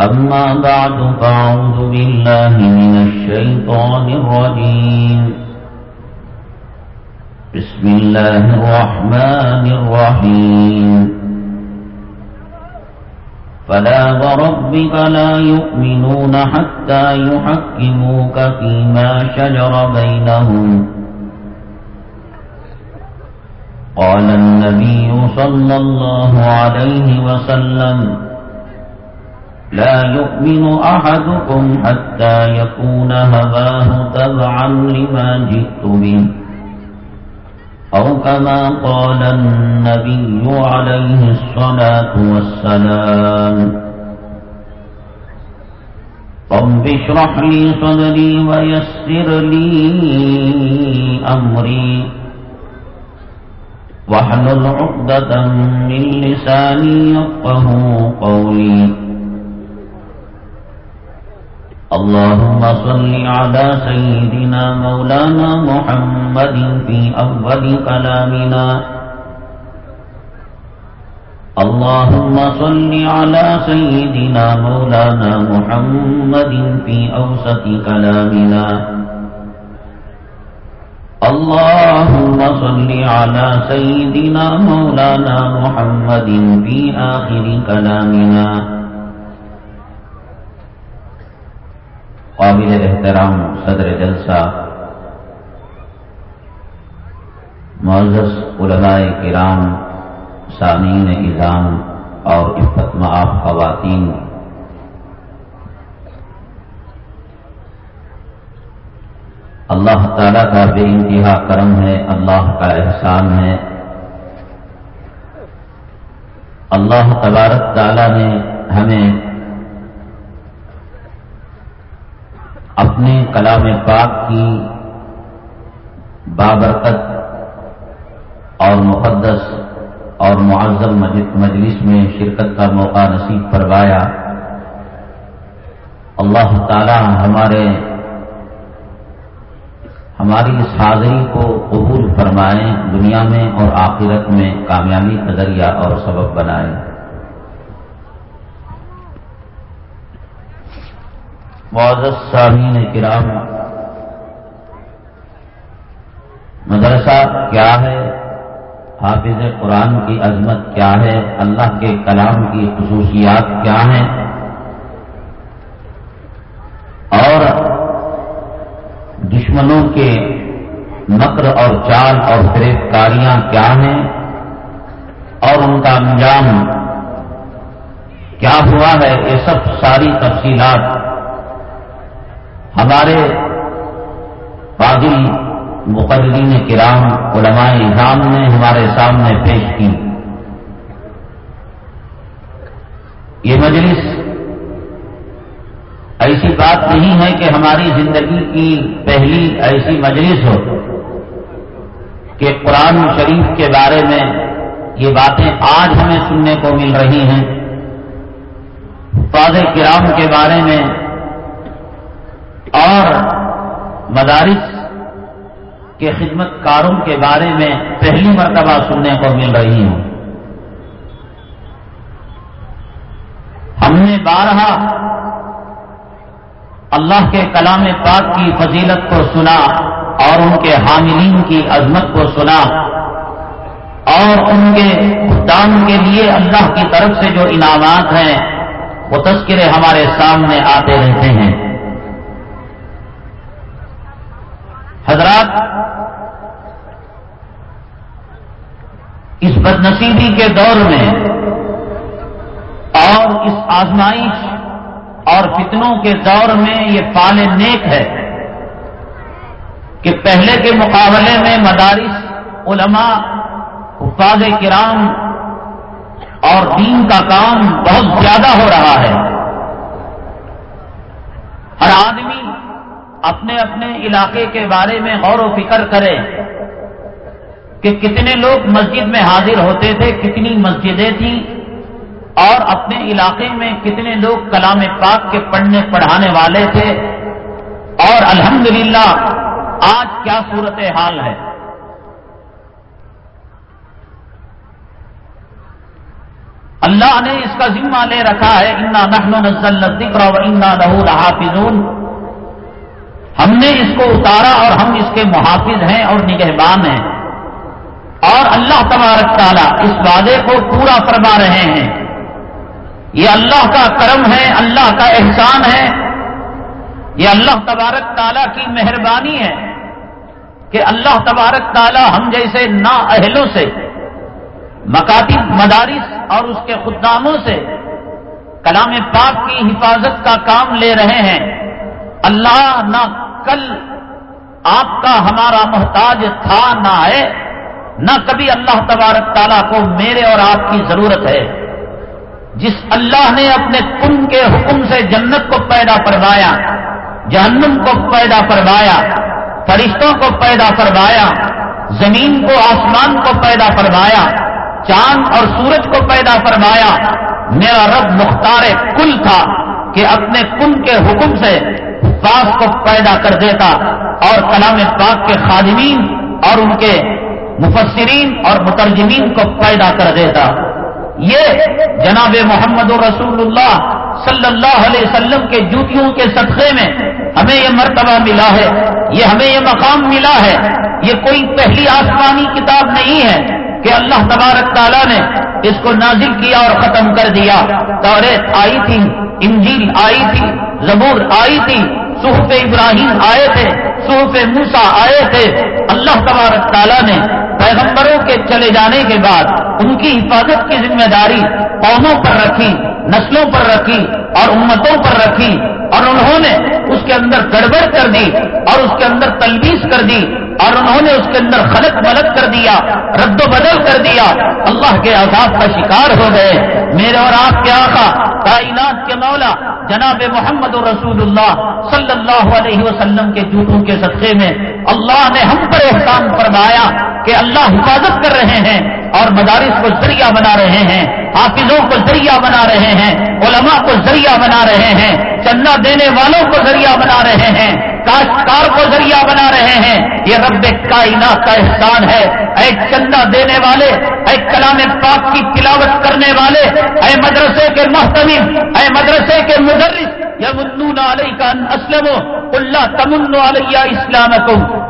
أما بعد فأعوذ بالله من الشيطان الرجيم. بسم الله الرحمن الرحيم. فلا وربك لا يؤمنون حتى يحكموك فيما شجر بينهم. قال النبي صلى الله عليه وسلم لا يؤمن أحدكم حتى يكون هباه تبعا لما جئت به أو كما قال النبي عليه الصلاة والسلام رب اشرح لي صدري ويسر لي أمري واحلل عقدة من لساني يفقه قولي. اللهم صل على سيدنا مولانا محمد في أول كلامنا. اللهم صل على سيدنا مولانا محمد في أوسط كلامنا. اللهم صل على سيدنا مولانا محمد في آخر كلامنا. قابل احترام صدر جلسہ معزز علماء کرام، سامعین اظام اور عفت معاف خواتین۔ اللہ تعالیٰ کا بے انتہا کرم ہے، اللہ کا احسان ہے۔ اللہ تبارک تعالیٰ نے ہمیں اپنے کلام پاک کی بابرکت اور مقدس اور معظم مجلس میں شرکت کا موقع نصیب فرمایا۔ اللہ تعالی ہمارے ہماری اس حاضری کو قبول فرمائیں دنیا میں اور آخرت میں کامیابی کا ذریعہ اور سبب بنائیں معزز سامعین کرام، مدرسہ کیا ہے؟ حافظ قرآن کی عظمت کیا ہے؟ اللہ کے کلام کی خصوصیات کیا ہیں؟ اور دشمنوں کے مکر اور چال اور گرفتاریاں کیا ہیں؟ اور ان کا انجام کیا ہوا ہے؟ یہ سب ساری تفصیلات ہمارے فاضل مقررین کرام علماء نظام نے ہمارے سامنے پیش کی۔ یہ مجلس ایسی بات نہیں ہے کہ ہماری زندگی کی پہلی ایسی مجلس ہو کہ قرآن شریف کے بارے میں یہ باتیں آج ہمیں سننے کو مل رہی ہیں۔ فاض کرام کے بارے میں اور مدارس کے خدمت کاروں کے بارے میں پہلی مرتبہ سننے کو مل رہی ہوں۔ ہم نے بارہا اللہ کے کلام پاک کی فضیلت کو سنا اور ان کے حاملین کی عظمت کو سنا اور ان کے دان کے لیے اللہ کی طرف سے جو انعامات ہیں وہ تذکرے ہمارے سامنے آتے رہتے ہیں۔ حضرات، اس بدنصیبی کے دور میں اور اس آزمائش اور فتنوں کے دور میں یہ پال نیک ہے کہ پہلے کے مقابلے میں مدارس، علماء، حفاظ کرام اور دین کا کام بہت زیادہ ہو رہا ہے ہر آدمی اپنے اپنے علاقے کے بارے میں غور و فکر کرے کہ کتنے لوگ مسجد میں حاضر ہوتے تھے، کتنی مسجدیں تھیں، اور اپنے علاقے میں کتنے لوگ کلام پاک کے پڑھنے پڑھانے والے تھے۔ اور الحمدللہ، آج کیا صورت حال ہے۔ اللہ نے اس کا ذمہ لے رکھا ہے، انا نحن نزل ذکر و انا لہو لحافظون۔ ہم نے اس کو اتارا اور ہم اس کے محافظ ہیں اور نگہبان ہیں۔ اور اللہ تبارک تعالیٰ اس وعدے کو پورا فرما رہے ہیں۔ یہ اللہ کا کرم ہے، اللہ کا احسان ہے۔ یہ اللہ تبارک تعالیٰ کی مہربانی ہے کہ اللہ تبارک تعالیٰ ہم جیسے نا اہلوں سے مکاتب مدارس اور اس کے خداموں سے کلام پاک کی حفاظت کا کام لے رہے ہیں۔ اللہ نہ کل آپ کا ہمارا محتاج تھا نہ ہے، نہ کبھی اللہ تبارک تعالیٰ کو میرے اور آپ کی ضرورت ہے۔ جس اللہ نے اپنے کن کے حکم سے جنت کو پیدا فرمایا، جہنم کو پیدا فرمایا، فرشتوں کو پیدا فرمایا، زمین کو، آسمان کو پیدا فرمایا، چاند اور سورج کو پیدا فرمایا، میرا رب مختار کل تھا کہ اپنے کن کے حکم سے پاک کو پیدا کر دیتا اور کلام پاک کے خادمین اور ان کے مفسرین اور مترجمین کو پیدا کر دیتا۔ یہ جناب محمد رسول اللہ صلی اللہ علیہ وسلم کے جوتیوں کے صدقے میں ہمیں یہ مرتبہ ملا ہے۔ یہ ہمیں یہ مقام ملا ہے۔ یہ کوئی پہلی آسمانی کتاب نہیں ہے کہ اللہ تبارک تعالیٰ نے اس کو نازل کیا اور ختم کر دیا۔ توریت آئی تھی، انجیل آئی تھی، زبور آئی تھی صحف ابراہیم آئے تھے صحف موسا آئے تھے اللہ تبارک تعالیٰ نے پیغمبروں کے چلے جانے کے بعد ان کی حفاظت کی ذمہ داری قوموں پر رکھی، نسلوں پر رکھی اور امتوں پر رکھی اور انہوں نے اس کے اندر گڑبڑ کر دی اور اس کے اندر تلویز کر دی اور انہوں نے اس کے اندر خلط ملت کر دیا، رد و بدل کر دیا۔ اللہ کے عذاب کا شکار ہو گئے۔ میرے اور آپ کے آقا، کائنات کے مولا، جناب محمد رسول اللہ صلی اللہ علیہ وسلم کے جوتوں کے صدقے میں اللہ نے ہم پر احسان فرمایا کہ اللہ اللہ حفاظت کر رہے ہیں اور مدارس کو ذریعہ بنا رہے ہیں، حافظوں کو ذریعہ بنا رہے ہیں، علماء کو ذریعہ بنا رہے ہیں، چندہ دینے والوں کو ذریعہ بنا رہے ہیں، کاشتکار کو ذریعہ بنا رہے ہیں۔ یہ رب کائنات کا احسان ہے۔ اے چندہ دینے والے، اے کلام پاک کی تلاوت کرنے والے، اے مدرسے کے محتمین اے مدرسے کے مدرس یا منون علیہ کا اسلم اللہ تمن علیہ اسلام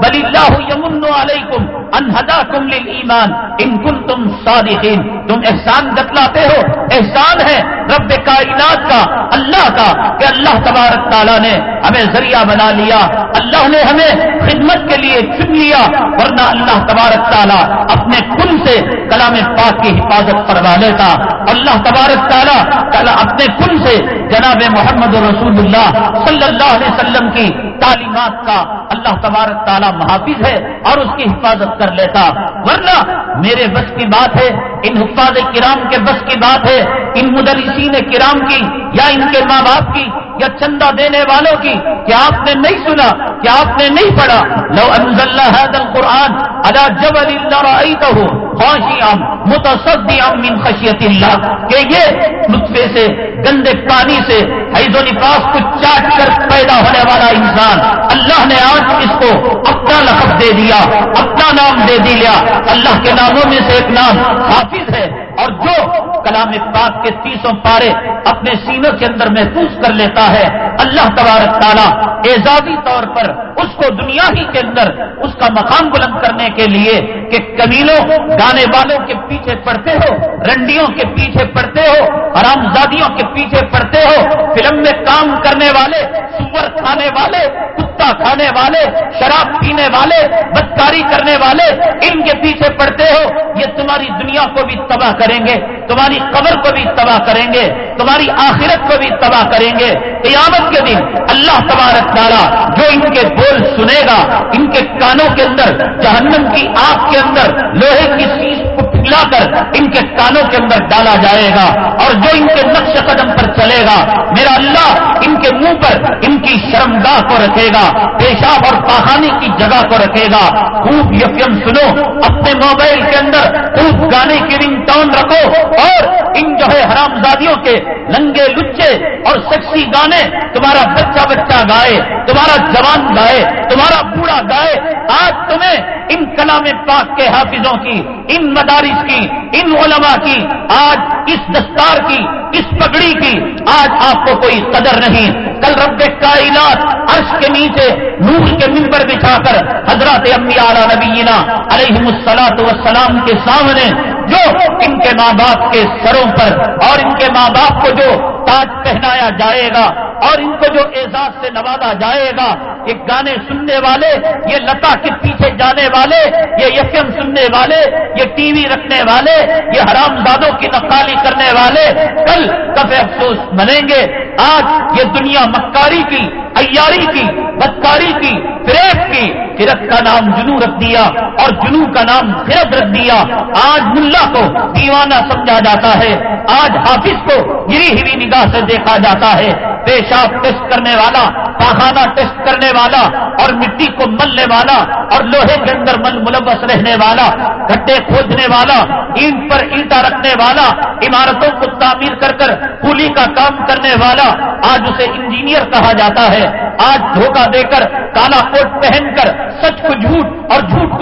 بل اللہ یمن علیکم انہدا کم ایمان ان کن تم صادقین تم احسان جتلاتے ہو. احسان ہے رب کائنات کا، اللہ کا، کہ اللہ تبارک تعالیٰ نے ہمیں ذریعہ بنا لیا. اللہ نے ہمیں خدمت کے لیے چن لیا، ورنہ اللہ تبارک تعالیٰ اپنے کن سے کلام پاک کی حفاظت کروا لیتا۔ اللہ تبارک تعالیٰ اپنے کن سے جناب محمد رسول اللہ صلی اللہ علیہ وسلم کی تعلیمات کا اللہ تبارک تعالیٰ محافظ ہے اور اس کی حفاظت کر لیتا۔ ورنہ میرے بس کی بات ہے، ان حفاظ کرام کے بس کی بات ہے، ان مدرسین کرام کی یا ان کے ماں باپ کی یا چندہ دینے والوں کی، کیا آپ نے نہیں سنا، کیا آپ نے نہیں پڑھا؟ لو انزل هذا القرآن على جبل لرأيته خاشیام متصدیام من خشیت اللہ، کہ یہ نطفے سے، گندے پانی سے، حیض و نفاس کو چاٹ کر پیدا ہونے والا انسان۔ اللہ نے آج اس کو اپنا لقب دے دیا، اپنا نام دے دیا۔ اللہ کے ناموں میں سے ایک نام حافظ ہے، اور جو کلام پاک کے تیسوں پارے اپنے سینوں کے اندر محفوظ کر لیتا ہے۔ اللہ تبارک تعالیٰ اعزازی طور پر اس کو دنیا ہی کے اندر اس کا مقام بلند کرنے کے لیے کہ کمیلوں گانے والوں کے پیچھے پڑتے ہو، رنڈیوں کے پیچھے پڑتے ہو حرام زادیوں کے پیچھے پڑتے ہو، فلم میں کام کرنے والے، سور کھانے والے کتا کھانے والے، شراب پینے والے، بدکاری کرنے والے ان کے پیچھے پڑتے ہو، یہ تمہاری دنیا کو بھی تباہ کریں گے، تمہاری قبر کو بھی تباہ کریں گے، تمہاری آخرت کو بھی تباہ کریں گے۔ قیامت کے دن اللہ تبارک ڈالا جو ان کے بول سنے گا، ان کے کانوں کے اندر، جہنم کی آگ کے اندر، لوہے کی سیز کو پگلا کر ان کے کانوں کے اندر ڈالا جائے گا اور جو ان کے نقش قدم پر چلے گا، میرا اللہ ان کے منہ پر ان کی شرمگاہ کو رکھے گا۔ پیشاب اور پاخانے کی جگہ کو رکھے گا۔ خوب یقین سنو، اپنے موبائل کے اندر خوب گانے کی رنگ ٹون رکھو اور ان جو ہے حرام زادیوں کے لنگے لچے اور سیکسی گانے تمہارا بچہ بچہ گائے، تمہارا جوان گائے، تمہارا بوڑھا گائے، آج تمہیں ان کلام پاک کے حافظوں کی، ان مدارس کی، ان علماء کی، آج اس دستار کی، اس پگڑی کی، آج آپ کو کوئی قدر نہیں۔ کل رب کائنات، عرش کے نیچے نور کے ممبر بچھا کر حضرات امی اعلیٰ نبینا علیہ السلاط وسلام کے سامنے، جو ان کے ماں باپ کے سروں پر اور ان کے ماں باپ کو جو تاج پہنایا جائے گا اور ان کو جو اعزاز سے نوازا جائے گا یہ گانے سننے والے، یہ لتا کے پیچھے جانے والے، یہ یقین سننے والے، یہ ٹی وی رکھنے والے، یہ حرام زادوں کی نقالی کرنے والے، کل کب افسوس بنیں گے، آج یہ دنیا مکاری کی ایاری کی بدکاری کی فریب کی فرق کا نام جنو رکھ دیا اور جنو کا نام فرد رکھ دیا۔ آج ملا کو دیوانہ سمجھا جاتا ہے۔ آج حافظ کو گری ہوئی نگاہ سے دیکھا جاتا ہے۔ پیشاب ٹیسٹ کرنے والا، پاخانہ ٹیسٹ کرنے والا اور مٹی کو ملنے والا اور لوہے کے اندر من ملوث رہنے والا گڈے کھودنے والا، اینٹ پر اینٹا رکھنے والا، عمارتوں کو تعمیر کر کر کولی کا کام کرنے والا، آج اسے انجینئر کہا جاتا ہے۔ آج دھوکہ دے کر کالا کوٹ پہن کر سچ کو جھوٹ اور جھوٹ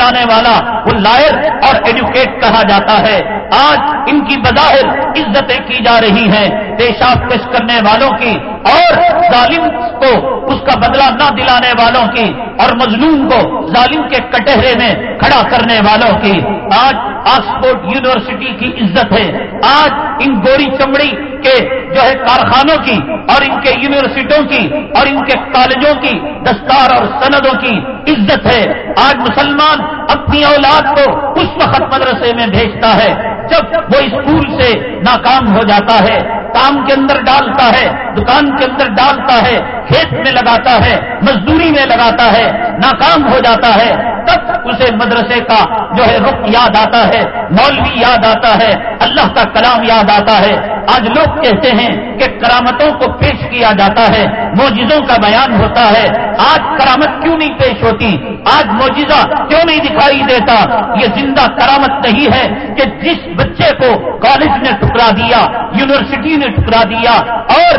پھیلانے والا وہ لائر اور ایجوکیٹ کہا جاتا ہے۔ آج ان کی بظاہر عزتیں کی جا رہی ہیں۔ پیشاب پیش کرنے والوں کی اور ظالم کو اس کا بدلہ نہ دلانے والوں کی اور مظلوم کو ظالم کے کٹہرے میں کھڑا کرنے والوں کی۔ آج آکسفورڈ یونیورسٹی کی عزت ہے۔ آج ان گوری چمڑی کے جو ہے کارخانوں کی اور ان کے یونیورسٹیوں کی اور ان کے کالجوں کی دستار اور سندوں کی عزت ہے۔ آج مسلمان اپنی اولاد کو اس وقت مدرسے میں بھیجتا ہے جب وہ اسکول سے ناکام ہو جاتا ہے۔ کام کے اندر ڈالتا ہے، دکان کے اندر ڈالتا ہے، کھیت میں لگاتا ہے، مزدوری میں لگاتا ہے، ناکام ہو جاتا ہے۔ تب اسے مدرسے کا جو ہے رخ یاد آتا ہے، مولوی یاد آتا ہے، اللہ کا کلام یاد آتا ہے۔ آج لوگ کہتے ہیں کہ کرامتوں کو پیش کیا جاتا ہے موجزوں کا بیان ہوتا ہے۔ آج کرامت کیوں نہیں پیش ہوتی؟ آج موجزہ کیوں نہیں دکھائی دیتا؟ یہ زندہ کرامت نہیں ہے کہ جس بچے کو کالج نے ٹکرا دیا، یونیورسٹی نے ٹکرا دیا اور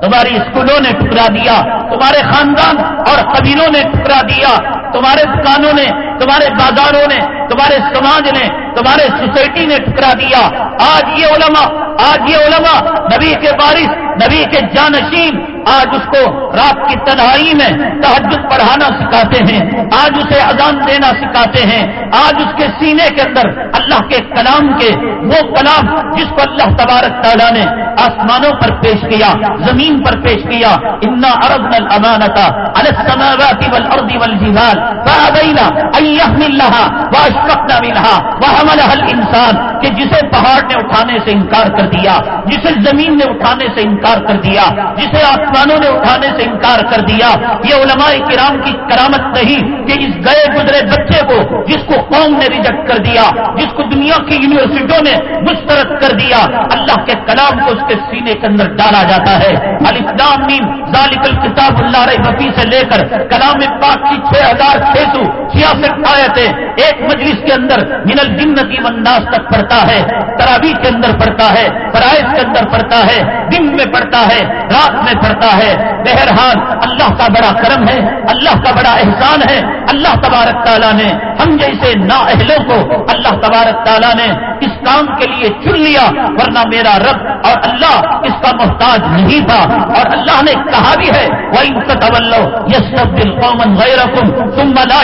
تمہاری اسکولوں نے ٹکرا دیا، تمہارے خاندان اور قبیلوں نے ٹکرا دیا۔ تمہارے دکانوں نے تمہارے بازاروں نے تمہارے سماج نے، تمہارے سوسائٹی نے ٹکرا دیا۔ آج یہ علماء، آج یہ علماء، نبی کے بارش نبی کے جانشین، آج اس کو رات کی تنہائی میں تحجد پڑھانا سکھاتے ہیں، آج اسے اذان دینا سکھاتے ہیں۔ آج اس کے سینے کے اندر اللہ کے کلام کے وہ کلام جس کو اللہ تبارک تعالیٰ نے آسمانوں پر پیش کیا، زمین پر پیش کیا۔ انا ارد الامانتا السماوات والارض والجبال فابینا ان يحملها واشفقنا منها الانسان کہ جسے پہاڑ نے اٹھانے سے انکار کر دیا، جسے زمین نے اٹھانے سے انکار کر دیا، جسے آسمانوں نے اٹھانے سے انکار کر دیا۔ یہ علماء کرام کی کرامت نہیں کہ اس گئے گزرے بچے کو، جس کو قوم نے ریجیکٹ کر دیا، جس کو دنیا کی یونیورسٹیوں نے مسترد کر دیا۔ اللہ کے کلام کو اس کے سینے کے اندر ڈالا جاتا ہے۔ الاسلام نیم ذالک الکتاب اللہ رہی سے لے کر کلام پاک کی چھ ہزار چھ سو چھیاسٹھ آیتیں، ایک مجلس کے اندر من الجنتی منداز تک پڑھتا ہے ترابی کے اندر پڑھتا ہے، فرائض کے اندر پڑھتا ہے، دن میں پڑھتا ہے، رات میں پڑھتا ہے۔ بہرحال اللہ کا بڑا کرم ہے، اللہ کا بڑا احسان ہے۔ اللہ تبارک تعالیٰ نے ہم جیسے نا اہلوں کو اللہ تبارک تعالیٰ نے اس کام کے لیے چن لیا، ورنہ میرا رب اور اللہ اس کا محتاج نہیں تھا۔ اور اللہ نے کہا بھی ہے وہ یس دل قومن غیر تم ملا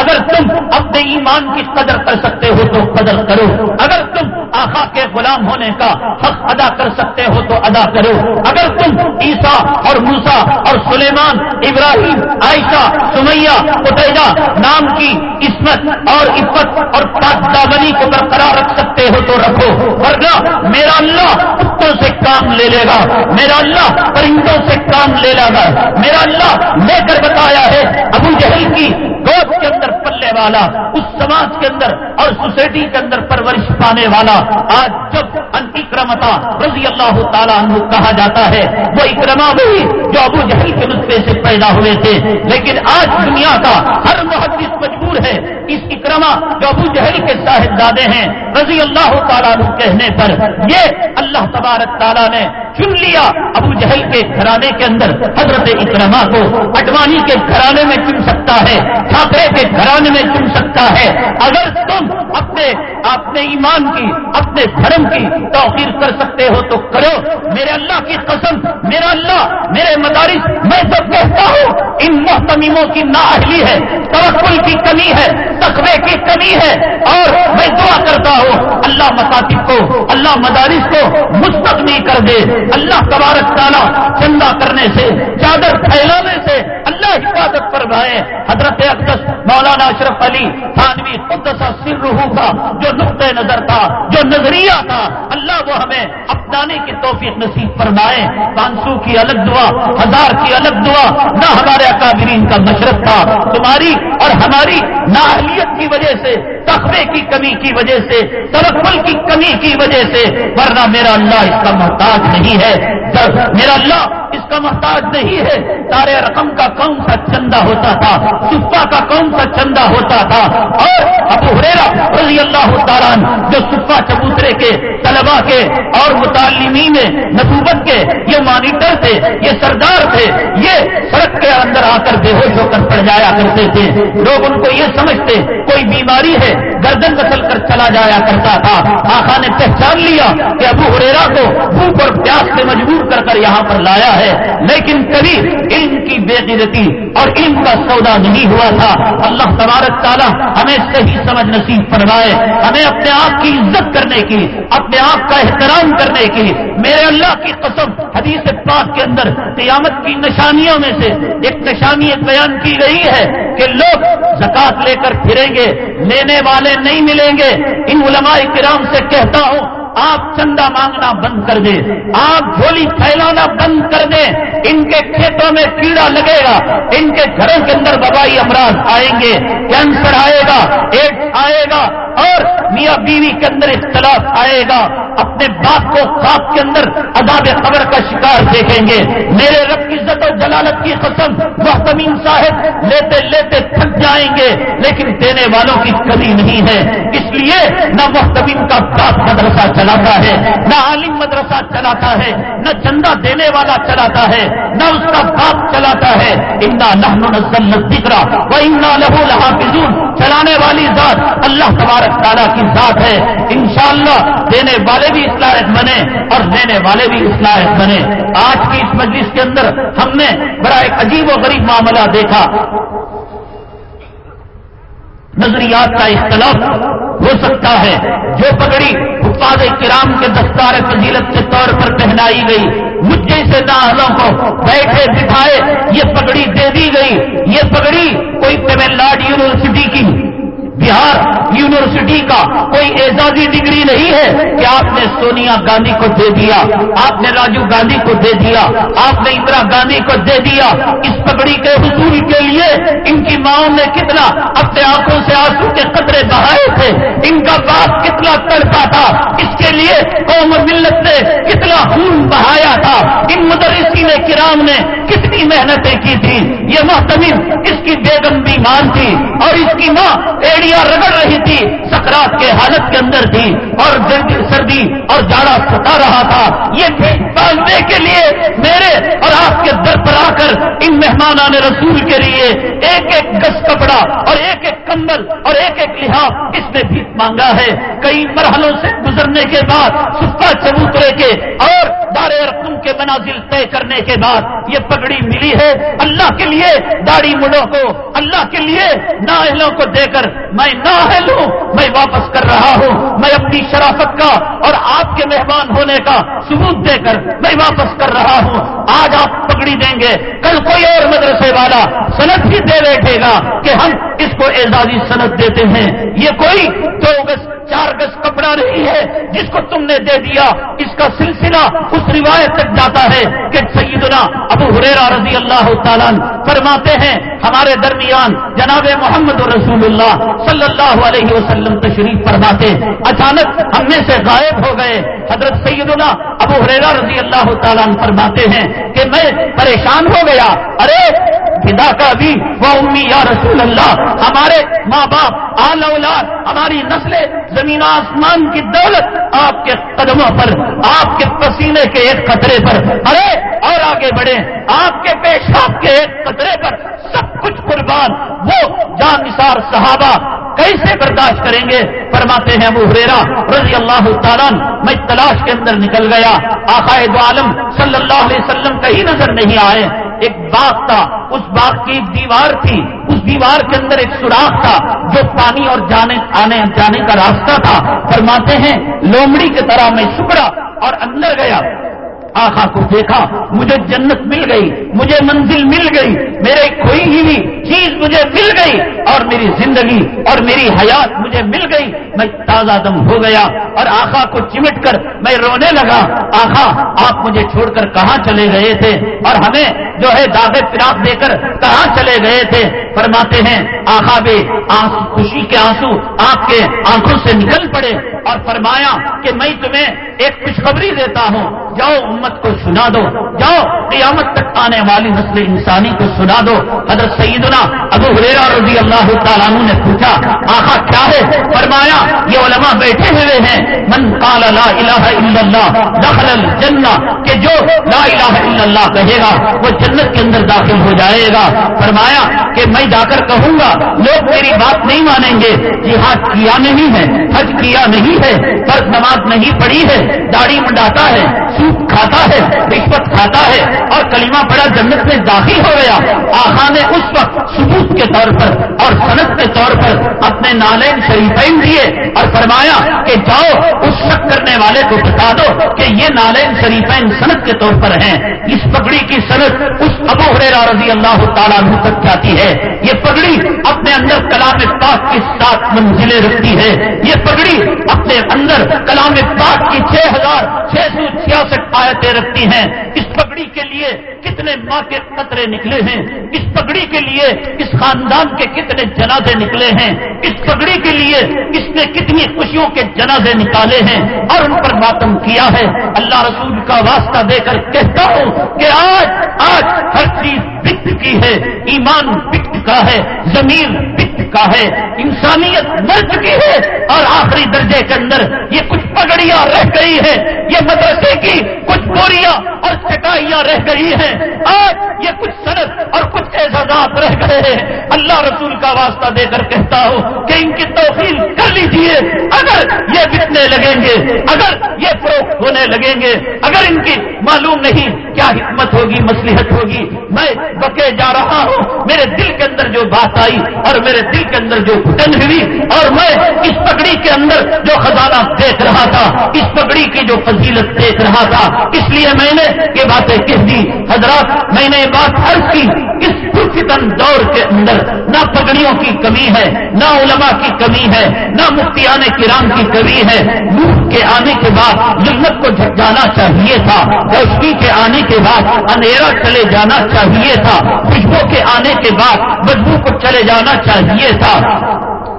اگر تم اپنے ایمان کی قدر کر سکتے ہو تو قدر کرو۔ اگر تم آخا کے غلام ہونے کا حق ادا کر سکتے ہو تو ادا کرو۔ اگر تم عیسا اور موسا اور سلیمان، ابراہیم، عائشہ، سمیہ اتحدہ نام کی عصمت اور عفت اور پاک دامنی کو برقرار رکھ سکتے ہو تو رکھو۔ ورنہ میرا اللہ کتوں سے کام لے لے گا۔ میرا اللہ پرندوں سے کام لے لے گا۔ میرا اللہ لے کر بتایا ہے، ابو جہل کی گود کے اندر پلنے والا، اس سماج کے اندر اور سوسائٹی کے اندر پرورش پانے والا۔ آج جب اکرمتا رضی اللہ تعالیٰ عنہ کہا جاتا ہے، وہ اکرما وہی جو ابو جہل کے نسخے سے پیدا ہوئے تھے۔ لیکن آج دنیا کا ہر محدث مجبور ہے۔ اس اکرما جو ابو جہل کے صاحبزادے ہیں، رضی اللہ تعالیٰ عنہ کہنے پر، یہ اللہ تبارک تعالیٰ نے چن لیا ابو جہل کے گھرانے کے اندر۔ حضرت اکرما کو اڈوانی کے گھرانے میں چن سکتا ہے ٹھاکرے کے گھرانے میں چن سکتا ہے۔ اگر تم اپنے اپنے ایمان کی، اپنے دھرم کی توقیر کر سکتے ہو تو کرو۔ میرے اللہ کی قسم، میرا اللہ، میرے مدارس، میں تو کہتا ہوں، ان محتمیموں کی نااہلی ہے توقل کی کمی ہے۔ تقوی کی کمی ہے اور میں دعا کرتا ہوں، اللہ مکاتب کو، اللہ مدارس کو مستقبی کر دے۔ اللہ تبارک تعالیٰ چندہ کرنے سے، چادر پھیلانے سے اللہ حفاظت پر بھائے حضرت اقدس مولانا اشرف علی تھانوی قدسہ سر روح کا جو نقطۂ نظر تھا، جو نظریہ تھا، اللہ وہ ہمیں اپنانے کی توفیق نصیب فرمائے۔ پانچ سو کی الگ دعا، ہزار کی الگ دعا، نہ ہمارے اکابرین کا مشرق تھا، تمہاری اور ہماری نہ نااہلیت کی وجہ سے تخبے کی کمی کی وجہ سے تبکل کی کمی کی وجہ سے، ورنہ میرا اللہ اس کا محتاج نہیں ہے۔ میرا اللہ اس کا محتاج نہیں ہے۔ تارے رقم کا کون سا چندہ ہوتا تھا؟ سفا کا کون سا چندہ ہوتا تھا؟ اور ابو ہریرا رضی اللہ تعالیٰ جو سفا چبوترے کے طلبا کے اور متعلمین نبوت کے، یہ مانیٹر تھے، یہ سردار تھے، یہ سڑک کے اندر آ کر بے ہوش ہو کر پڑ جایا کرتے تھے۔ لوگ ان کو یہ سمجھتے کوئی بیماری ہے، گردن بسل کر چلا جایا کرتا تھا۔ آخا نے پہچان لیا کہ ابو ہریرا کو بھوک اور پیاس سے مجبور کر کر یہاں پر لایا ہے۔ لیکن کبھی علم کی بے قدرتی اور علم کا سودا نہیں ہوا تھا۔ اللہ تبارک تعالیٰ ہمیں صحیح سمجھ نصیب فرمائے۔ ہمیں اپنے آپ کی عزت کرنے کی، اپنے آپ کا احترام کرنے کی۔ میرے اللہ کی قسم، حدیث پاک کے اندر قیامت کی نشانیوں میں سے ایک نشانی بیان کی گئی ہے کہ لوگ زکات لے کر پھریں گے لینے والے نہیں ملیں گے۔ ان علماء کرام سے کہتا ہوں آپ چندہ مانگنا بند کر دیں آپ جھولی پھیلانا بند کر دیں۔ ان کے کھیتوں میں کیڑا لگے گا، ان کے گھروں کے اندر ببائی امراض آئیں گے۔ کینسر آئے گا ایڈس آئے گا، اور میاں بیوی کے اندر اختلاف آئے گا۔ اپنے باپ کو خواب کے اندر عذاب قبر کا شکار دیکھیں گے۔ میرے رب کی عزت و جلالت کی قسم، محتمین صاحب، لیتے لیتے تھک جائیں گے، لیکن دینے والوں کی کمی نہیں ہے۔ اس لیے نہ محتمین کا باپ مدرسہ چلاتا ہے، نہ عالم مدرسہ چلاتا ہے، نہ چندہ دینے والا چلاتا ہے، نہ اس کا باپ چلاتا ہے۔ انا نحن ذکر وہ انا لہو لہا چلانے والی ذات اللہ تبارک تعالیٰ کی ذات ہے۔ انشاءاللہ دینے والے بھی اصلاح بنے اور دینے والے بھی اصلاح بنے۔ آج کی اس مجلس کے اندر ہم نے بڑا ایک عجیب و غریب معاملہ دیکھا۔ نظریات کا اختلاف ہو سکتا ہے، جو پگڑی استاد کرام کے دستار فضیلت کے طور پر پہنائی گئی۔ مجھ جیسے ناولوں کو بیٹھے بٹھائے، یہ پگڑی دے دی گئی۔ یہ پگڑی کوئی تمل ناڈو یونیورسٹی کی بہار یونیورسٹی کا کوئی اعزازی ڈگری نہیں ہے کہ آپ نے سونیا گاندھی کو دے دیا، آپ نے راجیو گاندھی کو دے دیا، آپ نے اندرا گاندھی کو دے دیا۔ اس پگڑی کے حصول کے لیے ان کی ماؤں نے کتنا اپنے آنکھوں سے آنسو کے قطرے بہائے تھے۔ ان کا باپ کتنا تڑپا تھا۔ اس کے لیے قوم ملت نے کتنا خون بہایا تھا۔ ان مدرسی نے کرام نے کتنی محنتیں کی تھی یہ محتمل اس کی بیگم بیمار تھی اور اس کی ماں ایڈی رگڑ رہی تھی، سکرات کے حالت کے اندر تھی اور سردی اور جاڑا ستا رہا تھا۔ یہ باندھنے کے لیے میرے اور آپ کے در پر آ کر ان مہمانان رسول کے لیے ایک ایک گز کپڑا اور ایک ایک کمبل اور ایک ایک لحاظ اس نے بھی مانگا ہے۔ کئی مرحلوں سے گزرنے کے بعد سپا چبوترے کے اور دار رقم کے منازل طے کرنے کے بعد یہ پگڑی ملی ہے۔ اللہ کے لیے داڑھی مڑوں کو، اللہ کے لیے نااہلوں کو دے کر میں نااہل ہوں، میں واپس کر رہا ہوں، میں اپنی شرافت کا اور آپ کے مہمان ہونے کا ثبوت دے کر میں واپس کر رہا ہوں۔ آج آپ پگڑی دیں گے، کل کوئی اور مدرسے والا صنعت بھی دے بیٹھے گا کہ ہم اس کو اعزازی صنعت دیتے ہیں۔ یہ کوئی دو گز، چار گز کپڑا نہیں ہے جس کو تم نے دے دیا۔ اس کا سلسلہ اس روایت تک جاتا ہے کہ سیدنا ابو حریرا رضی اللہ تعالیٰ فرماتے ہیں، ہمارے درمیان جناب محمد رسول اللہ صلی اللہ علیہ وسلم تشریف فرماتے اچانک ہم میں سے غائب ہو گئے۔ حضرت سیدنا ابو حریرا رضی اللہ تعالیٰ فرماتے ہیں کہ میں پریشان ہو گیا۔ ارے خدا کا بھی، وہ امی یا رسول اللہ، ہمارے ماں باپ، آل اولاد، ہماری نسلیں، زمین آسمان کی دولت آپ کے قدموں پر، آپ کے پسینے کے ایک قطرے پر ارے اور آگے بڑھے۔ آپ کے پیشاب کے ایک قطرے پر سب کچھ قربان۔ وہ جان نثار صحابہ کیسے برداشت کریں گے؟ فرماتے ہیں وہ ہریرا رضی اللہ تعالیٰ میں تلاش کے اندر نکل گیا۔ آقائد عالم صلی اللہ علیہ وسلم کہیں نظر نہیں آئے۔ ایک باغ تھا، اس باغ کی ایک دیوار تھی، اس دیوار کے اندر ایک سوراخ تھا جو پانی اور جانے، آنے، جانے کا راستہ تھا۔ فرماتے ہیں، لومڑی کی طرح میں سکڑا اور اندر گیا۔ آخا کو دیکھا، مجھے جنت مل گئی، مجھے منزل مل گئی، میرے کھوئی ہوئی چیز مجھے مل گئی اور میری زندگی اور میری حیات مجھے مل گئی۔ میں تازہ دم ہو گیا اور آخا کو چمٹ کر میں رونے لگا۔ آخا آپ مجھے چھوڑ کر کہاں چلے گئے تھے؟ اور ہمیں جو ہے داغے پراپ دے کر کہاں چلے گئے تھے؟ فرماتے ہیں آخا بھی خوشی کے آنسو آپ کے آنکھوں سے نکل پڑے اور فرمایا کہ میں تمہیں ایک خوشخبری دیتا ہوں۔ جاؤ امت کو سنا دو، جاؤ قیامت تک آنے والی نسل انسانی کو سنا دو۔ حضرت سیدنا ابو حریرا رضی اللہ تعالیٰ نے پوچھا آخا کیا ہے؟ فرمایا، یہ علماء بیٹھے ہوئے ہیں۔ من قال لا الہ الا اللہ، دخل الجنہ، کہ جو لا الہ الا اللہ کہے گا، وہ جنت کے اندر داخل ہو جائے گا۔ فرمایا کہ میں جا کر کہوں گا، لوگ میری بات نہیں مانیں گے۔ جہاد کیا نہیں ہے، حج کیا نہیں ہے، فرض نماز نہیں پڑھی ہے، داڑھی منڈاتا ہے، سوپ کھاتا ہے، رشوت کھاتا ہے، اور کلمہ پڑا جنت میں داخل ہو گیا۔ آخا نے اس وقت ثبوت کے طور پر اور صنعت کے طور پر اپنے نالین شریفین دیے اور فرمایا کہ جاؤ، اس شک کرنے والے کو بتا دو کہ یہ نالین شریفین صنعت کے طور پر ہیں۔ اس پگڑی کی صنعت اس ابو حریرا رضی اللہ تعالیٰ تک جاتی ہے۔ یہ پگڑی اپنے اندر کلام پاک کی سات منزلیں رکھتی ہے یہ پگڑی اپنے اندر کلام پاک کی چھ ہزار چھ سو چھیاسٹھ آیتیں رکھتی ہیں. اس پگڑی کے لیے کتنے ماں کے قطرے نکلے ہیں؟ اس پگڑی کے لیے اس خاندان کے کتنے جنازے نکلے ہیں؟ اس پگڑی کے لیے اس نے کتنی خوشیوں کے جنازے نکالے ہیں؟ اور ان پر ماتم کیا ہے؟ اللہ رسول کا واسطہ دے کر کہتا ہوں کہ آج آج ہر چیز بکت کی ہے، ایمان بکت کا ہے، زمین چکا ہے، انسانیت مر چکی ہے اور آخری درجے کے اندر یہ کچھ پگڑیاں رہ گئی ہیں، یہ مدرسے کی کچھ بوریاں اور چٹائیاں رہ گئی ہیں۔ آج یہ کچھ صنعت اور کچھ اعزازات رہ گئے ہیں۔ اللہ رسول کا واسطہ دے کر کہتا ہوں کہ ان کی توفیل کر لیجیے۔ اگر یہ بکنے لگیں گے، اگر یہ فروخت ہونے لگیں گے، اگر ان کی معلوم نہیں کیا حکمت ہوگی مسلحت ہوگی، میں بکے جا رہا ہوں۔ میرے دل کے اندر جو بات آئی اور میرے دل کے اندر جو گھٹن ہوئی اور میں اس پگڑی کے اندر جو خزانہ دیکھ رہا تھا، اس پگڑی کی جو فضیلت دیکھ رہا تھا، اس لیے میں نے یہ باتیں کہہ دی۔ حضرات، میں نے یہ بات ہر کی، اس پرفتن دور کے اندر نہ پگڑیوں کی کمی ہے، نہ علماء کی کمی ہے، نہ مفتیان کرام کی کمی ہے۔ نور کے آنے کے بعد جنت کو جانا چاہیے تھا، روشنی کے آنے کے بعد اندھیرا چلے جانا چاہیے تھا، خوشبو کے آنے کے بعد بدبو کو چلے جانا چاہیے تھا۔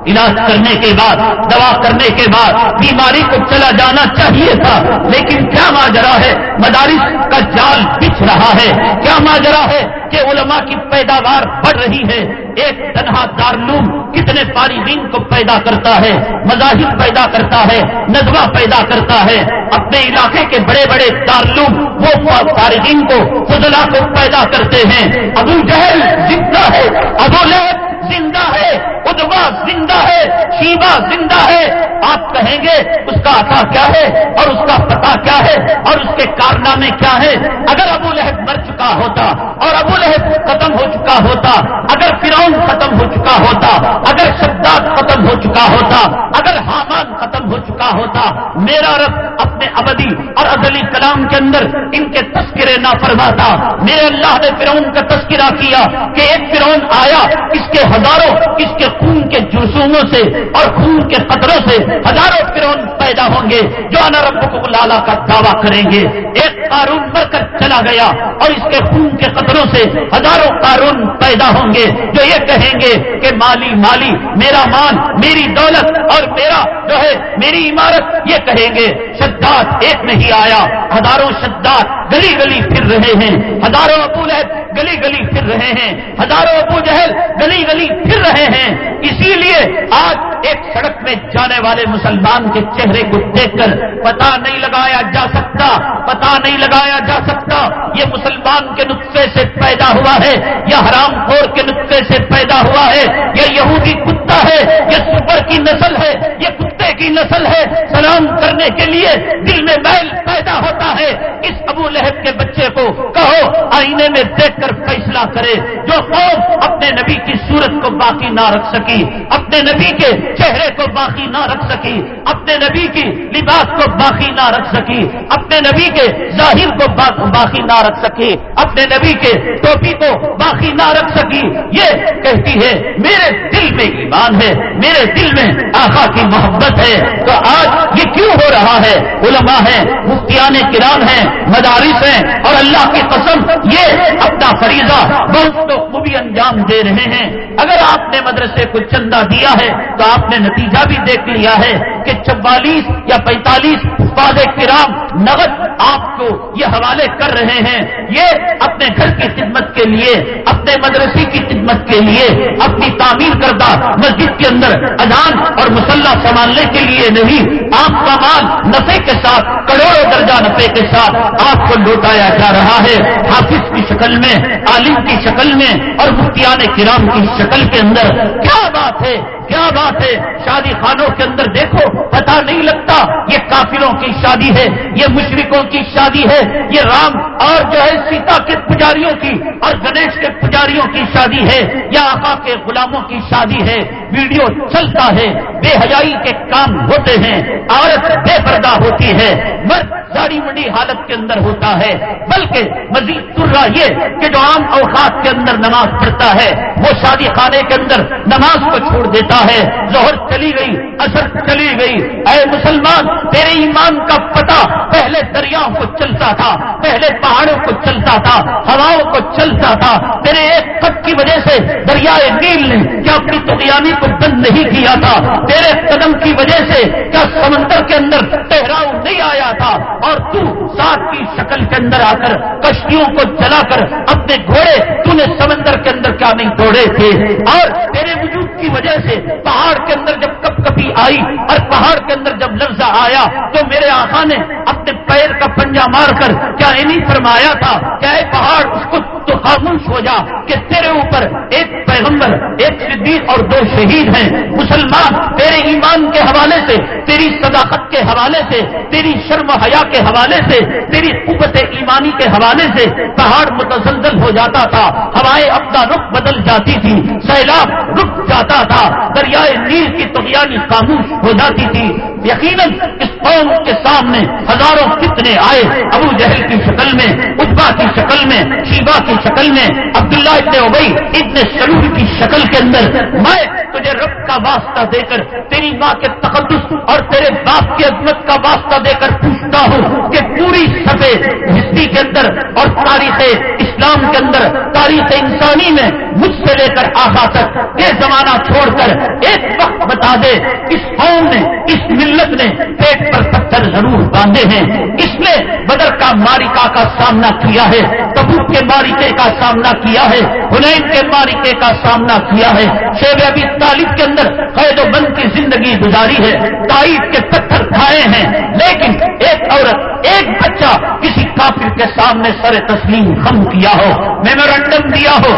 علاج کرنے کے بعد، دوا کرنے کے بعد بیماری کو چلا جانا چاہیے تھا، لیکن کیا ماجرا ہے؟ مدارس کا جال بچھ رہا ہے۔ کیا ماجرا ہے کہ علماء کی پیداوار بڑھ رہی ہے؟ ایک تنہا دارلوم کتنے فارغین کو پیدا کرتا ہے؟ مذاہب پیدا کرتا ہے ندوہ پیدا کرتا ہے۔ اپنے علاقے کے بڑے بڑے دارلوم وہ فارغین کو فضلہ کو پیدا کرتے ہیں۔ ابو جہل زندہ ہے، ابو لہب زندہ ہے ادوا زندہ ہے شیبا زندہ ہے۔ آپ کہیں گے، اس کا عطا کیا ہے؟ اور اس کا پتا کیا ہے؟ اور اس کے کارنامے کیا ہے اگر ابو لہب مر چکا ہوتا، اور ابو لہب ختم ہو چکا ہوتا، اگر فرعون ختم ہو چکا ہوتا، اگر شداد ختم ہو چکا ہوتا، اگر حامان ختم ہو چکا ہوتا، میرا رب اپنے ابدی اور ازلی کلام کے اندر ان کے تذکرے نہ فرماتا میرے اللہ نے فرعون کا تذکرہ کیا کہ ایک فرعون آیا، اس کے ہزاروں، اس کے خون کے جرسوموں سے اور خون کے قطروں سے ہزاروں فرون پیدا ہوں گے جو انا رب لالا کا دعویٰ کریں گے۔ ایک قارون بڑھ کر چلا گیا اور اس کے خون کے قطروں سے ہزاروں قارون پیدا ہوں گے جو یہ کہیں گے کہ مالی مالی، میرا مال، میری دولت اور میرا جو ہے، میری عمارت۔ یہ کہیں گے، شداد ایک نہیں آیا۔ ہزاروں شداد گلی گلی پھر رہے ہیں۔ ہزاروں ابو لہب گلی گلی پھر رہے ہیں۔ ہزاروں ابو جہل گلی گلی پھر رہے ہیں۔ اسی لیے آج ایک سڑک میں جانے والے مسلمان کے چہرے کو دیکھ کر پتا نہیں لگایا جا سکتا، پتا نہیں لگایا جا سکتا یہ مسلمان کے نطفے سے پیدا ہوا ہے، یا حرام خور کے نطفے سے پیدا ہوا ہے، یا یہودی کتا ہے، یہ سپر کی نسل ہے، یہ کتے کی نسل ہے۔ سلام کرنے کے لیے دل میں محل پیدا ہوتا ہے۔ اس ابو لہب کے بچے کو کہو، آئینے میں دیکھ کر فیصلہ کرے، جو قوم اپنے نبی کی صورت کو باقی نہ رکھ سکی، اپنے نبی کے چہرے کو باقی نہ رکھ سکی، اپنے نبی کی لباس کو باقی نہ رکھ سکی، اپنے نبی کے ظاہر کو باقی نہ رکھ سکی، اپنے نبی کے ٹوپی کو باقی نہ رکھ سکی۔ یہ کہتی ہے، میرے دل میں ایمان ہے، میرے دل میں آخا کی محبت ہے۔ تو آج یہ کیوں ہو رہا ہے؟ علماء ہیں، مفتیان کرام ہیں، مدارس ہیں، اور اللہ کی قسم یہ اپنا فریضہ بہت تو وہ بھی انجام دے رہے ہیں۔ اگر آپ نے مدرسے کو چندہ دیا ہے، تو آپ نے نتیجہ بھی دیکھ لیا ہے کہ چوالیس یا پینتالیس فاد کرام نقد آپ کو یہ حوالے کر رہے ہیں۔ یہ اپنے گھر کی خدمت کے لیے، اپنے مدرسے کی خدمت کے لیے اپنی تعمیر کردہ مسجد کے اندر اذان اور مسلح سنبھالنے کے لیے نہیں، آپ کا مال نفے کے ساتھ، کروڑوں درجہ نفے کے ساتھ آپ کو لوٹایا جا رہا ہے۔ حافظ کی شکل میں، عالم کی شکل میں اور مفتیان کرام کی شکل کے اندر کیا بات ہے؟ کیا بات ہے؟ شادی خانوں کے اندر دیکھو، پتا نہیں لگتا یہ کافروں کی شادی ہے، یہ مشرقوں کی شادی ہے، یہ رام اور جو ہے سیتا کے پجاریوں کی اور گنیش کے پجاریوں کی شادی ہے، یا آقا کے غلاموں کی شادی ہے۔ ویڈیو چلتا ہے، بے حیائی کے کام ہوتے ہیں، عورت بے پردہ ہوتی ہے۔ مرد ساڑی منڈی حالت کے اندر ہوتا ہے، بلکہ مزید ترا یہ کہ جو عام اوقات کے اندر نماز پڑھتا ہے، وہ شادی خانے کے اندر نماز کو چھوڑ دیتا ہے، زہر چلی گئی، اثر چلی گئی۔ اے مسلمان، تیرے ایمان کا پتہ پہلے دریاؤں کو چلتا تھا، پہلے پہاڑوں کو چلتا تھا، ہواؤں کو چلتا تھا۔ تیرے ایک خط کی وجہ سے دریائے نیل نے کیا اپنی تغیانی کو بند نہیں کیا تھا؟ تیرے قدم کی وجہ سے کیا سمندر کے اندر ٹہراؤ نہیں آیا تھا؟ اور تو ساتھ کی شکل کے اندر آ کر کشتیوں کو چلا کر اپنے گھوڑے، تو نے سمندر کے اندر کیا نہیں توڑے تھے؟ اور تیرے وجود کی وجہ سے پہاڑ کے اندر جب کپ کپی آئی اور پہاڑ کے اندر جب لفظ آیا تو میرے آقا نے اپنے پیر کا پنجا مار کر کیا انہیں فرمایا تھا کیا پہاڑ اس کو تو خاموش ہو جا کہ تیرے اوپر ایک پیغمبر، ایک صدیق اور دو شہید ہیں۔ مسلمان، تیرے ایمان کے حوالے سے، تیری صداقت کے حوالے سے، تیری شرم حیا کے حوالے سے، تیری قوت ایمانی کے حوالے سے پہاڑ متزلزل ہو جاتا تھا، ہوائیں اپنا رخ بدل جاتی تھی، سیلاب رک جاتا تھا، دریائے نیل کی تغیانی خاموش ہو جاتی تھی۔ یقیناً اس قوم کے سامنے ہزاروں کتنے آئے، ابو جہل کی شکل میں اجبا کی شکل میں شیبا کی شکل میں، عبداللہ ابن ابئی اتنے سلور کی شکل کے اندر، میں تجھے رب کا واسطہ دے کر، تیری ماں کے تقدس اور تیرے باپ کی عظمت کا واسطہ دے کر پوچھتا ہوں کہ پوری سفید ہسٹری کے اندر اور تاریخ اسلام کے اندر، تاریخ انسانی میں مجھ سے لے کر آخا تک یہ زمانہ چھوڑ کر ایک وقت بتا دے، اس قوم نے، اس ملت نے پیٹ پر پتھر ضرور باندھے ہیں۔ اس نے بدر کا مارکا کا سامنا کیا ہے، تبوک کے مارکے کا سامنا کیا ہے ہنین کے مارکے کا سامنا کیا ہے۔ شیب ابھی طالب کے اندر قید و بند کی زندگی گزاری ہے، تائید کے پتھر کھائے ہیں، لیکن ایک عورت، ایک بچہ کسی کافر کے سامنے سر تسلیم خم کیا ہو میمورینڈم دیا ہو۔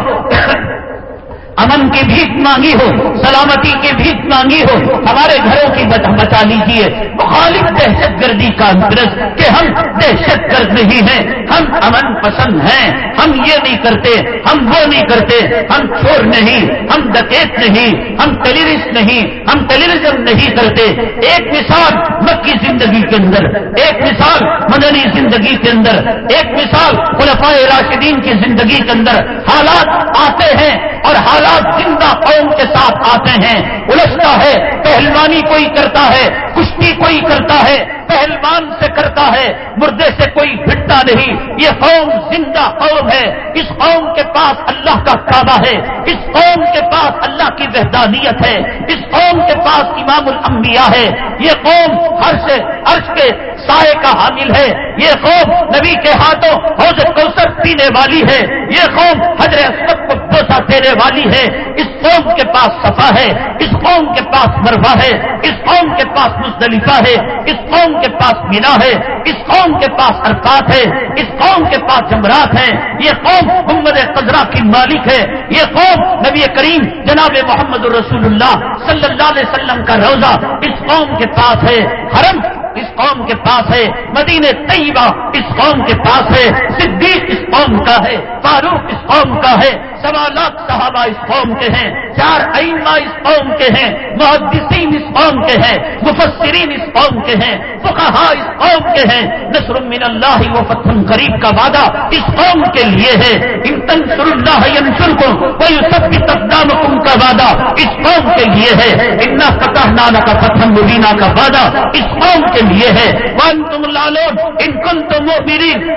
امن کی بھیک مانگی ہو، سلامتی کی بھیک مانگی ہو، ہمارے گھروں کی بچا لیجیے مخالف دہشت گردی کا درست کہ ہم دہشت گرد نہیں ہیں، ہم امن پسند ہیں۔ ہم یہ نہیں کرتے، ہم وہ نہیں کرتے۔ ہم چور نہیں، ہم ڈکیت نہیں، ہم ٹیلیویژ نہیں، ہم ٹیلی نہیں کرتے۔ ایک مثال مکی زندگی کے اندر، ایک مثال مدنی زندگی کے اندر، ایک مثال خلفاء راشدین کی زندگی کے اندر۔ حالات آتے ہیں اور حالات زندہ قوم کے ساتھ آتے ہیں۔ الجھتا ہے، پہلوانی کوئی کرتا ہے، کشتی کوئی کرتا ہے پہلوان سے کرتا ہے، مردے سے کوئی بھٹتا نہیں۔ یہ قوم زندہ قوم ہے۔ اس قوم کے پاس اللہ کا کعبہ ہے۔ اس قوم کے پاس اللہ کی وحدانیت ہے۔ اس قوم کے پاس امام الانبیاء ہے۔ یہ قوم ہر سے عرش کے سائے کا حامل ہے۔ یہ قوم نبی کے ہاتھوں حوض کوثر پینے والی ہے۔ یہ قوم حضرت کو بوسا دینے والی ہے۔ اس قوم کے پاس صفا ہے۔ اس قوم کے پاس مروا ہے۔ اس قوم کے پاس مزدلفہ ہے۔ اس قوم کے پاس مینا ہے اس قوم کے پاس ارفات ہے اس قوم کے پاس جمرات ہے یہ قوم محمد قدرہ کی مالک ہے یہ قوم نبی کریم جناب محمد الرسول اللہ صلی اللہ علیہ وسلم کا روزہ اس قوم کے پاس ہے حرم اس قوم کے پاس ہے مدینہ طیبہ اس قوم کے پاس ہے صدیق اس قوم کا ہے فاروق اس قوم کا ہے سوا لاکھ صحابہ اس قوم کے ہیں چار ائمہ اس قوم کے ہیں محدثین اس قوم کے ہیں مفسرین اس قوم کے ہیں فقہا اس قوم کے ہیں. نصر من اللہ و فتح قریب کا وعدہ اس قوم کے لیے ہے. ان تنصر اللہ ینصر کو کوئی سب کی تقدام کا وعدہ اس قوم کے لیے ہے. ان فتح نانا کا فتح مبینہ کا وعدہ اس قوم کے لیے ہے. ون تم لالون، ان کن تم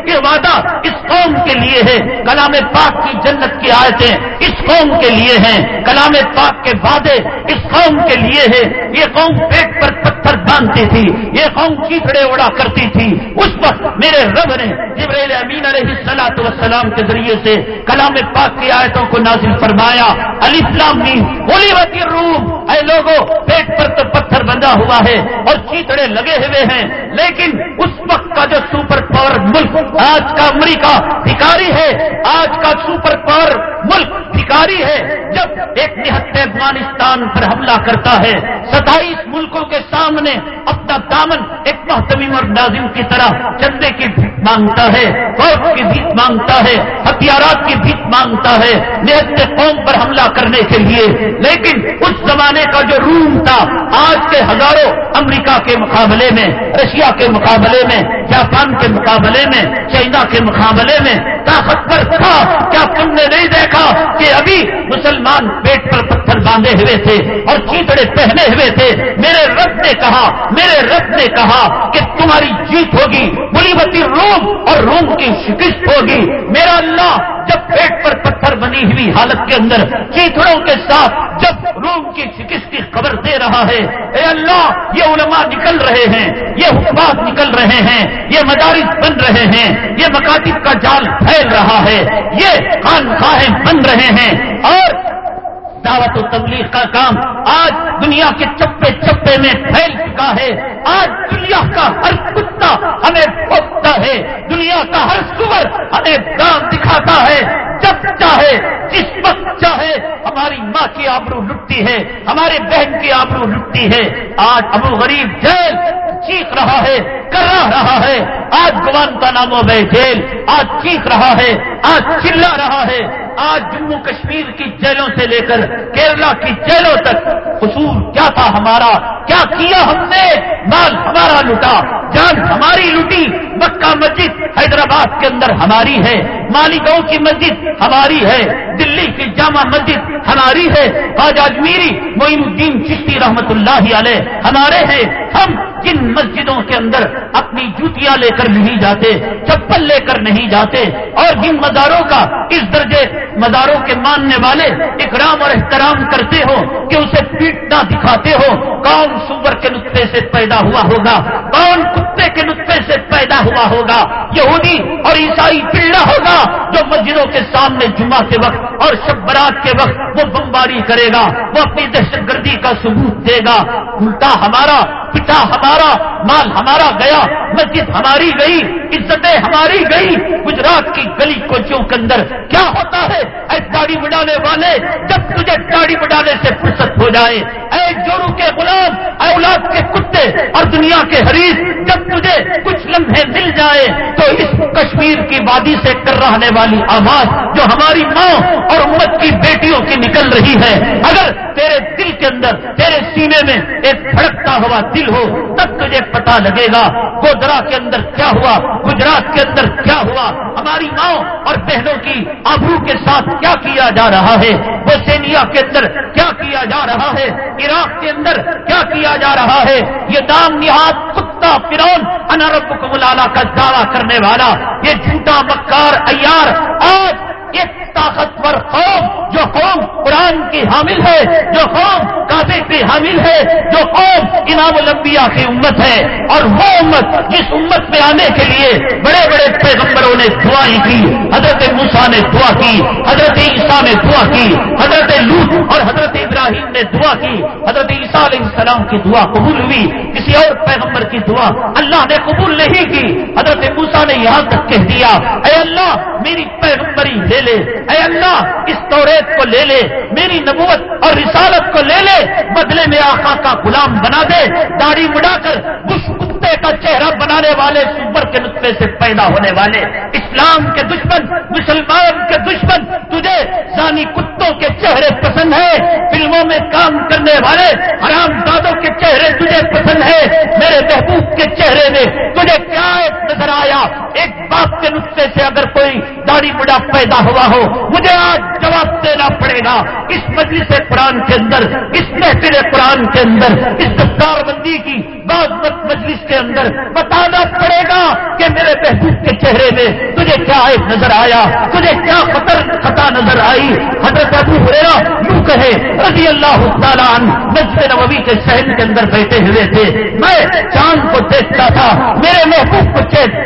یہ وعدہ اس قوم کے لیے ہے. کلام پاک کی جنت کی آیتیں اس قوم کے لیے ہیں. کلام پاک کے وعدے اس قوم کے لیے ہے یہ قوم پیٹ پر پتھر باندھتی تھی. یہ قوم چیتڑے اڑا کرتی تھی۔ اس وقت میرے رب نے جبریل امین علیہ السلاط وسلام کے ذریعے سے کلام پاک کی آیتوں کو نازل فرمایا۔ علی اسلام کی وتی روم اے لوگوں پیٹ پر تو پتھر بندھا ہوا ہے اور چیتڑے لگے ہوئے ہیں۔ لیکن اس وقت کا جو سپر پاور ملک، آج کا امریکہ بھکاری ہے۔ آج کا سپر پاور ملک بھکاری ہے جب ایک نہتے افغانستان پر حملہ کرتا ہے، ستائیس ملکوں کے سامنے اپنا دامن ایک محتمیم اور نازم کی طرح چندے کی بھیک مانگتا ہے، فوج کی بھیک مانگتا ہے، ہتھیارات کی بھیک مانگتا ہے نہتے قوم پر حملہ کرنے کے لیے۔ لیکن اس زمانے کا جو روم تھا، آج کے ہزاروں امریکہ کے مقابلے میں، رشیا کے مقابلے میں، جاپان کے مقابلے میں، چائنا کے مقابلے میں طاقتور تھا۔ کیا تم نے نہیں دیکھا کہ ابھی مسلمان پیٹ پر پتھر باندھے ہوئے تھے اور چیتڑے پہنے ہوئے تھے۔ میرے رب نے کہا، میرے رب نے کہا کہ تمہاری جیت ہوگی بلی بتی روم اور روم کی شکست ہوگی۔ میرا اللہ، جب پیٹ پر پتھر بنی ہوئی حالت کے اندر چیتڑوں کے ساتھ جب روم کی شکست کی خبر دے رہا ہے، اے اللہ، یہ علماء نکل رہے ہیں، یہ حکومات نکل رہے ہیں، یہ مدارس بن رہے ہیں، یہ مکاتب کا جال پھیل رہا ہے، یہ خانخواہیں بن رہے ہیں۔ اور دعوت و تبلیغ کا کام آج دنیا کے چپے چپے میں پھیل چکا ہے۔ آج دنیا کا ہر کتا ہمیں پوکھتا ہے۔ دنیا کا ہر سور ہمیں دان دکھاتا ہے۔ جب چاہے، جس وقت چاہے، ہماری ماں کی آبرو لٹتی ہے، ہمارے بہن کی آبرو لٹتی ہے۔ آج ابو غریب جیل چیخ رہا ہے کر رہا ہے۔ آج گوان کا ناموں میں جیل آج چیخ رہا ہے، آج چلا رہا ہے۔ آج جموں کشمیر کی جیلوں سے لے کر کیرلا کی جیلوں تک قصور کیا تھا ہمارا؟ کیا کیا ہم نے؟ مال ہمارا لوٹا، جان ہماری لوٹی، مکہ مسجد حیدرآباد کے اندر ہماری ہے، مالیگاؤں کی مسجد ہماری ہے، دلی کی جامع مسجد ہماری ہے آج اجمیری معین الدین چشتی رحمت اللہ علیہ ہمارے ہیں۔ ہم جن مسجدوں کے اندر اپنی جوتیاں لے کر نہیں جاتے، چپل لے کر نہیں جاتے، اور جن مزاروں کا اس درجے مزاروں کے ماننے والے اکرام اور احترام کرتے ہو کہ اسے پیٹنا دکھاتے ہو، کون سور کے نطفے سے پیدا ہوا ہوگا؟ کون کتے کے نطفے سے پیدا ہوا ہوگا؟ یہودی اور عیسائی پلڑا ہوگا جو مسجدوں کے سامنے جمعہ کے وقت اور شب برات کے وقت وہ بمباری کرے گا، وہ اپنی دہشت گردی کا ثبوت دے گا۔ الٹا ہمارا پتا ہمارا، مال ہمارا گیا، مسجد ہماری گئی، عزتیں ہماری گئی، گجرات کی گلی کوچیوں کے اندر۔ کیا ہوتا ہے؟ اے داڑھی بڑھانے والے، جب تجھے داڑھی بڑھانے سے فرصت ہو جائے، اے جورو کے غلام، اے اولاد کے کتے اور دنیا کے حریف جب تجھے کچھ لمحے مل جائے، تو اس کشمیر کی وادی سے کر رہنے والی آواز جو ہماری ماں اور امت کی بیٹیوں کی نکل رہی ہے، اگر تیرے دل کے اندر، تیرے سینے میں ایک پھڑکتا ہوا دل ہو، تب تجھے پتا لگے گا گودرا کے اندر کیا ہوا، گجرات کے اندر کیا ہوا، ہماری ماں اور بہنوں کی آبرو کے ساتھ کیا کیا جا رہا ہے؟ بوسینیا کے اندر کیا کیا جا رہا ہے؟ عراق کے اندر کیا کیا جا رہا ہے؟ یہ دام نہاد کتا فرون انرب کو ملالا کا دعویٰ کرنے والا، یہ جھوٹا مکار ایار، آج ایک طاقتور قوم، جو قوم قرآن کی حامل ہے، جو قوم کافی کی حامل ہے، جو قوم امام الانبیاء کی امت ہے۔ اور وہ امت جس امت میں آنے کے لیے بڑے بڑے پیغمبروں نے دعائیں کی، حضرت موسا نے دعا کی، حضرت عیسیٰ نے دعا کی، حضرت لوت اور حضرت ابراہیم نے دعا کی، حضرت عیسیٰ علیہ السلام کی دعا قبول ہوئی۔ کسی اور پیغمبر کی دعا اللہ نے قبول نہیں کی۔ حضرت موسا نے یہاں تک کہہ دیا، اے اللہ، میری پیغمبری لے لے۔ اے اللہ، اس توریت کو لے لے، میری نبوت اور رسالت کو لے لے، بدلے میں آقا کا غلام بنا دے، داڑھی مڑا کر اس کتے کا چہرہ بنانے والے سور کے نطفے سے پیدا ہونے والے۔ اسلام کے دشمن، مسلمان کے دشمن، تجھے سانی کتوں کے چہرے پسند ہے فلموں میں کام کرنے والے، حرام دادوں کے چہرے تجھے پسند ہے میرے محبوب کے چہرے میں تجھے کیا نظر آیا؟ ایک باپ کے نطفے سے اگر کوئی داڑھی بڑا پیدا ہوا ہو، مجھے آج جواب دینا پڑے گا۔ اس مجلس قرآن کے اندر، اس محفل قرآن کے اندر، اس دستار بندی کی بعض مجلس کے اندر بتانا پڑے گا کہ میرے محبوب کے چہرے میں تجھے کیا ایک نظر آیا، تجھے کیا خطر خطا نظر آئی۔ حضرت ابو ہریرا یوں کہے رضی اللہ تعالیٰ مسجد نبوی کے شہر کے اندر بیٹھے ہوئے تھے۔ میں چاند کو دیکھتا تھا، میرے محبوب کو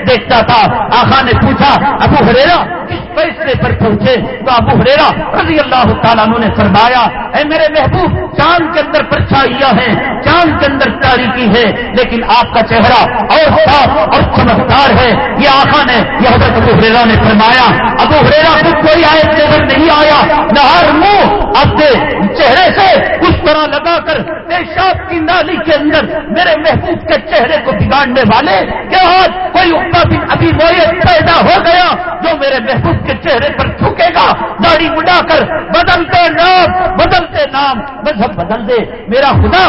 دیکھتا تھا۔ آخا نے پوچھا، ابو ہریرا کس فیصلے پر پہنچے تو ابو ہریرا رضی اللہ تعالیٰ نے فرمایا، اے میرے محبوب چاند کے اندر پرچھائیاں ہیں چاند کے اندر تاریخی ہے، لیکن آپ کا چہرہ اور صاف اور چمکدار ہے۔ یہ آخا نے، یہ حضرت ابو ہریرا نے فرمایا، ابو ہریرا کو کوئی آئے نظر نہیں آیا۔ نہ ہر منہ اپنے چہرے سے اس طرح لگا کر پیشاب کی نالی کے اندر میرے محبوب کے چہرے کو بگاڑنے والے، کہ آج کوئی ابھی مویت پیدا ہو گیا جو میرے محبوب کے چہرے پر تھوکے گا۔ داڑھی بڑھا کر بدلتے نام بدلتے نام، مذہب بدل دے۔ میرا خدا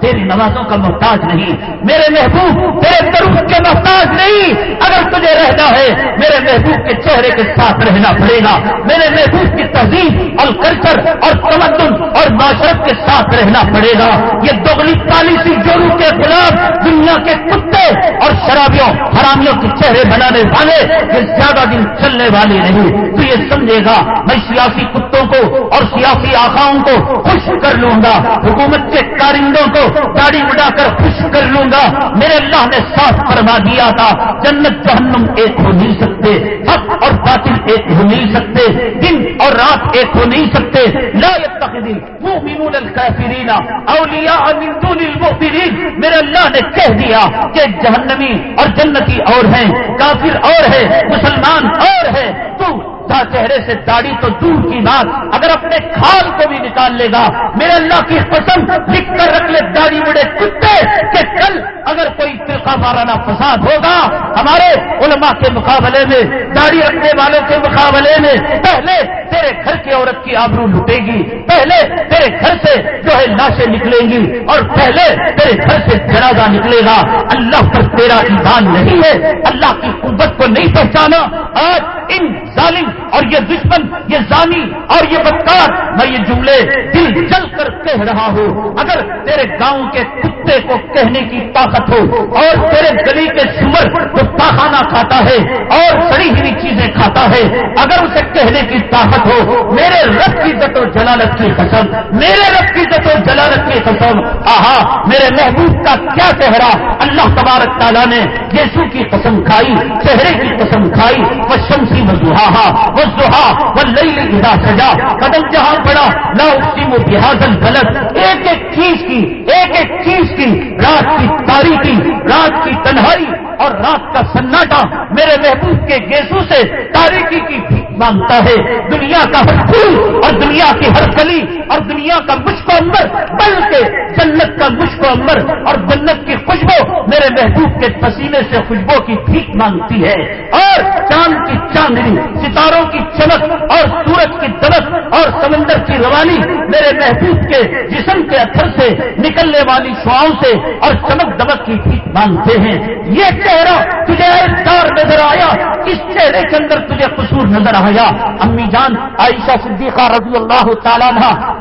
تیری نمازوں کا محتاج نہیں۔ میرے محبوب، تیرے درخت کے محتاج نہیں۔ اگر تجھے رہنا ہے، میرے محبوب کے چہرے کے ساتھ رہنا پڑے گا۔ میرے محبوب کی تہذیب اور کلچر اور تمدن اور معاشرت کے ساتھ رہنا پڑے گا۔ یہ دوگلی پالیسی جورو کے خلاف دنیا کے کتے اور شرابیوں، حرامیوں کے چہرے بنانے والے یہ زیادہ دن چلنے والے نہیں۔ تو یہ سمجھے گا، میں سیاسی کتوں کو اور سیاسی آخاؤں کو خوش کر لوں گا۔ حکومت کے کارندوں کو داڑھی اڑا کر خوش کر لوں گا۔ میرے اللہ نے صاف فرما دیا تھا۔ جنت جہنم ایک ہو نہیں سکتے، حق اور باطل ایک ہو نہیں سکتے، دن اور رات ایک ہو نہیں سکتے۔ لا المؤمنون الكافرین اولیاء من دون المؤمنین۔ میرے اللہ نے کہہ دیا کہ جہنمی اور جنتی اور ہیں، کافر اور ہے مسلمان اور ہے تو چہرے سے داڑھی تو دور کی بات، اگر اپنے کھال کو بھی نکال لے گا۔ میرے اللہ کی پسند لکھ کر رکھ لے داڑھی بڑے کتے، کہ کل اگر کوئی فرقہ مارانا فساد ہوگا ہمارے علماء کے مقابلے میں، داڑھی رکھنے والوں کے مقابلے میں، پہلے تیرے گھر کی عورت کی آبرو لٹے گی، پہلے تیرے گھر سے جو ہے لاشیں نکلیں گی، اور پہلے تیرے گھر سے جنازہ نکلے گا۔ اللہ پر تیرا ایمان نہیں ہے، اللہ کی قوت کو نہیں پہچانا۔ آج ان ظالم اور یہ دشمن، یہ زانی اور یہ بدکار، میں یہ جملے دل جل کر کہہ رہا ہوں۔ اگر تیرے گاؤں کے کتے کو کہنے کی طاقت ہو اور تیرے گلی کے سمر کو پاخانہ کھاتا ہے اور سڑی ہوئی چیزیں کھاتا ہے، اگر اسے کہنے کی طاقت ہو، میرے رب کی عزت و جلالت کی قسم، میرے رب کی عزت و جلالت کی قسم، آہا، میرے محبوب کا کیا چہرہ؟ اللہ تبارک تعالیٰ نے یسو کی قسم کھائی، چہرے کی قسم کھائی، وہ شمسی مزوہا وہ زہا واللیل ادا سجا۔ قدم جہاں پڑا، لا اسی میں البلد۔ غلط ایک ایک چیز کی، ایک ایک چیز کی، رات کی تاریخی رات کی تنہائی اور رات کا سناٹا میرے محبوب کے گیسو سے تاریخی کی مانگتا ہے۔ دنیا کا ہر پھول اور دنیا کی ہر کلی اور دنیا کا مشک امبر، بلکہ جنت کا مشک امبر اور جنت کی خوشبو میرے محبوب کے پسینے سے خوشبو کی بھیک مانگتی ہے۔ اور چاند کی چاندنی، ستاروں کی چمک اور سورج کی دمک اور سمندر کی روانی میرے محبوب کے جسم کے اثر سے نکلنے والی شعاؤں سے اور چمک دمک کی بھیک مانگتے ہیں۔ یہ چہرہ تجھے دار نظر آیا، اس چہرے کے اندر تجھے قصور نظر آیا۔ امی جان عائشہ صدیقہ رضی اللہ تعالیٰ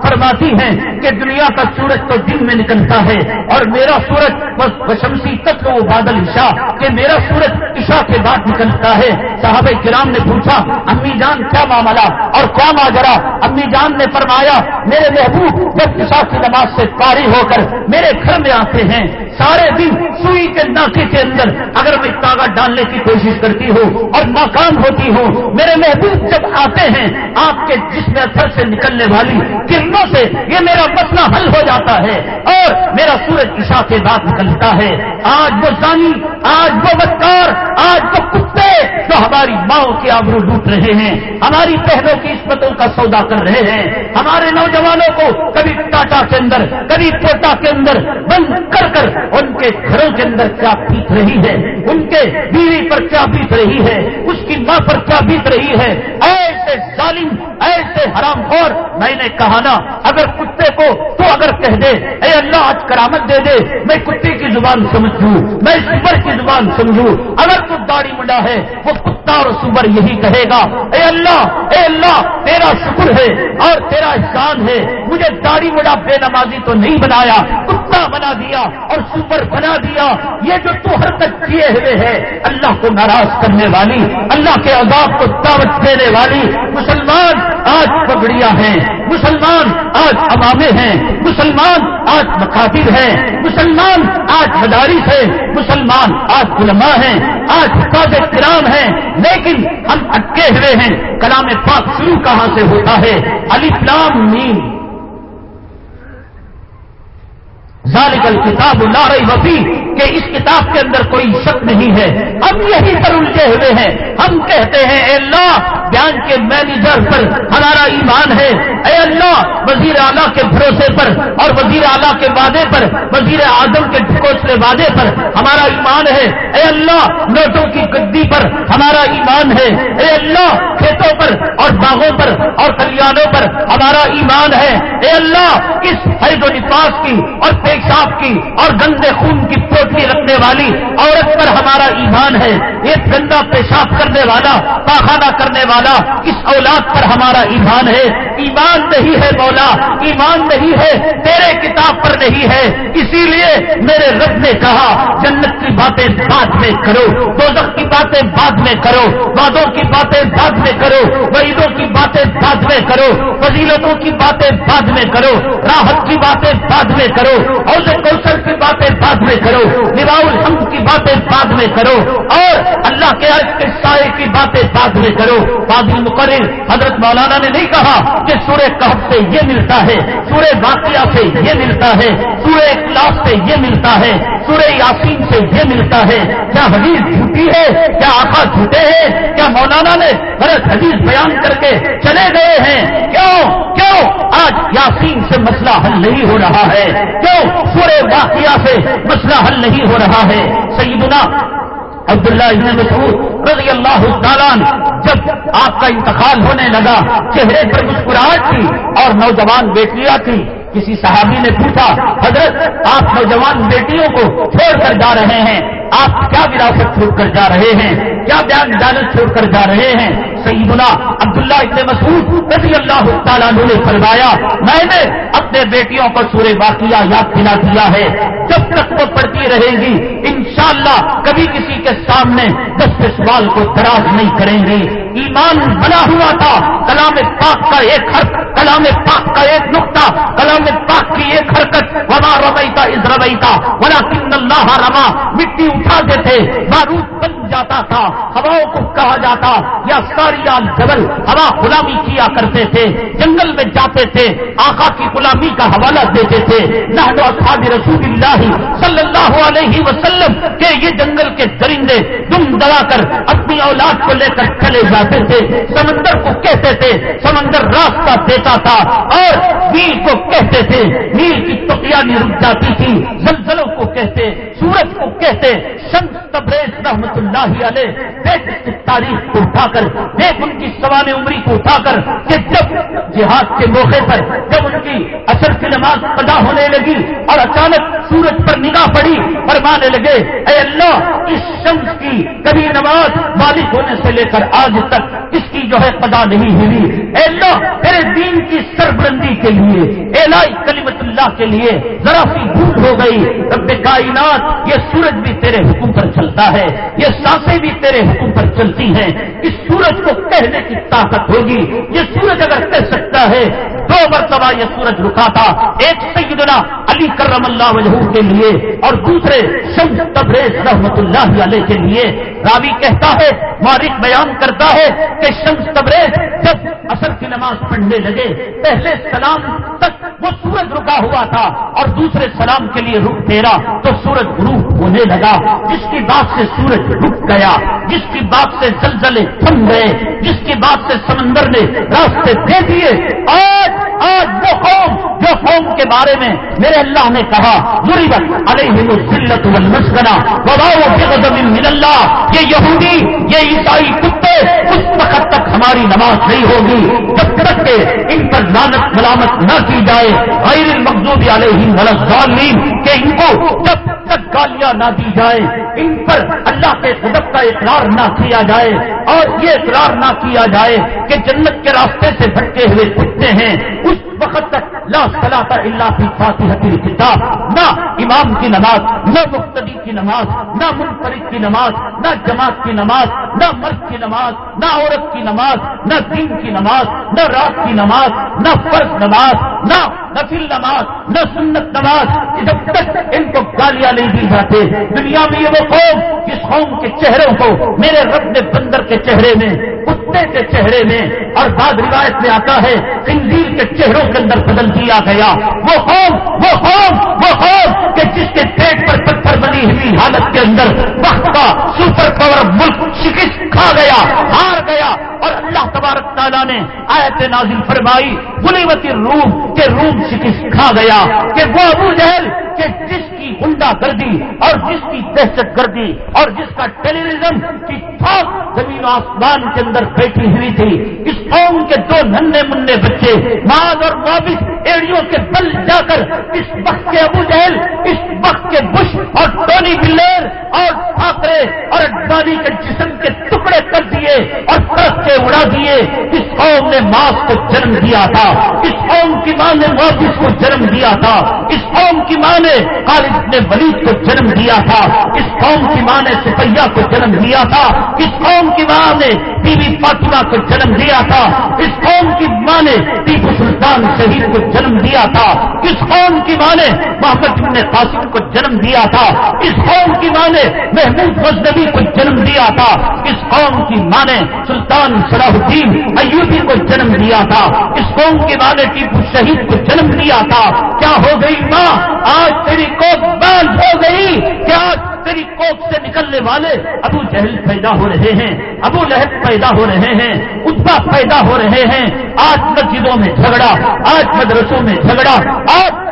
فرماتی ہیں کہ دنیا کا سورج تو دن میں نکلتا ہے اور میرا سورج بس شمسی تک وہ بادل عشا کہ میرا سورج عشا کے بعد نکلتا ہے۔ صحابہ کرام نے پوچھا، امی جان کیا معاملہ؟ اور کیا ماجرا؟ امی جان نے فرمایا، میرے محبوب جب عشا کی نماز سے پاری ہو کر میرے گھر میں آتے ہیں۔ سارے دن سوئی کے ناکے کے اندر اگر میں تاغا ڈالنے کی کوشش کرتی ہوں اور ناکام ہوتی ہوں، میرے محبوب جب آتے ہیں آپ کے جسم اثر سے نکلنے والی کرنوں سے یہ میرا مسئلہ حل ہو جاتا ہے اور میرا سورج عشاء کے بعد نکلتا ہے۔ آج وہ زانی، آج وہ بدکار، آج وہ کتے جو ہماری ماؤں کے آبرو لوٹ رہے ہیں۔ ہماری بہنوں کی اسمتوں کا سودا کر رہے ہیں۔ ہمارے نوجوانوں کو کبھی ٹاٹا کے اندر، کبھی کوٹا کے اندر بند کر کر ان کے گھروں کے اندر کیا بیت رہی ہے؟ ان کے بیوی پر کیا بیت رہی ہے؟ اس کی ماں پر کیا بیت رہی ہے؟ ایسے ظالم، ایسے حرام خور۔ میں نے کہا نا، اگر کتے کو تو اگر کہہ دے، اے اللہ آج کرامت دے دے، میں کتے کی زبان سمجھوں، میں سبر کی زبان سمجھوں۔ اگر تو داڑھی منڈا ہے، وہ کتا اور سبر یہی کہے گا، اے اللہ اے اللہ، تیرا شکر ہے اور تیرا احسان ہے۔ مجھے داڑھی مڈا بے نمازی تو نہیں بنایا، کتا بنا دیا اور سپر بنا دیا۔ یہ جو تو حرکت کیے ہوئے ہے اللہ کو ناراض کرنے والی، اللہ کے عذاب کو دعوت دینے والی مسلمان آج پگڑیاں ہیں، مسلمان آج عوامے ہیں، مسلمان آج مخاطب ہیں، مسلمان آج مدارس ہے مسلمان آج علماء ہیں، آج حفاظ کرام ہیں، لیکن ہم اٹکے ہوئے ہیں۔ کلام پاک شروع کہاں سے ہوتا ہے؟ علی فلام نیم ذالک الکتاب لا ریب کہ اس کتاب کے اندر کوئی شک نہیں ہے۔ ہم یہی پر الجھے ہوئے ہیں۔ ہم کہتے ہیں، اے اللہ بیان کے مینیجر پر ہمارا ایمان ہے۔ اے اللہ، وزیر اعلیٰ کے بھروسے پر اور وزیر اعلیٰ کے وعدے پر، وزیر اعظم کے ٹھکوسلے وعدے پر ہمارا ایمان ہے۔ اے اللہ نوٹوں کی گدی پر ہمارا ایمان ہے۔ اے اللہ، کھیتوں پر اور باغوں پر اور کلیانوں پر ہمارا ایمان ہے۔ اے اللہ، اس حید و نفاس کی اور پیشاب کی اور گندے خون کی پوٹلی رکھنے والی عورت پر ہمارا ایمان ہے۔ ایک گندا پیشاب کرنے والا، پاخانہ کرنے والا اس اولاد پر ہمارا ایمان ہے۔ ایمان نہیں ہے مولا، ایمان نہیں ہے، تیرے کتاب پر نہیں ہے۔ اسی لیے میرے رب نے کہا، جنت کی باتیں بعد میں کرو، دوزخ کی باتیں بعد میں کرو وادوں کی باتیں بعد میں کرو، وعیدوں کی باتیں بعد میں کرو، فضیلتوں کی باتیں بعد میں کرو، راحت کی باتیں بعد میں کرو اور کوشل کی باتیں بعد میں کرو نبا الحمد کی باتیں بعد میں کرو، اور اللہ کے عرض کے سائے کی باتیں بعد میں کرو۔ بادل مقرر حضرت مولانا نے نہیں کہا کہ سورہ کہف سے یہ ملتا ہے، سورہ واقعہ سے یہ ملتا ہے، سورہ کلاس سے یہ ملتا ہے، سورہ یاسین سے یہ ملتا ہے۔ کیا حدیث جھوٹی ہے؟ کیا آقا جھوٹے ہیں؟ کیا مولانا نے غلط حدیث بیان کر کے چلے گئے ہیں؟ کیوں؟ کیوں؟ آج یاسین سے مسئلہ حل نہیں ہو رہا ہے۔ کیوں؟ سورہ واقعہ سے مسئلہ حل نہیں ہو رہا ہے۔ سیدنا عبداللہ ابن مسعود رضی اللہ تعالیٰ جب آپ کا انتقال ہونے لگا، چہرے پر مسکراہٹ تھی اور نوجوان بیٹیاں تھی کسی صحابی نے پوچھا، حضرت، آپ نوجوان بیٹیوں کو چھوڑ کر جا رہے ہیں، آپ کیا وراثت چھوڑ کر جا رہے ہیں؟ کیا بیان جانت چھوڑ کر جا رہے ہیں؟ سیدنا عبداللہ ابن مسعود رضی اللہ تعالیٰ نے فرمایا، میں نے اپنے بیٹیوں کو سورہ واقعہ یاد دلا دیا ہے۔ جب تک وہ پڑھتی رہے گی، انشاءاللہ کبھی کسی کے سامنے دس سوال کو تراز نہیں کریں گے ایمان بنا ہوا تھا۔ کلام پاک کا ایک حرف، کلام پاک کا ایک نقطہ، کلام پاک کی ایک حرکت۔ وما اس از رویتا ولا کن اللہ رما مٹی اٹھاتے تھے بارود بن جاتا تھا، ہواؤں کو کہا جاتا، یا ساری جبل ہوا غلامی کیا کرتے تھے، جنگل میں جاتے تھے، آقا کی غلامی کا حوالہ دیتے تھے۔ نہو اصحاب رسول اللہ صلی اللہ علیہ وسلم کہ یہ جنگل کے درندے دم دبا کر اپنی اولاد کو لے کر چلے جاتے تھے۔ سمندر کو کہتے تھے، سمندر راستہ دیتا تھا اور نیل کو کہتے تھے۔ نیل کی تقیا رک جاتی تھی زلزلوں کو کہتے، سورج کو کہتے، شمس تبریز رحمت اللہ اللہ علیہ دیکھ اس تاریخ کو اٹھا کر دیکھ ان کی سوان عمری کو اٹھا کر کہ جب جہاد کے موقع پر، جب ان کی اثر کی نماز پدا ہونے لگی اور اچانک سورج پر نگاہ پڑی، فرمانے لگے، اے اللہ، اس شمس کی کبھی نماز مالک ہونے سے لے کر آج تک اس کی جو ہے پدا نہیں ہوئی۔ اے اللہ، تیرے دین کی سربرندی کے لیے اے لائی کلیمت اللہ کے لیے ذرا سی بھوک ہو گئی۔ رب کائنات، یہ سورج بھی تیرے حکم پر چلتا ہے۔ یہ سانسیں بھی تیرے حکم پر چلتی ہیں۔ اس سورج کو کہنے کی طاقت ہوگی۔ یہ سورج اگر کہہ سکتا ہے، دو مرتبہ یہ سورج رکا تھا ایک سیدنا علی کرم اللہ وجہ کے لیے اور دوسرے شمس تبریز رحمت اللہ علیہ کے لیے راوی کہتا ہے مارک بیان کرتا ہے کہ شمس تبریز جب اثر کی نماز پڑھنے لگے، پہلے سلام تک وہ سورج رکا ہوا تھا اور دوسرے سلام کے لیے رک پھیرا تو سورج غروب ہونے لگا۔ جس کی بات سے سورج رک گیا، جس کی بات سے زلزلے تھم گئے، جس کی بات سے سمندر نے راستے دے دیے، آج آج وہ قوم، جو قوم کے بارے میں میرے اللہ نے کہا غریبت علیہ ذلت والمسکنہ وباؤ من اللہ یہ یہودی، یہ عیسائی کتے اس وقت تک ہماری نماز نہیں ہوگی جب تک کہ ان پر لانت ملامت نہ کی جائے۔ غیر المقدوب علیہ الظالمین کہ ان کو جب تک گالیاں نہ دی جائے ان پر اللہ کے سبق کا اقرار نہ کیا جائے۔ اور یہ اقرار نہ کیا جائے کہ جنت کے راستے سے بھٹکے ہوئے کتے ہیں، اس وقت تک لا صلاح اللہ کی فاتحہ کی کتاب نہ امام کی نماز نہ مختلف کی نماز نہ منفرد کی نماز نہ جماعت کی نماز نہ مرد کی نماز نہ عورت کی نماز نہ دین کی نماز نہ رات کی نماز نہ فرض نماز نہ نفل نماز نہ سنت نماز جب تک ان کو گالیاں نہیں دی جاتے دنیا میں یہ وہ قوم جس قوم کے چہروں کو میرے رب نے بندر کے چہرے میں کتے کے چہرے میں اور بعد روایت میں آتا ہے، خنزیر کے چہروں کے اندر بدل دیا گیا۔ وہ قوم وہ قوم وہ قوم کہ جس کے پیٹ پر پتھر بنی ہوئی حالت کے اندر وقت کا سپر پاور ملک شکست کھا گیا، ہار گیا۔ اور اللہ تبارک تعالیٰ نے آیت نازل فرمائی بلیوتی روم کے روم شکست کھا گیا، کہ وہ ابو جہل، کہ جس کی گنڈا گردی اور جس کی دہشت گردی اور جس کا ٹیلیویژن کی تھوک زمین آسمان کے اندر بیٹھی ہوئی تھی، اس قوم کے دو ننے منہ بچے ماض اور وابق ایڑیوں کے بل جا کر اس وقت کے ابو جہل، اس وقت کے بش اور ٹونی بلیر اور ٹھاکرے اور اڈوانی کے جسم کے ٹکڑے کر دیے اور فرق کے اڑا دیے۔ اس قوم نے ماس کو جنم دیا تھا۔ اس قوم کی ماں نے واپس کو جنم دیا تھا۔ اس قوم کی ماں نے خالد نے ولید کو جنم دیا تھا، اس قوم کی ماں نے سپیا کو جنم دیا تھا، اس قوم کی ماں نے بی بی فاطمہ کو جنم دیا تھا، اس قوم کی ماں نے ٹیپو سلطان شہید کو جنم دیا تھا کس قوم کی ماں نے محمد ابن قاسم کو جنم دیا تھا کس قوم کی ماں نے محمود مزدبی کو جنم دیا تھا کس قوم کی ماں نے سلطان صلاح الدین ایوبی کو جنم دیا تھا کس قوم کی ماں نے ٹیپو شہید کو جنم دیا تھا۔ کیا ہو گئی ماں؟ آج تیری کوک بند ہو گئی کیا تیری کوپ سے نکلنے والے ابو جہل پیدا ہو رہے ہیں، ابو لہب پیدا ہو رہے ہیں اتبا پیدا ہو رہے ہیں۔ آج مسجدوں میں جھگڑا، آج مدرسوں میں جھگڑا، آج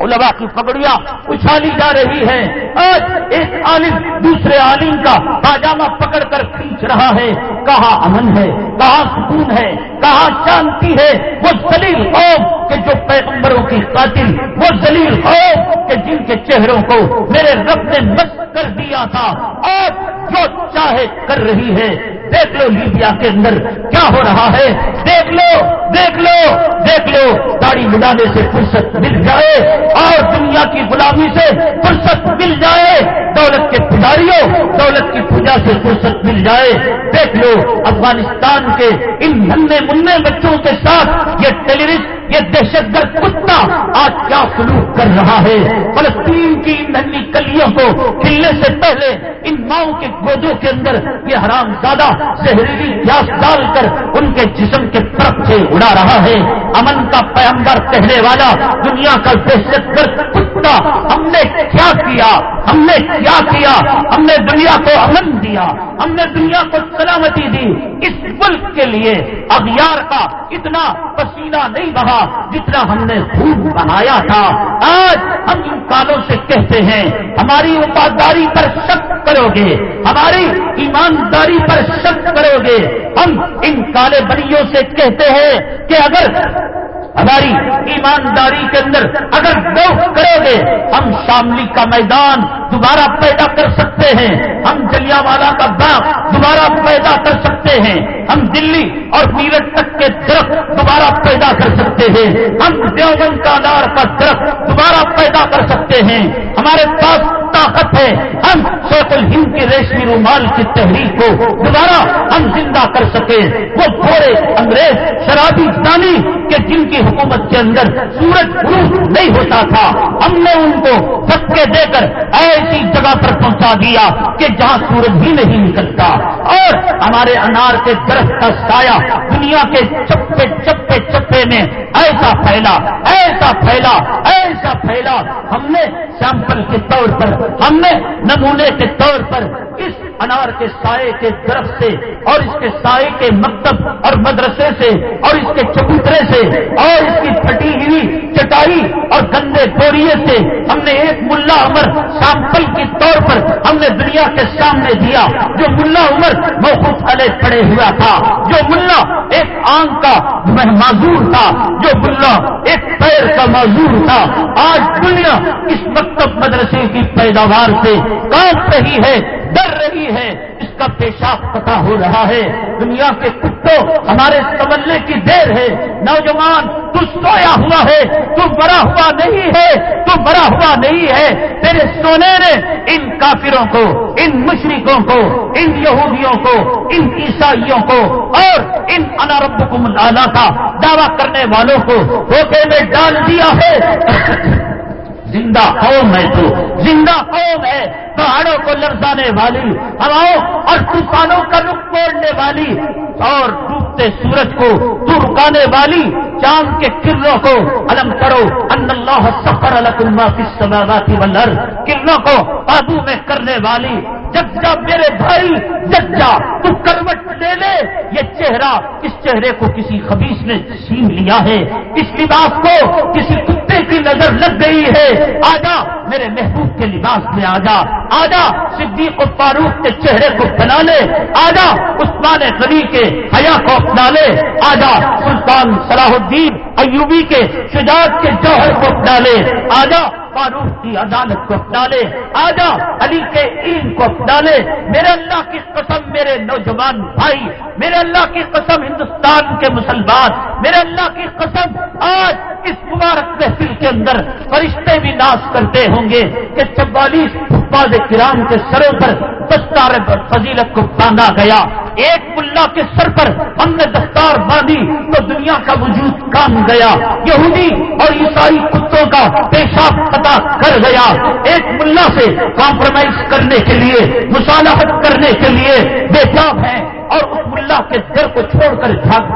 علماء کی پگڑیاں اچھالی جا رہی ہے آج ایک عالم دوسرے عالم کا پاجامہ پکڑ کر کھینچ رہا ہے۔ کہاں امن ہے؟ کہاں سکون ہے؟ کہاں شانتی ہے؟ وہ دلیل قوم کہ جو پیغمبروں کی قاتل وہ دلیل قوم کہ جن کے چہروں کو میرے رب نے مست کر دیا تھا۔ آج جو چاہے کر رہی ہے۔ دیکھ لو لیبیا کے اندر کیا ہو رہا ہے۔ دیکھ لو دیکھ لو دیکھ لو۔ داڑھی ملانے سے فرصت مل جائے اور دنیا کی غلامی سے فرصت مل جائے۔ دولت کے پجاریوں دولت کی پوجا سے فرصت مل جائے۔ دیکھ لو افغانستان کے ان ننے منہ بچوں کے ساتھ یہ ٹیلیویژن یہ دہشت گرد کتا آج کیا سلوک کر رہا ہے۔ فلسطین کی ننی کلیوں کو کھلنے سے پہلے ان ماؤں کے گودوں کے اندر یہ حرام زیادہ زہریلی گیس ڈال کر ان کے جسم کے طرف سے اڑا رہا ہے۔ امن کا پیمبر کہنے والا دنیا کا دہشت گرد کتا، ہم نے کیا کیا؟ ہم نے کیا کیا، ہم نے دنیا کو امن دیا، ہم نے دنیا کو سلامتی دی۔ اس ملک کے لیے اغیار کا اتنا پسینہ نہیں بہا جتنا ہم نے خوب بنایا تھا۔ آج ہم ان کالوں سے کہتے ہیں، ہماری وفاداری پر شک کرو گے، ہماری ایمانداری پر شک کرو گے۔ ہم ان کالے بڑیوں سے کہتے ہیں کہ اگر ہماری ایمانداری کے اندر اگر دو کرو گے، ہم شاملی کا میدان دوبارہ پیدا کر سکتے ہیں۔ ہم جلیا والا کا باغ دوبارہ پیدا کر سکتے ہیں۔ ہم دلی اور میرٹ تک کے درخت دوبارہ پیدا کر سکتے ہیں۔ ہم دیوبند کا دار کا درخت دوبارہ پیدا کر سکتے ہیں۔ ہمارے پاس طاقت ہے۔ ہم شیخ الہند کی ریشمی رومال کی تحریر کو دوبارہ ہم زندہ کر سکے وہ تھوڑے انگریز، شرابی دانی کے جن کی حکومت کے اندر سورج گروپ نہیں ہوتا تھا، ہم نے ان کو دھکے دے کر ایسی جگہ پر پہنچا دیا کہ جہاں سورج بھی نہیں نکلتا۔ اور ہمارے انار کے درخت کا سایہ دنیا کے چپے چپے چپے میں ایسا پھیلا ایسا پھیلا ایسا پھیلا۔ ہم نے سیمپل کے طور پر ہم نے نمونے کے طور پر اس انار کے سائے کے درخت سے اور اس کے سائے کے مکتب اور مدرسے سے اور اس کے چبوترے سے اور اس کی پھٹی ہوئی چٹائی اور گندے بوریے سے ہم نے ایک ملا عمر سیمپل کے طور پر ہم نے دنیا کے سامنے دیا جو ملا عمر محفوظ علیہ پڑے ہوا تھا، جو ملا ایک آنکھ کا معذور تھا، جو ملا ایک پیر کا معذور تھا۔ آج دنیا اس مکتب مدرسے کی پیداوار سے کام رہی ہے، ڈر رہی ہے، اس کا پیشاب پتا ہو رہا ہے۔ دنیا کے کتوں ہمارے سمجھنے کی دیر ہے۔ نوجوان، تو سویا ہوا ہے، تو بڑا ہوا نہیں ہے، تو بڑا ہوا نہیں ہے۔ تیرے سونے نے ان کافروں کو، ان مشرقوں کو، ان یہودیوں کو، ان عیسائیوں کو اور ان انارب اللہ کا دعویٰ کرنے والوں کو دھوکے میں ڈال دیا ہے۔ زندہ قوم ہے تو زندہ قوم ہے۔ پہاڑوں کو لرزانے والی، ہواؤں اور طوفانوں کا رخ توڑنے والی اور ڈوبتے سورج کو تو رکانے والی چاند کے کرنوں کو الم کرو ان اللہ سفر الما کی سماواتی ولر کرنوں کو قابو میں کرنے والی جب جب میرے بھائی جب جا تو کروٹ لے لے۔ یہ چہرہ، اس چہرے کو کسی خبیص نے چھین لیا ہے۔ اس لباس کو کسی کی نظر لگ گئی ہے۔ آجا میرے محبوب کے لباس میں آجا آجا صدیق و فاروق کے چہرے کو بنا لے، آجا عثمان غنی کے حیا کو اپنا لے، آجا سلطان صلاح الدین ایوبی کے شجاعت کے جوہر کو اپنا لے، آجا فاروق کی عدالت کو اپنا لے، آجا علی کے عید کو اپنا لے۔ میرے اللہ کی قسم، میرے نوجوان بھائی، میرے اللہ کی قسم، ہندوستان کے مسلمان، میرے اللہ کی قسم، آج اس مبارک محفل کے اندر فرشتے بھی ناش کرتے ہیں۔ ہوں گے کہ چوالیس باز کرام کے سروں پر دستار فضیلت کو باندھا گیا۔ ایک ملا کے سر پر ہم نے دستار باندھی تو دنیا کا وجود کام گیا۔ یہودی اور عیسائی کتوں کا پیشاب پتا کر گیا۔ ایک ملا سے کمپرومائز کرنے کے لیے، مصالحت کرنے کے لیے بے چاپ ہیں۔ اور اس ملا کے در کو چھوڑ کر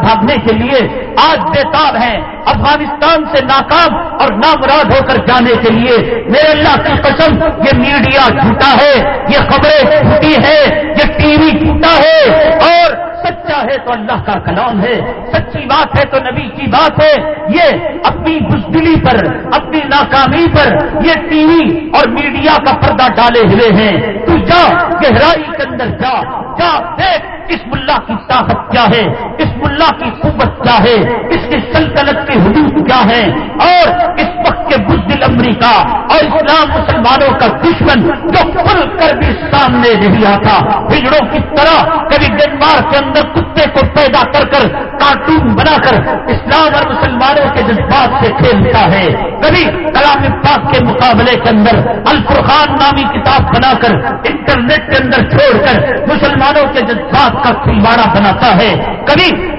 بھاگنے کے لیے آج بےتاب ہیں، افغانستان سے ناکام اور نامراد ہو کر جانے کے لیے۔ میرے اللہ کی قسم، یہ میڈیا جھوٹا ہے، یہ خبریں جھوٹی ہے یہ ٹی وی جھوٹا ہے۔ اور سچا ہے تو اللہ کا کلام ہے، سچی بات ہے تو نبی کی بات ہے۔ یہ اپنی بزدلی پر، اپنی ناکامی پر یہ ٹی وی اور میڈیا کا پردہ ڈالے ہوئے ہیں۔ تو جا، گہرائی کے اندر جا جا، دیکھ۔ اس ملا کی طاقت کیا ہے؟ اس ملا کی قوت کیا ہے؟ اس کی سلطنت کی حدود کیا ہے اور اس وقت کے بزدل امریکہ اور اسلام مسلمانوں کا دشمن جو کھل کر بھی سامنے نہیں آتا بگڑوں کی طرح کبھی ڈنمارک کے اندر کتے کو پیدا کر کر کارٹون بنا کر اسلام اور مسلمانوں کے جذبات سے کھیلتا ہے۔ کبھی کلام پاک کے مقابلے کے اندر الفرخان نامی کتاب بنا کر انٹرنیٹ کے اندر چھوڑ کر مسلمانوں کے جذبات کا کھلواڑا بناتا ہے۔ کبھی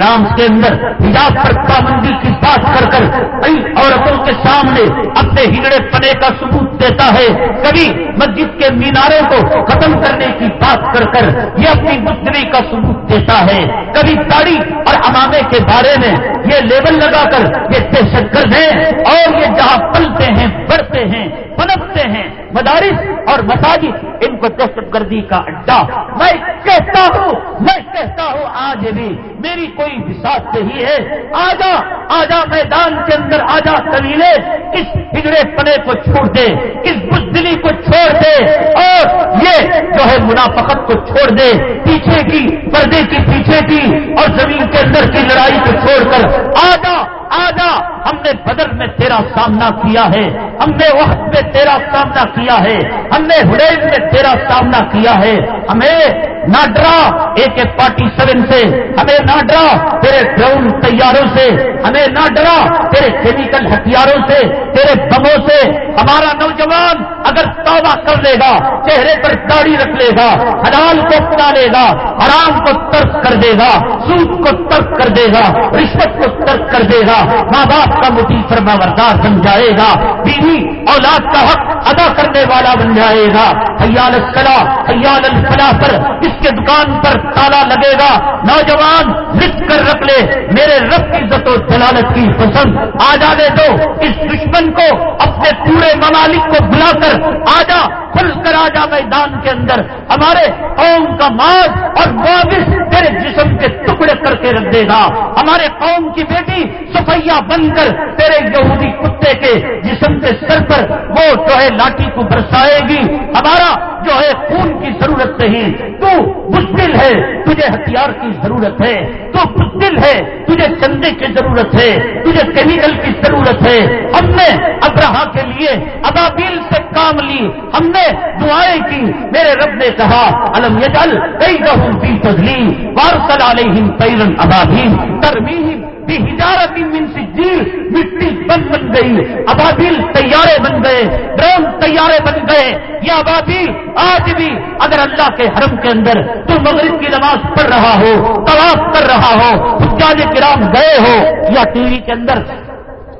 رام کے اندر حجاب پر پابندی کی بات کر کر کئی عورتوں کے سامنے اپنے ہگڑے پنے کا ثبوت دیتا ہے۔ کبھی مسجد کے میناروں کو ختم کرنے کی بات کر کر یہ اپنی مستری کا ثبوت دیتا ہے۔ کبھی تاڑی اور امامے کے بارے میں یہ لیبل لگا کر یہ دہشت گرد ہیں اور یہ جہاں پلتے ہیں، بڑھتے ہیں۔ پنپتے ہیں، مدارس اور مساجد، ان کو دہشت گردی کا اڈا۔ میں کہتا ہوں، میں کہتا ہوں، آج بھی میری کوئی بساط نہیں ہے۔ آجا آجا میدان کے اندر، آجا قبیلے اس بگڑے پنے کو چھوڑ دے، اس بزدلی کو چھوڑ دے، اور یہ جو ہے منافقت کو چھوڑ دے۔ پیچھے کی، پردے کی پیچھے کی، اور زمین کے اندر کی لڑائی کو چھوڑ کر۔ آجا آجا، ہم نے بدر میں تیرا سامنا کیا ہے۔ ہم نے وقت میں تیرا سامنا کیا ہے؟ ہم نے ہڈیل میں تیرا سامنا کیا ہے۔ ہمیں نہ ڈرا اے کے پارٹی سیون سے۔ ہمیں نہ ڈرا تیرے ڈرون تیاروں سے۔ ہمیں نہ ڈرا تیرے کیمیکل ہتھیاروں سے، تیرے بموں سے۔ ہمارا نوجوان اگر توبہ کر لے گا، چہرے پر داڑھی رکھ لے گا، حلال کو اپنا لے گا، حرام کو ترک کر دے گا سوٹ کو ترک کر دے گا، رشوت کو ترک کر دے گا، ماں باپ کا مٹی فرما بردار بن جائے گا، بیوی اولاد کا حق ادا کرنے والا بن جائے گا۔ حیال الصلاح، حیال الفلاح پر، اس کے دکان پر تالا لگے گا۔ نوجوان لکھ کر رکھ لے۔ میرے رب کی عزت و جلالت کی پسند آ جانے دو۔ اس دشمن کو، اپنے پورے ممالک کو بلا کر آجا کھل کر آجا میدان کے اندر۔ ہمارے قوم کا ماض اور معاوض تیرے جسم کے ٹکڑے کر کے رکھ دے گا۔ ہمارے قوم کی بیٹی سفیا بن کر تیرے یہودی کتے کے جسم کے سر پر وہ جو ہے لاٹھی کو برسائے گی۔ ہمارا جو ہے، خون کی ضرورت نہیں۔ تو مشکل ہے، تجھے ہتھیار کی ضرورت ہے۔ تو مشکل ہے، تجھے چندے کی ضرورت ہے۔ تجھے کیمیکل کی ضرورت ہے۔ ہم نے ابراہ کے لیے ابابیل سے کام لی۔ ہم نے دعائیں کی۔ میرے رب نے کہا، الم یجل کئی گہوں کی تجلی وارسل علیہم پیرن ابابیل۔ ترمیم ہجارت من سجیل، مٹی بن بن گئی، ابابیل تیارے بن گئے، ڈرون تیارے بن گئے۔ یہ ابابیل، آج بھی اگر اللہ کے حرم کے اندر تو مغرب کی نماز پڑھ رہا ہو، طواف کر رہا ہو، حجاج کرام گئے ہو، یا ٹی وی کے اندر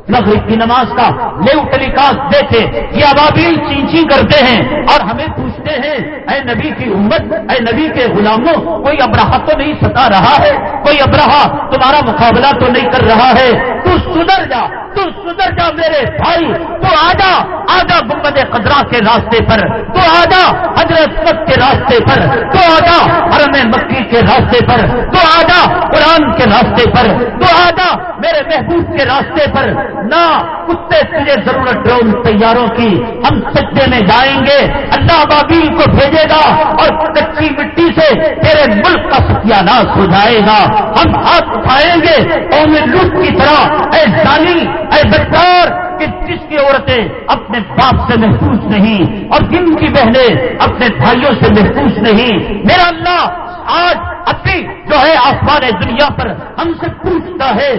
مغرب کی نماز کا لیو ٹیلی کاسٹ دیتے یہ ابابیل چینچی کرتے ہیں اور ہمیں پوچھتے ہیں، اے نبی کی امت، اے نبی کے غلاموں، کوئی ابراہ تو نہیں ستا رہا ہے؟ کوئی ابراہ تمہارا مقابلہ تو نہیں کر رہا ہے؟ تو سدھر جا تو سدھر جا میرے بھائی، تو آجا آجا گمبد قدرا کے راستے پر، تو آجا حضرت کے راستے پر، تو آجا حرم مکی کے راستے پر، تو آجا قرآن کے راستے پر، تو آجا میرے محبوب کے راستے پر۔ نہ کتے تجھے ضرورت ڈرون تیاروں کی، ہم سچے میں جائیں گے، اللہ بابیل کو بھیجے گا اور کچی مٹی سے تیرے ملک کا ستیہ ناش ہو جائے گا۔ ہم ہاتھ اٹھائیں گے، قوم لوٹ کی طرح، اے جانی اے بچار، کہ جس کی عورتیں اپنے باپ سے محفوظ نہیں اور جن کی بہنیں اپنے بھائیوں سے محفوظ نہیں، میرا اللہ، آج اپنی جو ہے آسمان دنیا پر ہم سے پوچھتا ہے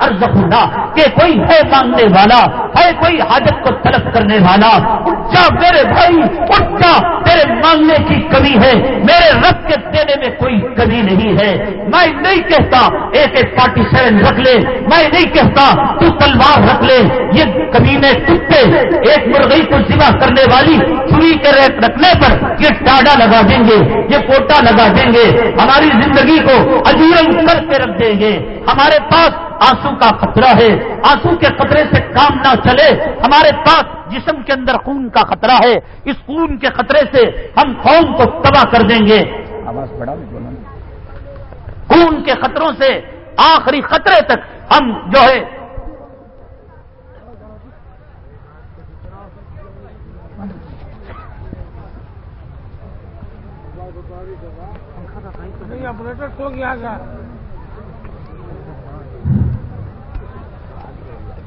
عرض ہونا کہ کوئی ہے مانگنے والا، ہے کوئی حاجت کو طلب کرنے والا؟ اٹھا میرے بھائی اٹھا تیرے مانگنے کی کمی ہے، میرے رب کے دینے میں کوئی کمی نہیں ہے۔ میں نہیں کہتا ایک ایک پارٹی سیون رکھ لے، میں نہیں کہتا تو تلوار رکھ لے۔ یہ کمینے کتے، ایک مرغئی کو ذبح کرنے والی چوری کے رکھنے پر یہ ٹاڈا لگا دیں گے، یہ کوٹا لگا دیں گے ہماری زندگی کو اجیرن کر کے رکھ دیں گے۔ ہمارے پاس آنسو کا خطرہ ہے آنسو کے خطرے سے کام نہ چلے۔ ہمارے پاس جسم کے اندر خون کا خطرہ ہے اس خون کے خطرے سے ہم قوم کو تباہ کر دیں گے۔ آواز بڑا خون کے خطروں سے آخری خطرے تک ہم جو ہے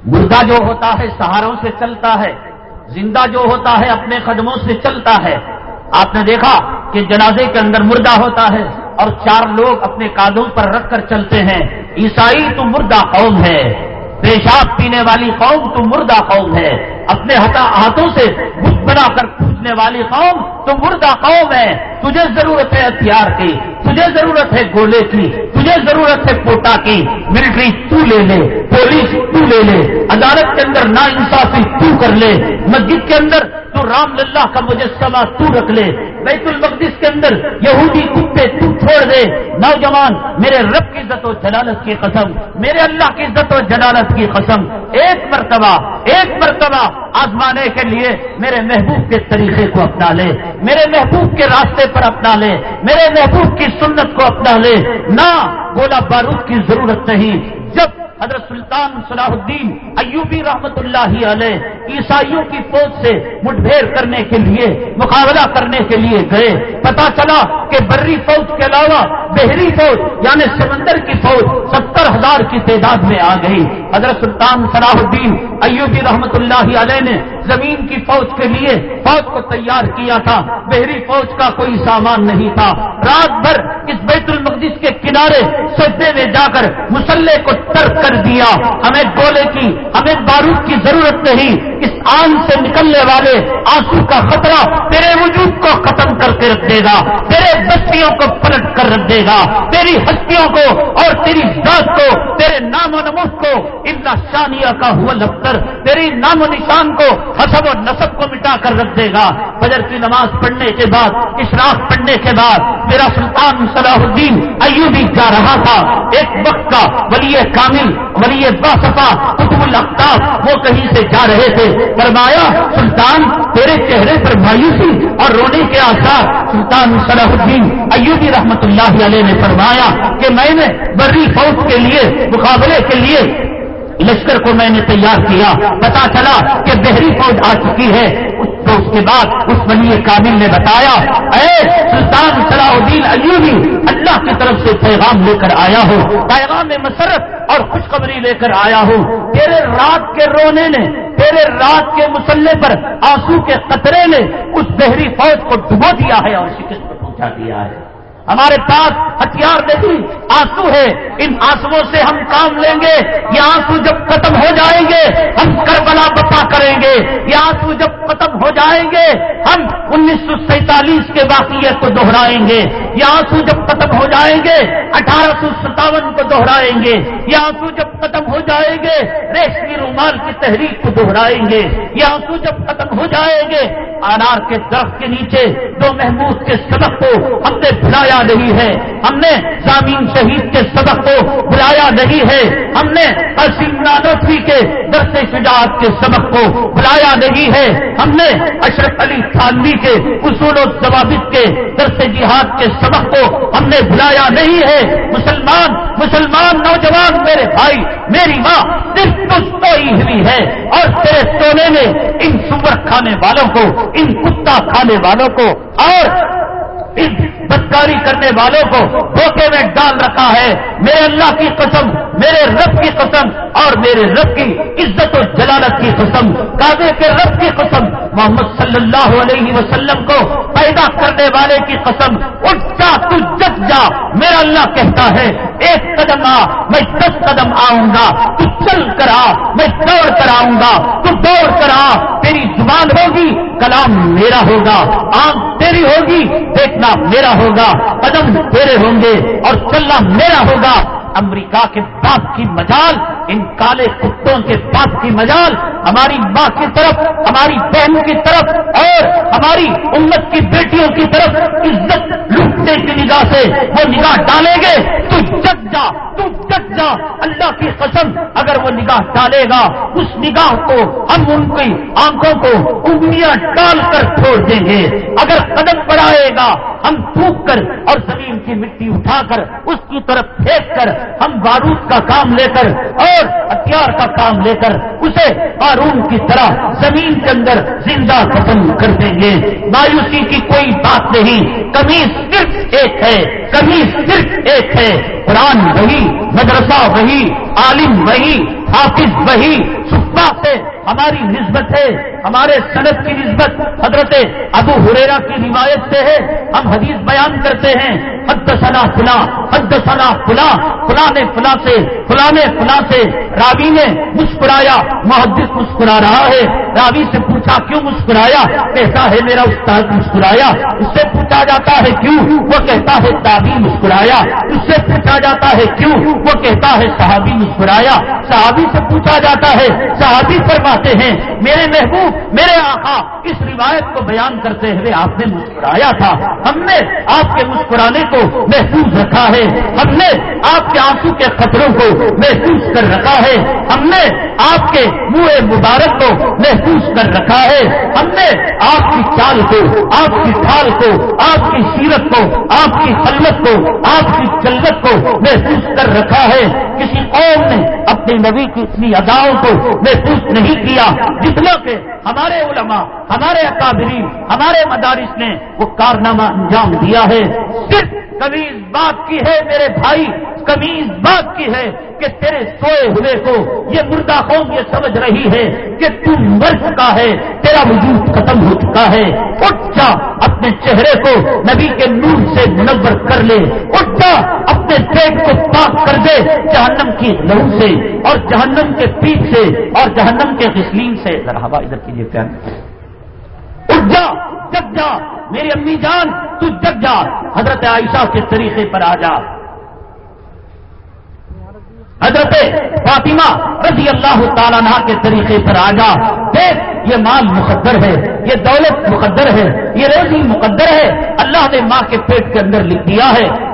مردہ جو ہوتا ہے سہاروں سے چلتا ہے، زندہ جو ہوتا ہے اپنے قدموں سے چلتا ہے۔ آپ نے دیکھا کہ جنازے کے اندر مردہ ہوتا ہے اور چار لوگ اپنے کادوں پر رکھ کر چلتے ہیں۔ عیسائی تو مردہ قوم ہے، پیشاب پینے والی قوم تو مردہ قوم ہے۔ اپنے ہاتھوں سے بت بنا کر پوچھنے والی قوم، تو مردہ قوم ہے، تجھے ضرورت ہے ہتھیار کی، تجھے ضرورت ہے گولے کی، تجھے ضرورت ہے کوٹا کی، ملٹری تو لے لے، پولیس تو لے لے، عدالت کے اندر نا انصافی تو کر لے، مسجد کے اندر تو رام للہ کا مجسمہ تو رکھ لے، بیت المقدس کے اندر یہودی کتے تو چھوڑ دے۔ نوجوان، میرے رب کی عزت و جلالت کی قسم، میرے اللہ کی عزت و جلالت کی قسم، ایک مرتبہ ایک مرتبہ آزمانے کے لیے میرے محبوب کے طریقے کو اپنا لے، میرے محبوب کے راستے پر اپنا لے، میرے محبوب کی سنت کو اپنا لے۔ نہ گولا بارود کی ضرورت نہیں، جب حضرت سلطان صلاح الدین ایوبی رحمت اللہ علیہ عیسائیوں کی فوج سے مٹبھیڑ کرنے کے لیے، مقابلہ کرنے کے لیے گئے۔ پتا چلا کہ بری فوج کے علاوہ بحری فوج یعنی سمندر کی فوج، ستر ہزار کی تعداد میں آ گئی۔ حضرت سلطان صلاح الدین ایوبی رحمت اللہ علیہ نے زمین کی فوج کے لیے فوج کو تیار کیا تھا۔ بحری فوج کا کوئی سامان نہیں تھا۔ رات بھر اس بیت المقدس کے کنارے سجدے میں جا کر مسلح کو ترک کر دیا۔ ہمیں گولے کی، ہمیں بارود کی ضرورت نہیں۔ اس آن سے نکلنے والے آنسو کا خطرہ تیرے وجود کو ختم کر کے رکھ دے گا۔ تیرے بستیوں کو پلٹ کر رکھ دے گا۔ تیری ہستیوں کو اور تیری ذات کو، تیرے نام و نموز کو۔ اتنا شانیہ کا ہوا لفتر، تیری نام و نشان کو حسب و نصب کو مٹا کر رکھ دے گا۔ فجر کی نماز پڑھنے کے بعد، اشراق پڑھنے کے بعد میرا سلطان صلاح الدین ایوبی جا رہا تھا۔ ایک وقت کا ولی کامل، ولی باصفا قطب الختاب وہ کہیں سے جا رہے تھے۔ فرمایا، سلطان، تیرے چہرے پر مایوسی اور رونے کے آثار۔ سلطان صلاح الدین ایوبی رحمت اللہ علیہ نے فرمایا کہ میں نے بری فوج کے لیے، مقابلے کے لیے لشکر کو میں نے تیار کیا، پتا چلا کہ بحری فوج آ چکی ہے۔ تو اس کے بعد اس ولی کامل نے بتایا، اے سلطان صلاح الدین ایوبی، اللہ کی طرف سے پیغام لے کر آیا ہو، پیغام مسرت اور خوشخبری لے کر آیا ہو۔ تیرے رات کے رونے نے، تیرے رات کے مسلح پر آنسو کے قطرے نے اس بحری فوج کو ڈبو دیا ہے اور شکست پہنچا دیا ہے۔ ہمارے پاس ہتھیار نہیں آنسو ہے۔ ان آنسو سے ہم کام لیں گے۔ یہ آنسو جب ختم ہو جائیں گے، ہم کربلا بپا کریں گے۔ یہ آنسو جب ختم ہو جائیں گے، ہم انیس سو سینتالیس کے واقعے کو دوہرائیں گے۔ یہ آنسو جب ختم ہو جائیں گے، اٹھارہ سو ستاون کو دوہرائیں گے۔ یہ آنسو جب ختم ہو جائیں گے، ریشمی رومال کی تحریک کو دوہرائیں گے۔ یہ آنسو جب ختم ہو جائیں گے انار کے درخت کے نیچے دو محمود کے سبق کو ہم نے بلایا نہیں ہے۔ ہم نے زامین شہید کے سبق کو بلایا نہیں ہے۔ ہم نے نانوی کے درس شجاعت کے سبق کو بلایا نہیں ہے۔ ہم نے اشرف علی خانوی کے اصول و ضوابط کے درس جہاد کے سبق کو ہم نے بلایا نہیں ہے۔ مسلمان مسلمان نوجوان میرے بھائی، میری ماں صرف کچھ سوئی ہوئی ہے۔ اور تیرے سونے میں ان سور کھانے والوں کو، ان کتا کھانے والوں کو، اور داری کرنے والوں کو دھوکے میں ڈال رکھا ہے۔ میرے اللہ کی قسم، میرے رب کی قسم اور میرے رب کی عزت و جلالت کی قسم۔ کابے کے رب کی قسم، محمد صلی اللہ علیہ وسلم کو پیدا کرنے والے کی قسم۔ اٹھ جا، تو جگ جا۔ میرا اللہ کہتا ہے، ایک قدم آ، میں دس قدم آؤں گا۔ تو چل کر آ، میں دوڑ کر آؤں گا۔ تو دوڑ کر آ، تیری زبان ہوگی، کلام میرا ہوگا۔ آنکھ تیری ہوگی، دیکھنا میرا ہوگا قدم تیرے ہوں گے اور چلنا میرا ہوگا۔ امریکہ کے باپ کی مجال ان کالے کتوں کے باپ کی مجال ہماری ماں کی طرف، ہماری بہن کی طرف اور ہماری امت کی بیٹیوں کی طرف عزت لوٹنے کی نگاہ سے وہ نگاہ ڈالیں گے۔ تو جگ جا، تو جگ جا۔ اللہ کی قسم، اگر وہ نگاہ ڈالے گا، اس نگاہ کو ہم ان کی آنکھوں کو انگلیاں ڈال کر چھوڑ دیں گے۔ اگر قدم بڑھائے گا، ہم تھوک کر اور زمین کی مٹی اٹھا کر اس کی طرف پھینک کر ہم بارود کا کام لے کر اور ہتھیار کا کام لے کر اسے قارون کی طرح زمین کے اندر زندہ ختم کر دیں گے۔ مایوسی کی کوئی بات نہیں۔ کمی صرف ایک ہے۔ کمی صرف ایک ہے۔ قرآن وہی، مدرسہ وہی، عالم وہی، حافظ وہی سپا سے ہماری نسبت ہے ہمارے صنعت کی نسبت۔ حضرت ابو ہریرا کی روایت سے ہے، ہم حدیث بیان کرتے ہیں، حدثنا فلا فلاں فلا فلاں نے فلا سے، فلاں نے فلاں سے، راوی نے مسکرایا، محدث مسکرا رہا ہے۔ راوی سے پوچھا کیوں مسکرایا؟ کہتا ہے میرا استاد مسکرایا۔ اس سے پوچھا جاتا ہے کیوں؟ وہ کہتا ہے تابی مسکرایا۔ اس سے پوچھا جاتا ہے کیوں؟ وہ کہتا ہے صحابی مسکرایا۔ صحابی سے پوچھا جاتا ہے، صحابی فرما ہیں، میرے محبوب، میرے آقا، اس روایت کو بیان کرتے ہوئے آپ نے مسکرایا تھا۔ ہم نے آپ کے مسکرانے کو محفوظ رکھا ہے۔ ہم نے آپ کے آنسو کے خطروں کو محفوظ کر رکھا ہے۔ ہم نے آپ کے منہ مبارک کو محفوظ کر رکھا ہے۔ ہم نے آپ کی چال کو، آپ کی ٹھال کو، آپ کی سیرت کو، آپ کی خلت کو، آپ کی چلت کو محفوظ کر رکھا ہے۔ کسی قوم نے اپنے نبی کی اتنی اداؤں کو محفوظ نہیں کیا۔ جتنا کہ ہمارے علماء، ہمارے اکابرین، ہمارے مدارس نے وہ کارنامہ انجام دیا ہے۔ صرف کبھی اس بات کی ہے میرے بھائی کمی اس بات کی ہے کہ تیرے سوئے ہوئے کو یہ مردہ قوم یہ سمجھ رہی ہے کہ تم مر چکا ہے، تیرا وجود ختم ہو چکا ہے۔ اٹھ جا اپنے چہرے کو نبی کے نور سے منور کر لے۔ اٹھ جا اپنے پیٹ کو پاک کر دے جہنم کی لہو سے اور جہنم کے پیٹ سے اور جہنم کے غسلین سے۔ ذرا ہوا ادھر کیجیے پیار۔ اٹھ جا، جگ جا۔ میری امی جان، تو جگ جا۔ حضرت عائشہ کے طریقے پر آ جا۔ حضرت فاطمہ رضی اللہ تعالیٰ کے طریقے پر آ جا۔ دیکھ، یہ مال مقدر ہے، یہ دولت مقدر ہے، یہ روزی مقدر ہے۔ اللہ نے ماں کے پیٹ کے اندر لکھ دیا ہے۔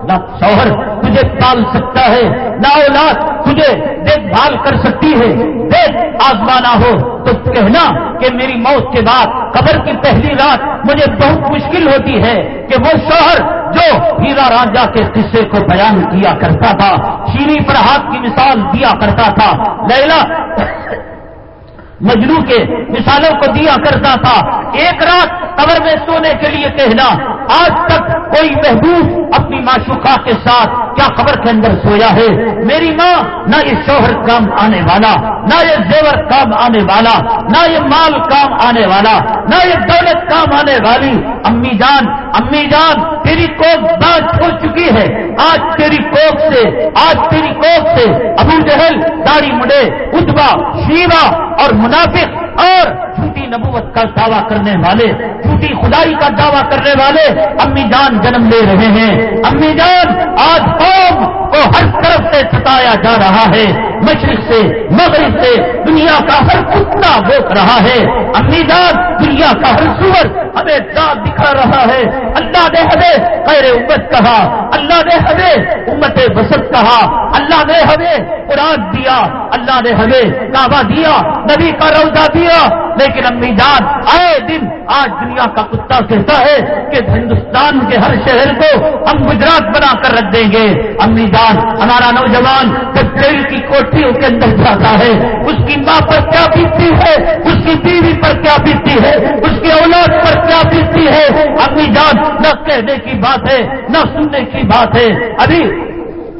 نہ شوہر تجھے پال سکتا ہے، نہ اولاد تجھے دیکھ بھال کر سکتی ہے۔ دیکھ، آزمانا ہو۔ تو کہنا کہ میری موت کے بعد قبر کی پہلی رات مجھے بہت مشکل ہوتی ہے کہ وہ شوہر جو ہیرا راجا کے قصے کو بیان کیا کرتا تھا شیری پر ہاتھ کی مثال دیا کرتا تھا۔ لیلا مجلو کے مثالوں کو دیا کرتا تھا۔ ایک رات قبر میں سونے کے لیے کہنا، آج تک کوئی محبوب اپنی معشوقہ کے ساتھ کیا خبر کے اندر سویا ہے؟ میری ماں نہ یہ شوہر کام آنے والا، نہ یہ زیور کام آنے والا، نہ یہ مال کام آنے والا، نہ یہ دولت کام آنے والی۔ امی جان امی جان، تیری کوک بات ہو چکی ہے۔ آج تیری کوک سے، آج تیری کوک سے ابو جہل داری مڈے اتبا شیوا اور منافق اور جھوٹی نبوت کا دعویٰ کرنے والے جھوٹی خدائی کا دعویٰ کرنے والے امی جان جنم لے رہے ہیں۔ امی جان، آج قوم کو ہر طرف سے ستایا جا رہا ہے۔ مشرق سے، مغرب سے، دنیا کا ہر کتنا بوک رہا ہے۔ امی جان، دنیا کا ہر سور ہمیں دانت دکھا رہا ہے۔ اللہ نے ہمیں خیر امت کہا۔ اللہ نے ہمیں امت بسط کہا۔ اللہ نے ہمیں قرآن دیا۔ اللہ نے ہمیں کعبہ دیا۔ نبی کا روزہ دیا۔ لیکن امی جان، آئے دن آج دنیا کا کتا کہتا ہے کہ ہندوستان کے ہر شہر کو ہم گجرات بنا کر رکھ دیں گے۔ امی جان، ہمارا نوجوان جب ٹرین کی کوٹھیوں کے اندر جاتا ہے، اس کی ماں پر کیا بیتتی ہے؟ اس کی بیوی پر کیا بیتتی ہے؟ اس کی اولاد پر کیا بیتتی ہے؟ اپنی جان، نہ کہنے کی بات ہے، نہ سننے کی بات ہے۔ ابھی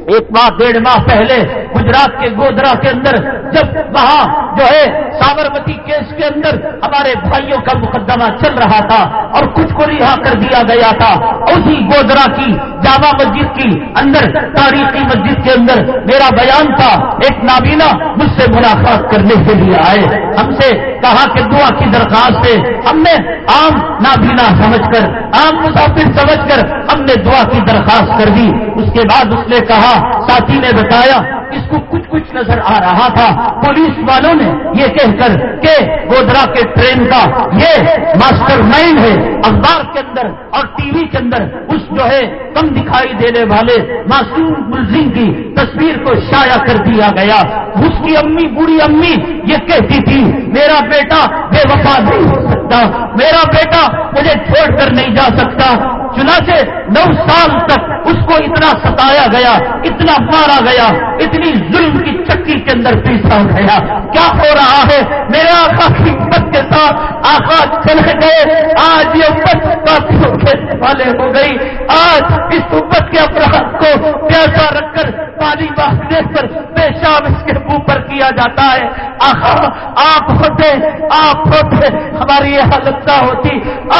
ایک ماہ ڈیڑھ ماہ پہلے گجرات کے گودرا کے اندر جب وہاں جو ہے سابرمتی کیس کے اندر ہمارے بھائیوں کا مقدمہ چل رہا تھا اور کچھ کو رہا کر دیا گیا تھا، اسی گودرا کی جامع مسجد کی اندر، تاریخی مسجد کے اندر میرا بیان تھا، ایک نابینا مجھ سے ملاقات کرنے کے لیے آئے۔ ہم سے کہا کہ دعا کی درخواست سے ہم نے عام نابینا سمجھ کر، عام مسافر سمجھ کر ہم نے دعا کی درخواست کر دی۔ اس کے بعد اس نے کہا ساتھی نے بتایا، اس کو کچھ کچھ نظر آ رہا تھا۔ پولیس والوں نے یہ کہہ کر کہ گودرا کے ٹرین کا یہ ماسٹر مائنڈ ہے۔ اخبار کے اندر اور ٹی وی کے اندر اس جو ہے کم دکھائی دینے والے معصوم ملزم کی تصویر کو شائع کر دیا گیا۔ اس کی امی، بوڑھی امی یہ کہتی تھی، میرا بیٹا بے وفا نہیں ہو سکتا، میرا بیٹا مجھے چھوڑ کر نہیں جا سکتا چنانچہ نو سال تک اس کو اتنا ستایا گیا، اتنا مارا گیا، اتنی ظلم کی چکی کے اندر پیسا گیا۔ کیا ہو رہا ہے؟ میرے آقا کی امت کے ساتھ آقا چلے گئے۔ آج یہ امت کافیوں کے والے ہو گئی۔ آج اس امت کے اپرادھ کو پیسہ رکھ کر پانی مانگنے پر پیشاب اس کے منہ کیا جاتا ہے۔ آپ ہوتے آپ ہوتے، ہماری یہ حالت نہ ہوتی۔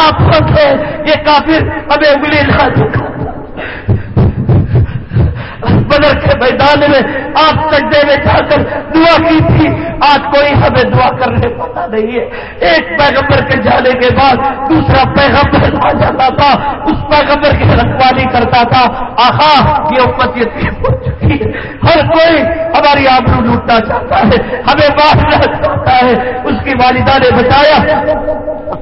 آپ ہوتے، یہ کافر ہمیں ملی نہ۔ بدر کے میدان میں آپ سجدے میں جا کر دعا کی تھی۔ آج کوئی ہمیں دعا کرنے پتا نہیں ہے۔ ایک پیغمبر کے جانے کے بعد دوسرا پیغمبر آ جاتا تھا۔ اس پیغمبر کی رکھوالی کرتا تھا۔ آخا یہ امت یہ ہو چکی۔ ہے ہر کوئی ہماری آبرو لوٹنا چاہتا ہے۔ ہمیں مارنا چاہتا ہے۔ اس کی والدہ نے بتایا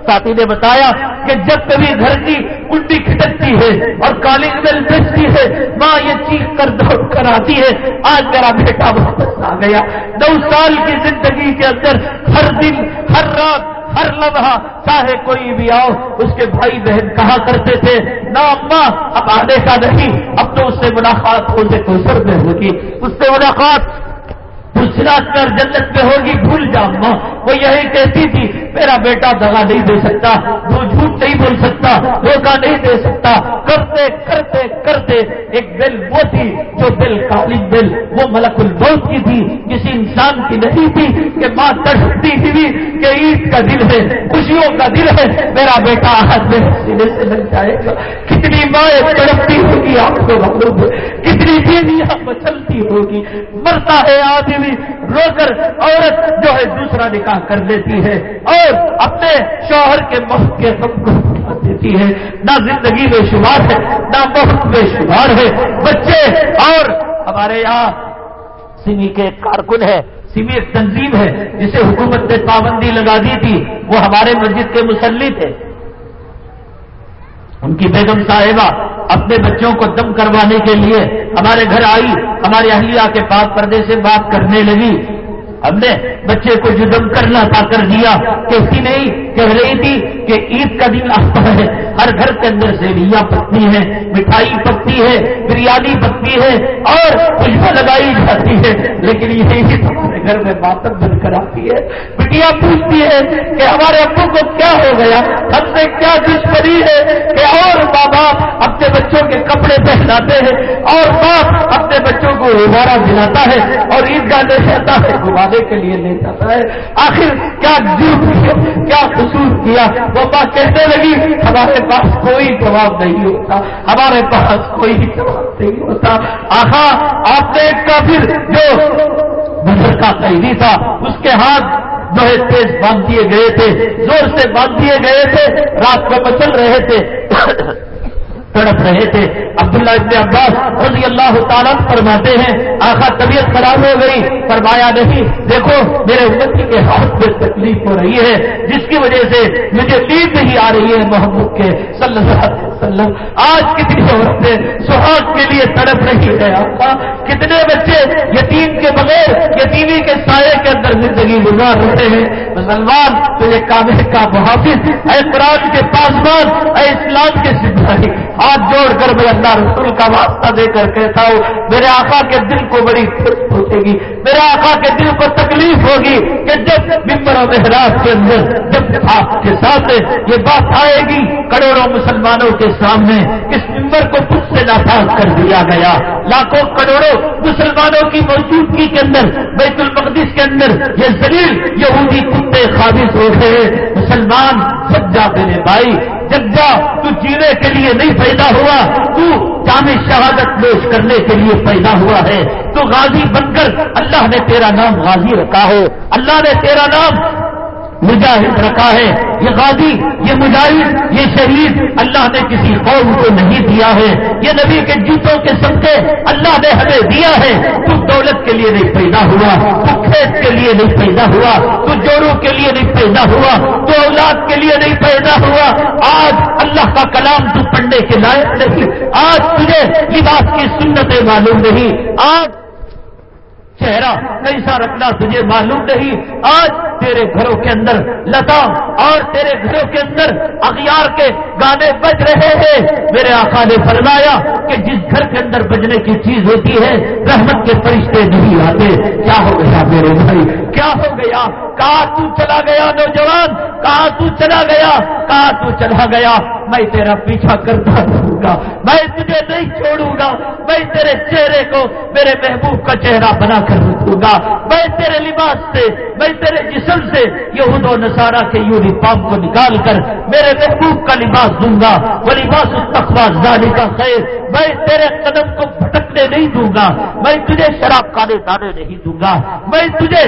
ساتھی نے بتایا کہ جب کبھی گھر کی کنڈی کھٹکتی ہے اور کالج میں بچتی ہے، ماں یہ چیخ کر دوڑ کر آتی ہے۔ آج میرا بیٹا واپس آ گیا۔ دو سال کی زندگی کے اندر ہر دن، ہر رات، ہر لمحہ چاہے کوئی بھی آؤ، اس کے بھائی بہن کہا کرتے تھے نہ اماں اب آنے کا نہیں۔ اب تو اس سے ملاقات ہو سے سر میں ہوگی۔ اس سے ملاقات کر جنت میں ہوگی، بھول جاؤں وہ یہی کہتی تھی میرا بیٹا دگا نہیں دے سکتا، وہ جھوٹ نہیں بول سکتا، دھوکہ نہیں دے سکتا۔ کرتے کرتے کرتے ایک دل وہ تھی جو دل کالی دل، وہ ملک الموت کی تھی۔ کسی انسان کی نہیں تھی کہ ماں تڑپتی تھی کہ عید کا دل ہے، خوشیوں کا دل ہے۔ میرا بیٹا ہاتھ میں سینے سے لگ جائے گا۔ کتنی مائیں تڑپتی ہوگی آپ کو معلوم کتنی بیویاں مچلتی ہوگی۔ مرتا ہے آدمی، رو کر عورت جو ہے دوسرا نکاح کر لیتی ہے۔ اور اپنے شوہر کے مفت کے سب کو دیتی ہے۔ نہ زندگی میں شمار ہے، نہ مفت میں شمار ہے۔ بچے اور ہمارے یہاں سمی کے کارکن ہے سمی ایک تنظیم ہے، جسے حکومت نے پابندی لگا دی تھی۔ وہ ہمارے مسجد کے مسلی تھے۔ ان کی بیگم صاحبہ اپنے بچوں کو دم کروانے کے لیے ہمارے گھر آئی، ہمارے اہلیہ کے پاس پردے سے بات کرنے لگی۔ ہم نے بچے کو جو دم کرنا تھا، کر دیا۔ کیسی نہیں؟ کہہ رہی تھی کہ عید کا دن آتا ہے۔ ہر گھر کے اندر سے ریا پکتی ہے مٹھائی پکتی ہے، بریانی پکتی ہے، اور خوشبو لگائی جاتی ہے۔ لیکن یہی تمہارے گھر میں ماتم بند کر آتی ہے۔ بٹیا پوچھتی ہے کہ ہمارے ابو کو کیا ہو گیا؟ ہم سے کیا دشمنی ہے کہ اور ماں باپ اپنے بچوں کے کپڑے پہناتے ہیں، اور باپ اپنے بچوں کو روبارہ دلاتا ہے اور عید گاہ لے جاتا ہے۔ گھمانے کے لیے لے جاتا ہے۔ آخر کیا کیا قصور کیا؟ وہ کہنے لگی، ہمارے پاس کوئی جواب نہیں ہوتا۔ ہمارے پاس کوئی جواب نہیں ہوتا۔ آخا آپ نے ایک پھر جو بزر کا قیدی تھا، اس کے ہاتھ جو ہے تیز باندھ دیے گئے تھے، زور سے باندھ دیے گئے تھے، رات کو مچل رہے تھے۔ تڑپ رہے تھے۔ عبداللہ ابن عباس رضی اللہ تعالیٰ فرماتے ہیں آخا طبیعت خراب ہو گئی۔ فرمایا نہیں، دیکھو، میرے امتی کے ہاتھ میں تکلیف ہو رہی ہے، جس کی وجہ سے مجھے نیند نہیں آ رہی ہے محمد کے صلی اللہ وسلم، آج کتنی عورتیں سہاگ کے لیے تڑپ رہی ہے آقا کتنے بچے یتیم کے بغیر، یتیمی کے سائے کے اندر زندگی گزار رہے ہیں۔ مسلمان تو یہ کامل کا محافظ، اے قرآن کے پاسمان اے اسلام کے سپاہی۔ ہاتھ جوڑ کر میں اللہ رسول کا واسطہ دے کر کہتا ہوں، میرے آقا کے دل کو بڑی پہنچے گی میرے آقا کے دل کو تکلیف ہوگی کہ جب ممبر و محراج کے اندر، جب آپ کے ساتھ یہ بات آئے گی، کروڑوں مسلمانوں کے سامنے اس ممبر کو خود سے نافاذ کر دیا گیا۔ لاکھوں کروڑوں مسلمانوں کی موجودگی کے اندر، بیت المقدس کے اندر یہ زلیل یہودی کتے خابص ہو گئے۔ مسلمان سب جاتے ہیں بھائی، جب جا، تو جینے کے لیے نہیں پیدا ہوا، تو جامع شہادت پیش کرنے کے لیے پیدا ہوا ہے۔ تو غازی بن کر اللہ نے تیرا نام غازی رکھا ہے اللہ نے تیرا نام مجاہد رکھا ہے، یہ غازی، یہ مجاہد، یہ شہید، اللہ نے کسی قوم کو نہیں دیا ہے۔ یہ نبی کے جوتوں کے سمجھے اللہ نے ہمیں دیا ہے۔ تو دولت کے لیے نہیں پیدا ہوا تو کھیت کے لیے نہیں پیدا ہوا تو جوڑوں کے لیے نہیں پیدا ہوا تو اولاد کے لیے نہیں پیدا ہوا۔ آج اللہ کا کلام تو پڑھنے کے لائق نہیں۔ آج تجھے لباس کی سنتیں معلوم نہیں۔ آج چہرہ کیسا رکھنا تجھے معلوم نہیں۔ آج تیرے گھروں کے اندر لتا اور تیرے گھروں کے اندر اغیار کے گانے بج رہے ہیں۔ میرے آقا نے فرمایا کہ جس گھر کے اندر بجنے کی چیز ہوتی ہے، رحمت کے فرشتے نہیں آتے۔ کیا ہو گیا میرے بھائی؟ کیا ہو گیا؟ کہاں تو چلا گیا نوجوان؟ کہاں تو چلا گیا؟ کہاں تو چلا گیا؟ میں تیرا پیچھا کرتا رہوں گا میں تجھے نہیں چھوڑوں گا۔ میں تیرے چہرے کو، میرے محبوب کا چہرہ بنا کر رکھوں گا۔ میں تیرے لباس سے، میں تیرے جسم سے یہود و نصارہ کے یونیفارم کو نکال کر میرے محبوب کا لباس دوں گا، وہ لباس زالی کا خیر، میں تیرے قدم کو پھٹکنے نہیں دوں گا، میں تجھے شراب کھانے دانے نہیں دوں گا، میں تجھے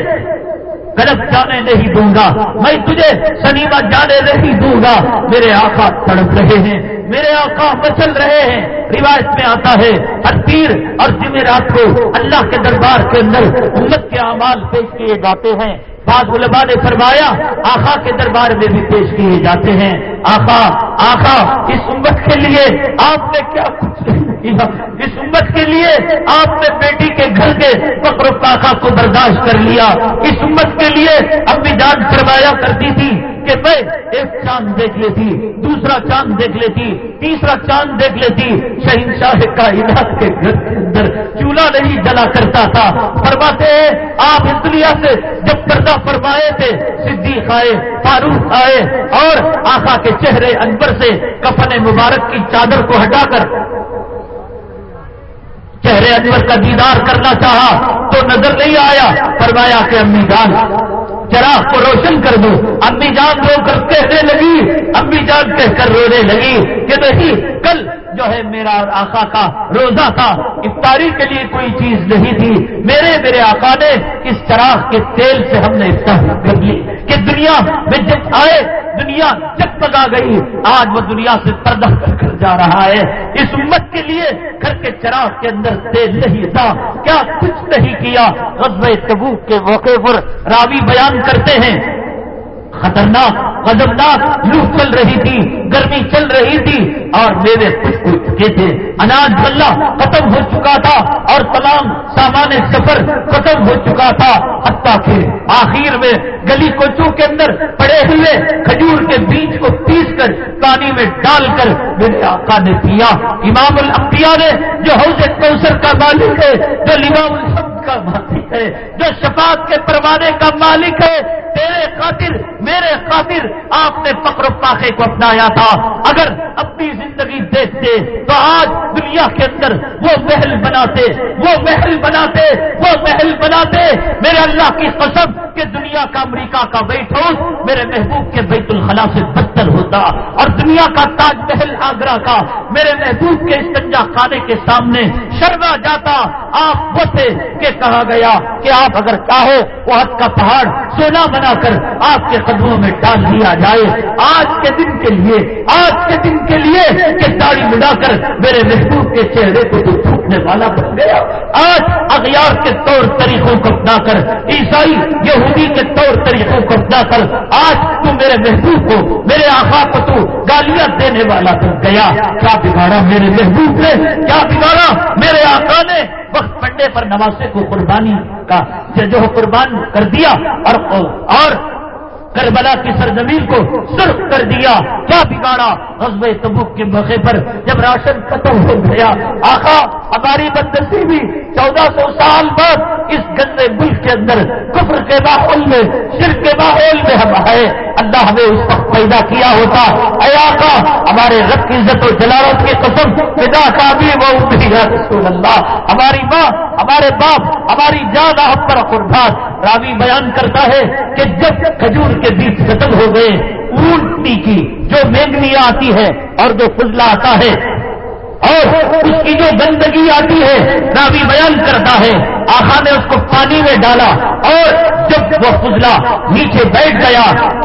غلط جانے نہیں دوں گا، میں تجھے سنیما جانے نہیں دوں گا۔ میرے آقا تڑپ رہے ہیں، میرے آقا مچل رہے ہیں۔ روایت میں آتا ہے، ہر پیر اور جمعرات کو اللہ کے دربار کے اندر امت کے اعمال پیش کیے جاتے ہیں۔ بعض علماء نے فرمایا آخا کے دربار میں بھی پیش کیے جاتے ہیں۔ آخا آخا اس امت کے لیے آپ نے کیا اس امت کے لیے آپ نے بیٹی کے گھر کے فخر کاخا کو برداشت کر لیا۔ اس امت کے لیے اپنی جان فرمایا کرتی تھی۔ کہ میں ایک چاند دیکھ لیتی، دوسرا چاند دیکھ لیتی، تیسرا چاند دیکھ لیتی۔ شہنشاہ کا علاج کے گھر کے اندر چولہا نہیں جلا کرتا تھا۔ فرماتے ہیں، آپ اس دنیا سے جب پردہ فرمائے تھے، صدیق آئے، فاروق آئے، اور آقا کے چہرے انبر سے کفن مبارک کی چادر کو ہٹا کر چہرے انور کا دیدار کرنا چاہا تو نظر نہیں آیا۔ فرمایا کہ امی جان چراغ کو روشن کر دو امی جان رو کر کہنے لگی امی جان کہہ کر رونے لگی کہ نہیں، کل جو ہے میرا آقا کا روزہ تھا افطاری کے لیے کوئی چیز نہیں تھی۔ میرے میرے آقا نے اس چراغ کے تیل سے ہم نے افطار کر لی کہ دنیا میں جب آئے، دنیا جب پگا گئی، آج وہ دنیا سے پردہ کر جا رہا ہے۔ اس امت کے لیے گھر کے چراغ کے اندر تیل نہیں تھا۔ کیا کچھ نہیں کیا؟ غزب تبوک کے موقع پر راوی بیان کرتے ہیں۔ خطرناک غضبناک لو چل رہی تھی، گرمی چل رہی تھی اور میرے کچھ ہو چکے تھے۔ اناج بلّہ ختم ہو چکا تھا اور تمام سامان سفر ختم ہو چکا تھا۔ حتیٰ کہ آخر میں گلی کوچوں کے اندر پڑے ہوئے کھجور کے بیج کو پیس کر پانی میں ڈال کر میرے آقا نے پیا۔ امام الانبیاء نے جو حوض کوثر کا مالک ہے، جو امام الحمد کا مالک ہے، جو شفاعت کے پروانے کا مالک ہے۔ تیرے خاطر، میرے خاطر آپ نے فقر پاخے کو اپنایا تھا۔ اگر اپنی زندگی دیکھتے تو آج دنیا کے اندر وہ محل بناتے، وہ محل بناتے، وہ محل بناتے۔ میرے اللہ کی قسم کہ دنیا کا امریکہ کا بیٹ ہاؤس میرے محبوب کے بیت الخلا سے بدتر ہوتا، اور دنیا کا تاج محل آگرہ کا میرے محبوب کے استنجا خانے کے سامنے شرما جاتا۔ آپ وہ تھے کہ کہا گیا کہ آپ اگر چاہو وہ آپ کا پہاڑ سونا بنا کر آپ کے قدموں میں ڈال دیا جائے۔ آج کے دن کے لیے، آج کے دن کے لیے کہ داڑھی ملا کر میرے محبوب کے چہرے کو تو والا بن گیا۔ آج اغیار کے طور طریقوں کو اپنا کر، عیسائی، یہودی کے طور طریقوں کو اپنا کر، آج تو میرے محبوب کو، میرے آخا کو تو گالیاں دینے والا بن گیا۔ کیا بگاڑا میرے محبوب نے؟ کیا بگاڑا میرے آقا نے؟ وقت پڑنے پر نوازے کو قربانی کا جو قربان کر دیا اور اور کربلا کی سرزمین کو سرخ کر دیا کیا بگاڑا۔ غزب تبوک کے موقع پر جب راشن ختم ہو گیا آخا ہماری بدسی بھی چودہ سو سال بعد اس گندے ملک کے اندر کفر کے ماحول میں، شرک کے ماحول میں ہم آئے۔ اللہ ہمیں اس وقت پیدا کیا ہوتا۔ اے آقا، ہمارے رب کی عزت و جلالت کی قسم پدا کا بھی وہ رسول اللہ۔ ہماری ماں، ہمارے باپ، ہماری جان آپ پر قربان۔ راوی بیان کرتا ہے کہ جب کھجور کے بیچ ختم ہو گئے اونٹنی کی جو مینگنی آتی ہے اور جو فضلہ آتا ہے، اور اس کی جو گندگی آتی ہے، راوی بیان کرتا ہے۔ آخا نے اس کو پانی میں ڈالا اور جب وہ فضلہ نیچے بیٹھ گیا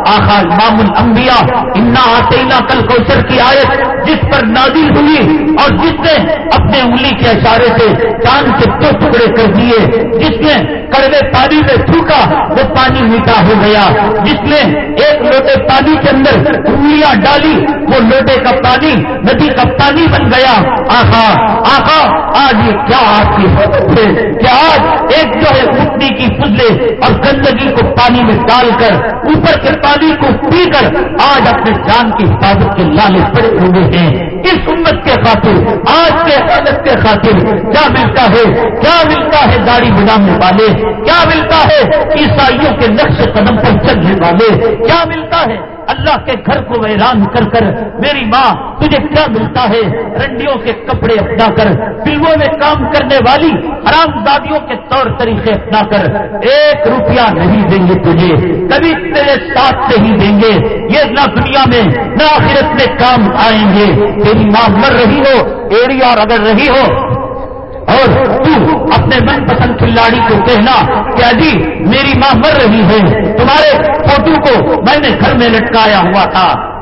آخا امام الانبیاء، انا آتے کل کوشر کی آیت جس پر نادی ہوئی اور جس نے اپنے انگلی کے اشارے سے چاند کے دو ٹکڑے کر دیے، جس نے کڑوے پانی میں تھوکا، وہ پانی میٹھا ہو گیا۔ جس نے ایک لوٹے پانی کے اندر انگلیاں ڈالی، وہ لوٹے کا پانی، ندی کا پانی بن گیا۔ آخا آخا آج یہ کیا آپ کی ہے؟ کہ آج ایک جو ہے اٹھنے کی فضلے اور گندگی کو پانی میں ڈال کر، اوپر کے پانی کو پی کر، آج اپنے جان کی حفاظت کے لالے پڑے ہوئے ہیں۔ اس امت کے خاطر، آج کے حالت کے خاطر، کیا ملتا ہے؟ کیا ملتا ہے گاڑی بنانے والے؟ کیا ملتا ہے عیسائیوں کے نقش قدم پر چلنے والے؟ کیا ملتا ہے؟ اللہ کے گھر کو ویران کر کر میری ماں تجھے کیا ملتا ہے؟ رنڈیوں کے کپڑے اپنا کر فلموں میں کام کرنے والی حرام دادیوں کے طور طریقے اپنا کر۔ ایک روپیہ نہیں دیں گے تجھے، کبھی تیرے ساتھ نہیں دیں گے۔ یہ نہ دنیا میں، نہ آخرت میں کام آئیں گے۔ تیری ماں مر رہی ہو، ایڑی اور اگر رہی ہو، اور اپنے من پسند کھلاڑی کو کہنا کہ اجی میری ماں مر رہی ہے۔ تمہارے فوٹو کو میں نے گھر میں لٹکایا ہوا تھا۔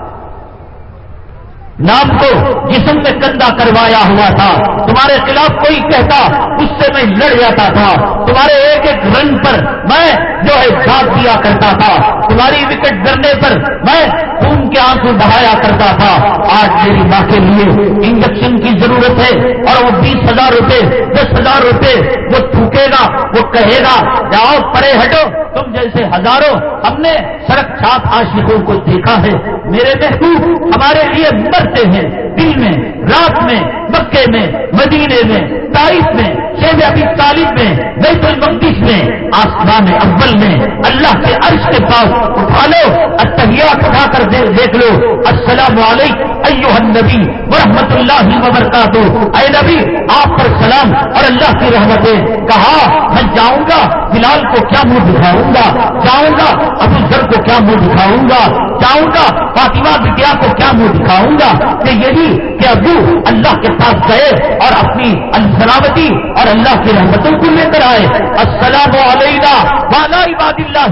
نام کو جسم میں کندھا کروایا ہوا تھا۔ تمہارے خلاف کوئی کہتا، اس سے میں لڑ جاتا تھا۔ تمہارے ایک ایک رن پر میں جو ہے ساتھ دیا کرتا تھا۔ تمہاری وکٹ گرنے پر میں خون کے آنسو بہایا کرتا تھا۔ آج میری ماں کے لیے انجیکشن کی ضرورت ہے اور وہ بیس ہزار روپے، دس ہزار روپے، وہ تھوکے گا، وہ کہے گا، جاؤ پڑے ہٹو، تم جیسے ہزاروں ہم نے سڑک چھاپ عاشقوں کو دیکھا ہے۔ میرے محبوب ہمارے لیے مرتے ہیں۔ دل میں، رات میں، مکے میں، مدینے میں، تاریخ میں شیب ابھی تعلیم میں، بیت المقدس میں، آسمان اول میں۔ اللہ کے عرش کے پاس اٹھا لو اتحیات اٹھا کر دے دیکھ لو۔ السلام علیکم ایو النبی ورحمت اللہ وبرکاتہ۔ اے نبی، آپ پر سلام اور اللہ کی رحمتیں۔ کہا، میں جاؤں گا، بلال کو کیا منہ دکھاؤں گا؟ جاؤں گا، ابو ذر کو کیا منہ دکھاؤں گا؟ جاؤں گا، فاطمہ بٹیا کو کیا منہ دکھاؤں گا؟ کہ یہی کہ ابو اللہ کے پاس گئے اور اپنی سلامتی اور اللہ کی رحمتوں کو لے کر آئے۔ السلام علیہ والا عباد اللہ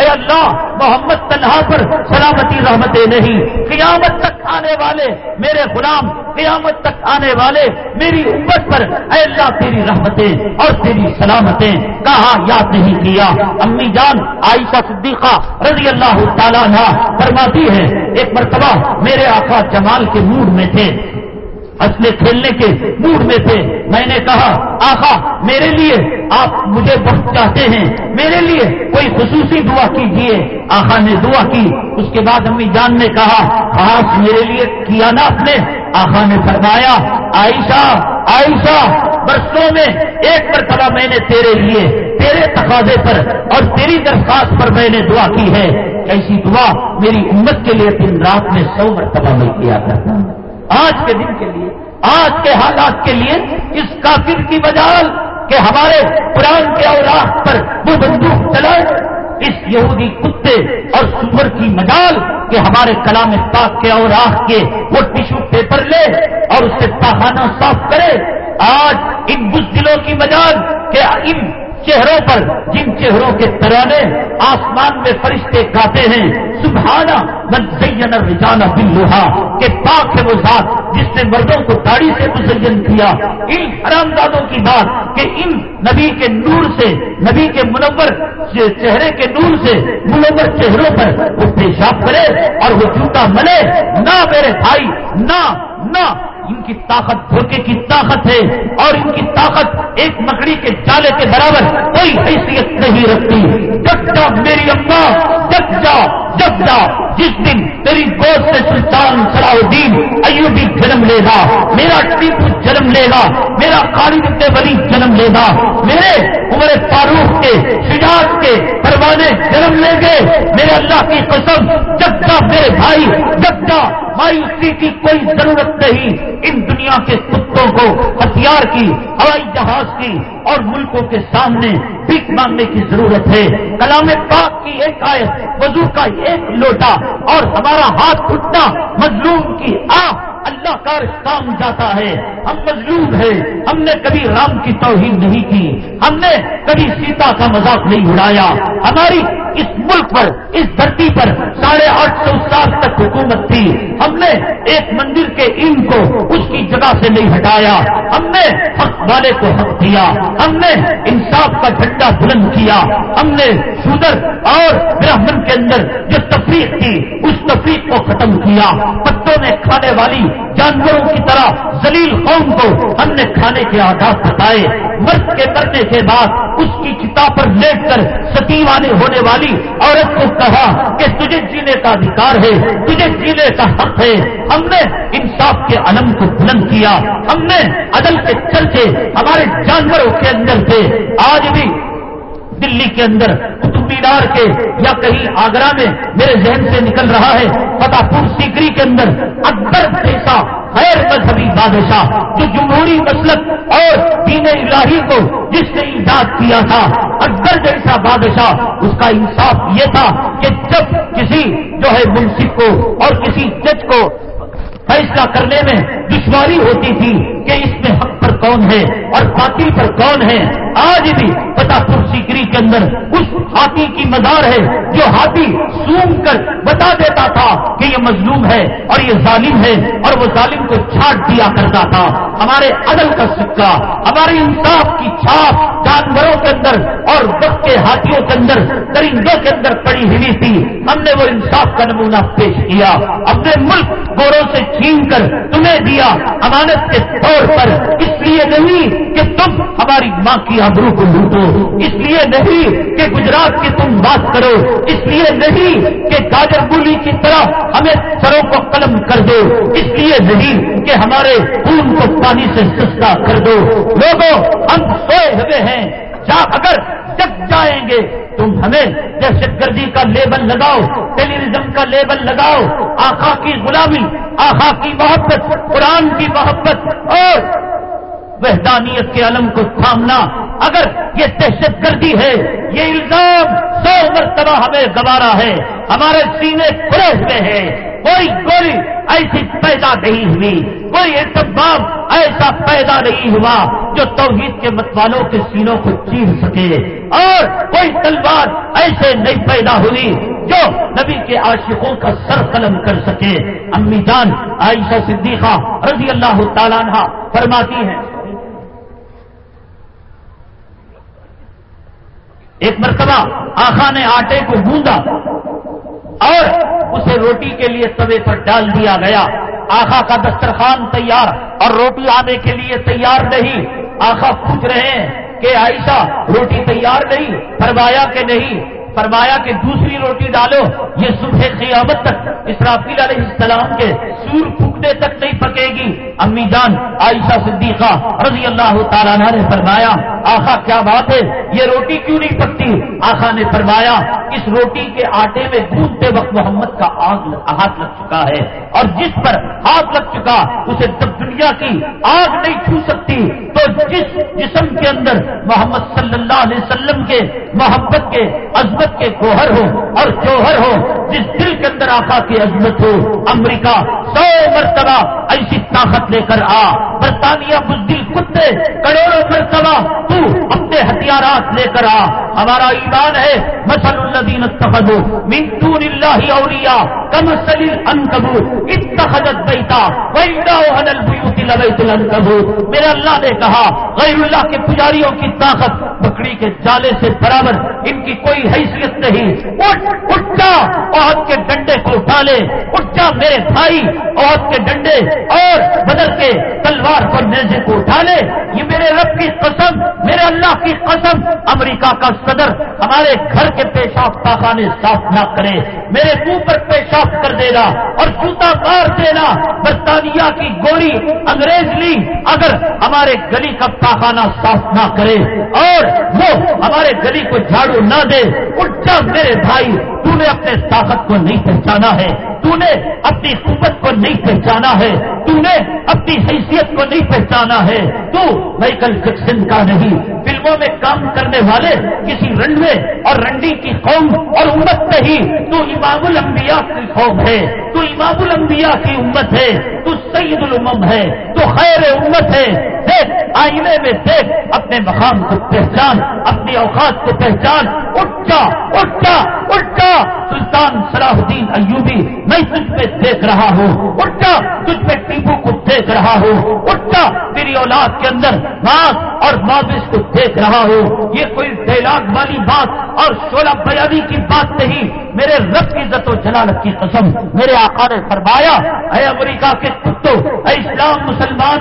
اے اللہ، محمد طلحہ پر سلامتی رحمتیں نہیں۔ قیامت تک آنے والے میرے غلام، قیامت تک آنے والے میری امت پر اے اللہ تیری رحمتیں اور تیری سلامتیں۔ کہاں یاد نہیں کیا؟ امی جان عائشہ صدیقہ رضی اللہ تعالیٰ فرماتی ہے ایک مرتبہ میرے آقا جمال کے موڈ میں تھے۔ اصلے کھیلنے کے موڈ میں تھے۔ میں نے کہا آخا میرے لیے آپ مجھے بہت چاہتے ہیں۔ میرے لیے کوئی خصوصی دعا کیجیے آخا نے دعا کی۔ اس کے بعد امی جان نے کہا، خاص میرے لیے کیا نا آپ نے؟ آخا نے فرمایا، عائشہ عائشہ، برسوں میں ایک مرتبہ میں نے تیرے لیے، تیرے تقاضے پر اور تیری درخواست پر میں نے دعا کی ہے۔ ایسی دعا میری امت کے لیے دن رات میں سو مرتبہ میں کیا کرتا ہوں۔ آج کے دن کے لیے، آج کے حالات کے لیے اس کافر کی بجال کہ ہمارے قرآن کے اوراق پر وہ بندوق چلائے۔ اس یہودی کتے اور سور کی مجال کہ ہمارے کلام پاک کے اوراق کے وہ ٹیشو پیپر لے اور اس سے پاخانہ صاف کرے۔ آج ان بزدلوں کی مجال کہ ان چہروں پر جن چہروں کے ترانے آسمان میں فرشتے گاتے ہیں، سبحانہ من زین الرجال باللوہا، کہ پاک ہے وہ ذات جس نے مردوں کو داڑھی سے مزین کیا۔ ان حرام دادوں کی بات کہ ان نبی کے نور سے، نبی کے منور چہرے کے نور سے منور چہروں پر وہ پیشاب کرے اور وہ جوتا ملے، نہ میرے بھائی، نہ نہ ان کی طاقت دھوکے کی طاقت ہے اور ان کی طاقت ایک مکڑی کے جالے کے برابر کوئی حیثیت نہیں رکھتی۔ جب جا میری اماں جب جا جب جا۔ جس دن تیری گود سے سلطان صلاح الدین ایوبی جنم لے گا۔ میرا ٹیپو جنم لے گا۔ میرا خالد ولی جنم لے گا۔ میرے عمر فاروق کے، شجاعت کے پروانے جنم لیں گے۔ میرے اللہ کی قسم، جب جا میرے بھائی، جب جا مایوسی کی کوئی ضرورت نہیں۔ ان دنیا کے کتوں کو ہتھیار کی، ہوائی جہاز کی اور ملکوں کے سامنے بھیک مانگنے کی ضرورت ہے۔ کلام پاک کی ایک آیت، وضو کا ایک لوٹا اور ہمارا ہاتھ اٹھنا مظلوم کی آ اللہ کا کام جاتا ہے۔ ہم مظلوم ہیں۔ ہم نے کبھی رام کی توہین نہیں کی۔ ہم نے کبھی سیتا کا مذاق نہیں اڑایا۔ ہماری اس ملک پر، اس دھرتی پر ساڑھے آٹھ سو سال تک حکومت تھی۔ ہم نے ایک مندر کے ان کو اس کی جگہ سے نہیں ہٹایا۔ ہم نے حق والے کو حق دیا۔ ہم نے انصاف کا جھنڈا بلند کیا۔ ہم نے شودر اور برہمن کے اندر جو تفریح تھی، اس تفریح کو ختم کیا۔ پتوں میں کھانے والی جانوروں کی طرح زلیل قوم کو ہم نے کھانے کے آداب بتائے۔ مرد کے کرنے کے بعد اس کی کتاب پر لیٹ کر ستیوانے ہونے والی عورت کو کہا کہ تجھے جینے کا ادھکار ہے، تجھے جینے کا حق ہے۔ ہم نے انصاف کے علم کو بلند کیا، ہم نے عدل کے چلتے ہمارے جانوروں کے اندر تھے۔ آج بھی دلی کے اندر قطب مینار کے یا کہیں آگرہ میں میرے ذہن سے نکل رہا ہے، فتح پور سیکری کے اندر اکبر جیسا غیر مذہبی بادشاہ جو جمہوری مسلک اور دین الہی کو جس نے ایجاد کیا تھا، اکبر جیسا بادشاہ، اس کا انصاف یہ تھا کہ جب کسی جو ہے منصف کو اور کسی جج کو فیصلہ کرنے میں دشواری ہوتی تھی کہ اس میں حق پر کون ہے اور باطل پر کون ہے؟ آج بھی پتا پور سیکری کے اندر اس ہاتھی کی مزار ہے جو ہاتھی سوم کر بتا دیتا تھا کہ یہ مظلوم ہے اور یہ ظالم ہے اور وہ ظالم کو چھاٹ دیا کرتا تھا۔ ہمارے عدل کا سکہ، ہمارے انصاف کی چھاپ جانوروں کے اندر اور وقت کے ہاتھیوں کے اندر، درندوں کے اندر پڑی ہوئی تھی۔ ہم نے وہ انصاف کا نمونہ پیش کیا۔ اپنے ملک گوروں سے چھین کر تمہیں دیا، امانت کے طور پر اس لیے نہیں کہ تم ہماری ماں کی آبرو کو لوٹو، اس لیے نہیں کہ گجرات کی تم بات کرو، اس لیے نہیں کہ گاجر بولی کی طرح ہمیں سروں کو قلم کر دو، اس لیے نہیں کہ ہمارے خون کو پانی سے سستا کر دو۔ لوگوں، ہم سوئے ہوئے ہیں جا اگر جگ جائیں گے، تم ہمیں دہشت گردی کا لیبل لگاؤ ٹیلی ویژن کا لیبل لگاؤ آخا کی غلامی آخا کی محبت، قرآن کی محبت اور وحدانیت کے علم کو تھامنا۔ اگر یہ دہشت گردی ہے، یہ الزام سو مرتبہ ہمیں گوارا ہے۔ ہمارے سینے کھلے ہوئے ہیں۔ کوئی گولی ایسی پیدا نہیں ہوئی۔ کوئی اعتباب ایسا پیدا نہیں ہوا جو توحید کے متوالوں کے سینوں کو چیر سکے۔ اور کوئی تلوار ایسے نہیں پیدا ہوئی جو نبی کے عاشقوں کا سر قلم کر سکے۔ امی جان عائشہ صدیقہ رضی اللہ تعالیٰ فرماتی ہیں ایک مرتبہ آخا نے آٹے کو گوندا اور اسے روٹی کے لیے توے پر ڈال دیا گیا۔ آخا کا دسترخوان تیار اور روٹی آنے کے لیے تیار نہیں۔ آخا پوچھ رہے ہیں کہ عائشہ، روٹی تیار نہیں؟ فرمایا کہ نہیں۔ فرمایا کہ دوسری روٹی ڈالو، یہ صبح قیامت تک اسرافیل علیہ السلام کے سور پھوکنے تک نہیں پکے گی۔ امی جان عائشہ صدیقہ رضی اللہ تعالیٰ نے فرمایا، آخا کیا بات ہے؟ یہ روٹی کیوں نہیں پکتی؟ آخا نے فرمایا، اس روٹی کے آٹے میں گونتے وقت محمد کا آگ ہاتھ لگ چکا ہے۔ اور جس پر ہاتھ لگ چکا، اسے جب دنیا کی آگ نہیں چھو سکتی، تو جس جسم کے اندر محمد صلی اللہ علیہ وسلم کے محبت کے عزم محبت کے گوہر ہو اور جوہر ہو جس دل کے اندر آقا کی عظمت ہو، امریکہ سو مرتبہ ایسی طاقت لے کر آ، برطانیہ بزدل کتے، کروڑوں مرتبہ تو اپنے ہتھیارات لے کر آ۔ ہمارا ایمان ہے مسل الدین تخدو منتو اللہ اوریا کم سلیل انکبو اتخذت بیتا ویدا البیوت لبیت الانکبو میرے اللہ نے کہا، غیر اللہ کے پجاریوں کی طاقت بکڑی کے جالے سے برابر ان کی کوئی حیثیت نہیں۔ اٹھ اٹھ جا، عہد کے ڈنڈے کو اٹھا لے اٹھ جا میرے بھائی، عہد کے ڈنڈے اور بدل کے تلوار پر نیزے کو اٹھا لے یہ میرے رب کی قسم، میرے اللہ کی قسم، امریکہ کا صدر ہمارے گھر کے پیشاب پاخانے صاف نہ کرے، میرے منہ پر پیشاب کر دینا اور جوتا مار دینا، برطانیہ کی گوری انگریز لی اگر ہمارے گلی کا پاخانہ صاف نہ کرے اور وہ ہمارے گلی کو جھاڑو نہ دے اٹھ میرے بھائی تو نے اپنے طاقت کو نہیں پہچانا ہے، تو نے اپنی قوت کو نہیں پہچانا ہے، تو نے اپنی حیثیت کو نہیں پہچانا ہے۔ تو مائیکل جیکسن کا نہیں، فلموں میں کام کرنے والے کسی رنڈوے اور رنڈی کی قوم اور امت نہیں، تو امام الانبیاء کی قوم ہے، تو امام الانبیاء کی امت ہے، تو سید الامم ہے، تو خیر امت ہے۔ دیکھ، آئینے میں دیکھ، اپنے مقام کو پہچان، اپنی اوقات کو پہچان اٹھ جا اٹھ سلطان صلاح الدین ایوبی، میں تجھ پہ دیکھ رہا ہوں۔ اٹھا، تجھ پہ ٹیپو کو دیکھ رہا ہوں۔ اٹھا، تیری اولاد کے اندر ماس اور مابس کو دیکھ رہا ہوں۔ یہ کوئی ڈیلاگ والی بات اور شولہ بیانی کی بات نہیں۔ میرے رب کی عزت و جلالت کی قسم، میرے آقا نے فرمایا، اے امریکہ کے کتوں، اے اسلام مسلمان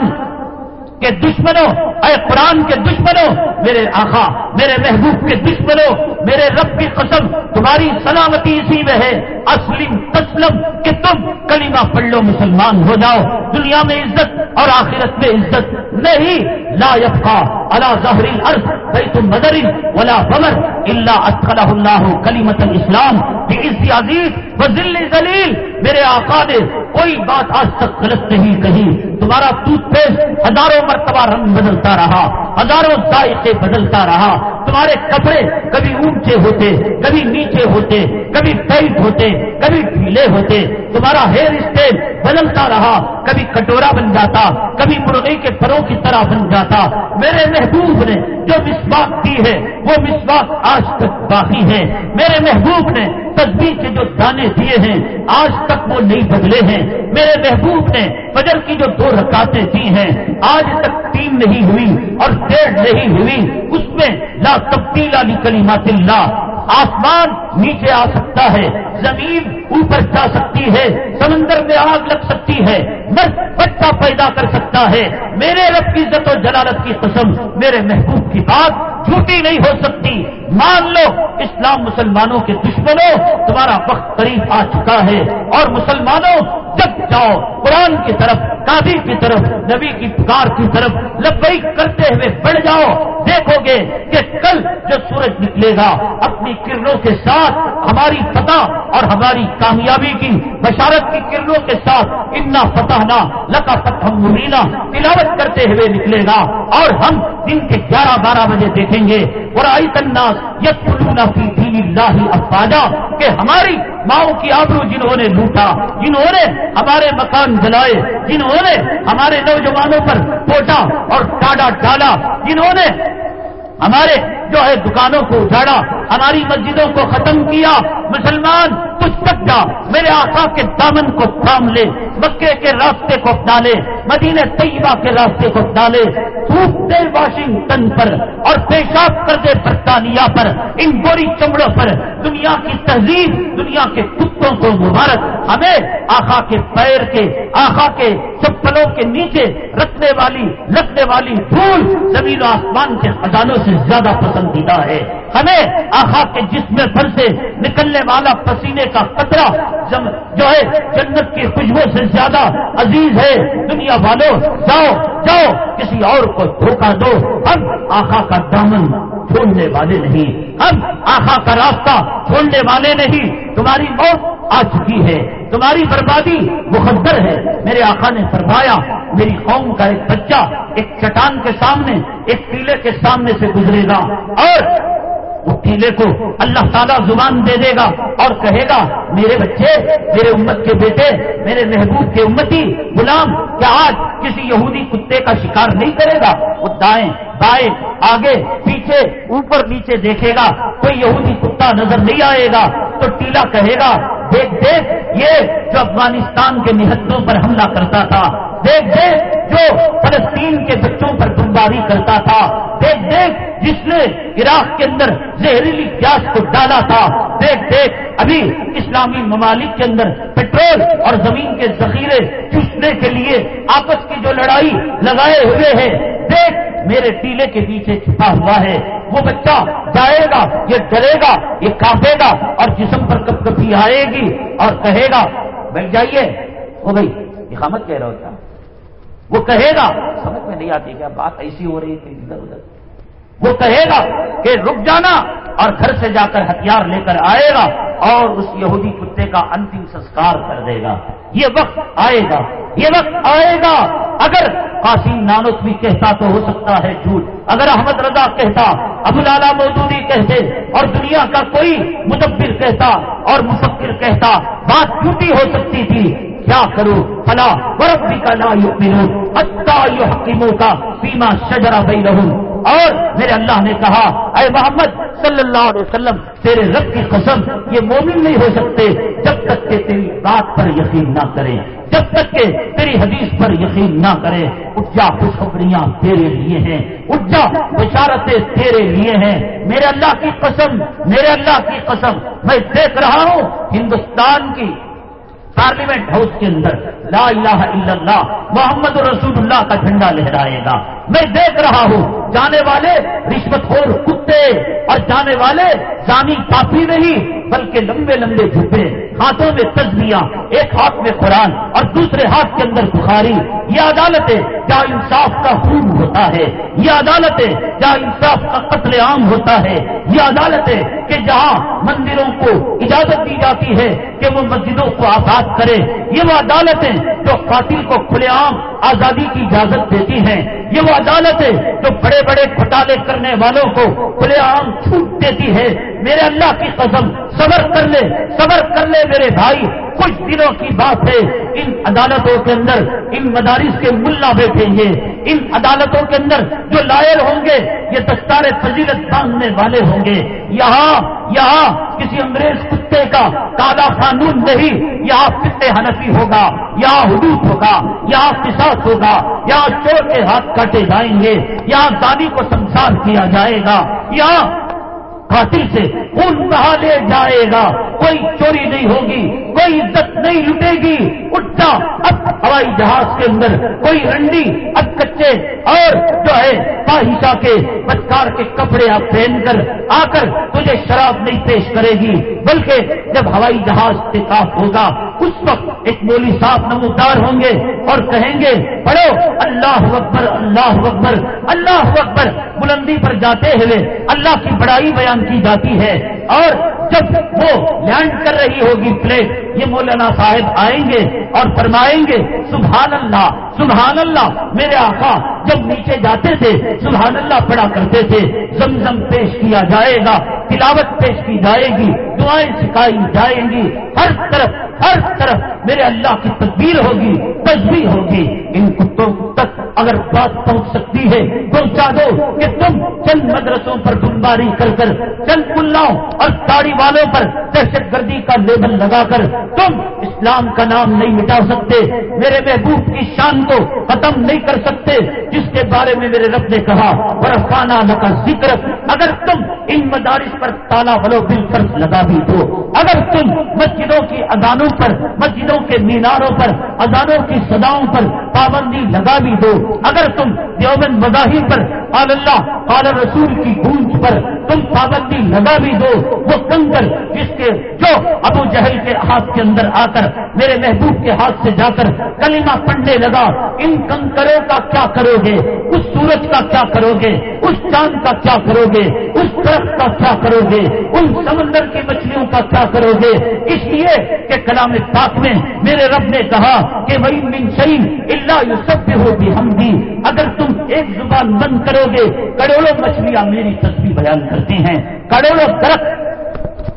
کے دشمنوں، اے قرآن کے دشمنوں، میرے آخا میرے محبوب کے دشمنوں، میرے رب کی قسم، تمہاری سلامتی اسی میں ہے۔ اسلم، تسلم، کہ تم کلیمہ پڑھ لو، مسلمان ہو جاؤ۔ دنیا میں عزت اور آخرت میں عزت نہیں۔ لا یفقا اللہ ظہری عرض بھائی تم مدر ولا بمر اللہ اطخلا اللہ کلیمت الاسلام۔ عزی عزیز، و ذل ذلیل، میرے آقا نے کوئی بات آج تک غلط نہیں کہی۔ تمہارا ٹوتھ پیسٹ ہزاروں مرتبہ رنگ بدلتا رہا، ہزاروں ذائقے بدلتا رہا۔ تمہارے کپڑے کبھی اونچے ہوتے، کبھی نیچے ہوتے، کبھی ٹائٹ ہوتے، کبھی ڈھیلے ہوتے۔ تمہارا ہیئر اسٹائل بدلتا رہا۔ کبھی کٹورا بن جاتا، کبھی مرغی کے پروں کی طرح بن جاتا۔ میرے محبوب نے جو مسواک دی ہے، وہ مسواک آج تک باقی ہے میرے محبوب نے تصویر کے جو دانے دیے ہیں، آج تک وہ نہیں بدلے ہیں۔ میرے محبوب نے فجر کی جو دو رکاتے دی ہیں، آج تک تین نہیں ہوئی اور ڈیڑھ نہیں ہوئی۔ اس میں لا تبدیل علی کلیمات اللہ آسمان نیچے آ سکتا ہے، زمین اوپر جا سکتی ہے، سمندر میں آگ لگ سکتی ہے مرد بچہ پیدا کر سکتا ہے۔ میرے رب کی عزت و جلالت کی قسم، میرے محبوب کی بات جھوٹی نہیں ہو سکتی۔ مان لو، اسلام مسلمانوں کے دشمنوں، تمہارا وقت قریب آ چکا ہے۔ اور مسلمانوں، جب جاؤ، قرآن کی طرف کابی کی طرف، نبی کی پکار کی طرف لبئی کرتے ہوئے بڑھ جاؤ۔ دیکھو گے کہ کل جو سورج نکلے گا، اپنی کرنوں کے ساتھ ہماری فتح اور ہماری کامیابی کی، بشارت کی کرنوں کے ساتھ اتنا فتح نہ لکا فتح مبینہ تلاوت کرتے ہوئے نکلے گا۔ اور ہم دن کے گیارہ بارہ بجے دیکھیں گے۔ اور آئی تناس یہ افواجا کہ ہماری ماؤں کی آبرو جنہوں نے لوٹا، جنہوں نے ہمارے مکان جلائے، جنہوں نے ہمارے نوجوانوں پر پوٹا اور ٹاڈا ڈالا، جنہوں نے ہمارے جو ہے دکانوں کو اجاڑا، ہماری مسجدوں کو ختم کیا، مسلمان، کچھ تک جا، میرے آقا کے دامن کو تھام لے، مکے کے راستے کو اپنا لے، مدینہ طیبہ کے راستے کو اپنا لے تھوک دے واشنگٹن پر اور پیشاب کر دے برطانیہ پر، ان گوری چمڑوں پر، دنیا کی تہذیب، دنیا کے کتوں کو مبارک۔ ہمیں آخا کے پیر کے آخا کے چپلوں کے نیچے رکھنے والی رکھنے والی پھول زمین و آسمان کے خزانوں سے زیادہ پسند پسندیدہ ہے۔ ہمیں آخا کے جسم پر سے نکلنے والا پسینے کا قطرہ جو ہے جنت کی خوشبو سے زیادہ عزیز ہے۔ دنیا والوں جاؤ جاؤ، کسی اور کو دھوکہ دو۔ ہم آخا کا دامن چھوڑنے والے نہیں۔ ہم آخا کا راستہ چھوڑنے والے نہیں۔ تمہاری موت آ چکی ہے۔ تمہاری بربادی مقدر ہے۔ میرے آقا نے فرمایا، میری قوم کا ایک بچہ ایک چٹان کے سامنے، ایک ٹیلے کے سامنے سے گزرے گا۔ اور ٹیلے کو اللہ تعالیٰ زبان دے دے گا اور کہے گا، میرے بچے، میرے امت کے بیٹے، میرے محبوب کے امتی، غلام، کیا آج کسی یہودی کتے کا شکار نہیں کرے گا؟ وہ دائیں، بائیں، آگے، پیچھے، اوپر، نیچے دیکھے گا، کوئی یہودی کتا نظر نہیں آئے گا، تو ٹیلا کہے گا، دیکھ دیکھ، یہ جو افغانستان کے نہتوں پر حملہ کرتا تھا، دیکھ دیکھ، جو فلسطین کے بچوں پر بمباری کرتا تھا۔ دیکھ دیکھ، جس نے عراق کے اندر زہریلی گیس کو ڈالا تھا۔ دیکھ دیکھ، ابھی اسلامی ممالک کے اندر پیٹرول اور زمین کے ذخیرے چوسنے کے لیے آپس کی جو لڑائی لگائے ہوئے ہیں۔ دیکھ، میرے ٹیلے کے پیچھے چھپا ہوا ہے۔ وہ بچہ جائے گا، یہ ڈرے گا، یہ کاپے گا اور جسم پر کب کبھی آئے گی اور کہے گا بیٹھ جائیے۔ ہو گئی اقامت کہہ رہا ہوتا۔ وہ کہے گا، سمجھ میں نہیں آتی کیا بات ایسی ہو رہی تھی، ادھر ادھر۔ وہ کہے گا کہ رک جانا اور گھر سے جا کر ہتھیار لے کر آئے گا اور اس یہودی کتے کا انتم سنسکار کر دے گا۔ یہ وقت آئے گا، یہ وقت آئے گا۔ اگر قاسم نانوت بھی کہتا تو ہو سکتا ہے جھوٹ۔ اگر احمد رضا کہتا، ابو لالا مودودی کہتے اور دنیا کا کوئی مدبر کہتا اور مفکر کہتا، بات جھوٹی ہو سکتی تھی۔ کیا کرو فلا برف بھی کا لا یو اچھا یو کا سیما شجرا بئی رہوں اور میرے اللہ نے کہا، اے محمد صلی اللہ علیہ وسلم، تیرے رب کی قسم، یہ مومن نہیں ہو سکتے جب تک کہ تیری بات پر یقین نہ کرے، جب تک کہ تیری حدیث پر یقین نہ کرے۔ اٹھ جا خوشخبریاں تیرے لیے ہیں اٹھ جا بشارتیں تیرے لیے ہیں۔ میرے اللہ کی قسم، میرے اللہ کی قسم، میں دیکھ رہا ہوں، ہندوستان کی پارلیمنٹ ہاؤس کے اندر لا الہ الا اللہ، محمد رسول اللہ کا جھنڈا لہرائے گا۔ میں دیکھ رہا ہوں، جانے والے رشوت خور کتے اور جانے والے جانی کافی نہیں، بلکہ لمبے لمبے جھپے ہاتھوں میں تجزیہ، ایک ہاتھ میں قرآن اور دوسرے ہاتھ کے اندر بخاری۔ یہ عدالتیں کیا انصاف کا خون ہوتا ہے۔ یہ عدالتیں کیا انصاف کا قتل عام ہوتا ہے۔ یہ عدالتیں کہ جہاں مندروں کو اجازت دی جاتی ہے کہ وہ مسجدوں کو آباد کرے۔ یہ وہ عدالتیں جو قاتل کو کھلے عام آزادی کی اجازت دیتی ہیں۔ یہ وہ عدالتیں جو بڑے بڑے گھٹالے کرنے والوں کو کھلے عام چھوٹ دیتی ہے۔ میرے اللہ کی قسم، صبر کر لے، صبر کر لے میرے بھائی، کچھ دنوں کی بات ہے، ان عدالتوں کے اندر، ان مدارس کے ملا بیٹھیں گے۔ ان عدالتوں کے اندر جو لائر ہوں گے، یہ دستار فضیلت باندھنے والے ہوں گے۔ یہاں یہاں کسی انگریز کتے کا کالا قانون نہیں، یہاں کتے حنفی ہوگا، یہاں حدود ہوگا، یہاں قصاص ہوگا، یہاں چور کے ہاتھ کاٹے جائیں گے، یہاں دانی کو سنسار کیا جائے گا، یہاں قاتل سے خون بہا لے جائے گا۔ کوئی چوری نہیں ہوگی، کوئی عزت نہیں لٹے گی۔ اٹھا اب ہوائی جہاز کے اندر، کوئی رنڈی اب کچے۔ اور جو ہے پاہشا کے بدکار کے کپڑے آپ پہن کر آ کر تجھے شراب نہیں پیش کرے گی، بلکہ جب ہوائی جہاز سے ہوگا اس وقت ایک مولی صاحب نمودار ہوں گے اور کہیں گے، پڑھو، اللہ اکبر اللہ اکبر اللہ اکبر، بلندی پر جاتے ہوئے اللہ کی بڑائی بیان کی جاتی ہے اور جب وہ لینڈ کر رہی ہوگی پلیٹ، یہ مولانا صاحب آئیں گے اور فرمائیں گے، سبحان اللہ سبحان اللہ، میرے آقا، جب نیچے جاتے تھے، سبحان اللہ پڑا کرتے تھے، زمزم پیش کیا جائے گا، تلاوت پیش کی جائے گی، دعائیں سکھائی جائیں گی، ہر طرف ہر طرف میرے اللہ کی تدبیر ہوگی تصویر ہوگی۔ ان کتوں تک اگر بات پہنچ سکتی ہے، پہنچا دو کہ تم چند مدرسوں پر بمباری کر کر، چند پلاؤں اور تاڑی والوں پر دہشت گردی کا لیبل لگا کر تم اسلام کا نام نہیں مٹا سکتے، میرے محبوب کی شان کو ختم نہیں کر سکتے، جس کے بارے میں میرے رب نے کہا برفانہ کا ذکر اگر تم ان مدارس پر تالا بلو بل کر لگا بھی دو اگر تم مسجدوں کی اذانوں پر، مسجدوں کے میناروں پر، اذانوں کی سداؤں پر پابندی لگا بھی دو اگر تم دیوبند مذاہب پر، قال اللہ، قال رسول کی گونج پر تم پابندی لگا بھی دو وہ کنکر جس کے، جو ابو جہل کے ہاتھ کے اندر آ کر میرے محبوب کے ہاتھ سے جا کر کلمہ پڑھنے لگا۔ ان کنکروں کا کیا کرو گے اس سورج کا کیا کرو گے اس چاند کا کیا کرو گے اس درخت کا کیا کرو گے ان سمندر کی مچھلیوں کا کیا کرو گے اس لیے کہ کلام پاک میں میرے رب نے کہا کہ وہی من شعیم اللہ ہوگی ہم بھی اگر تم ایک زبان بند کرو گے، کروڑوں مچھلیاں میری تصویر بیان کرتی ہیں، کروڑوں درخت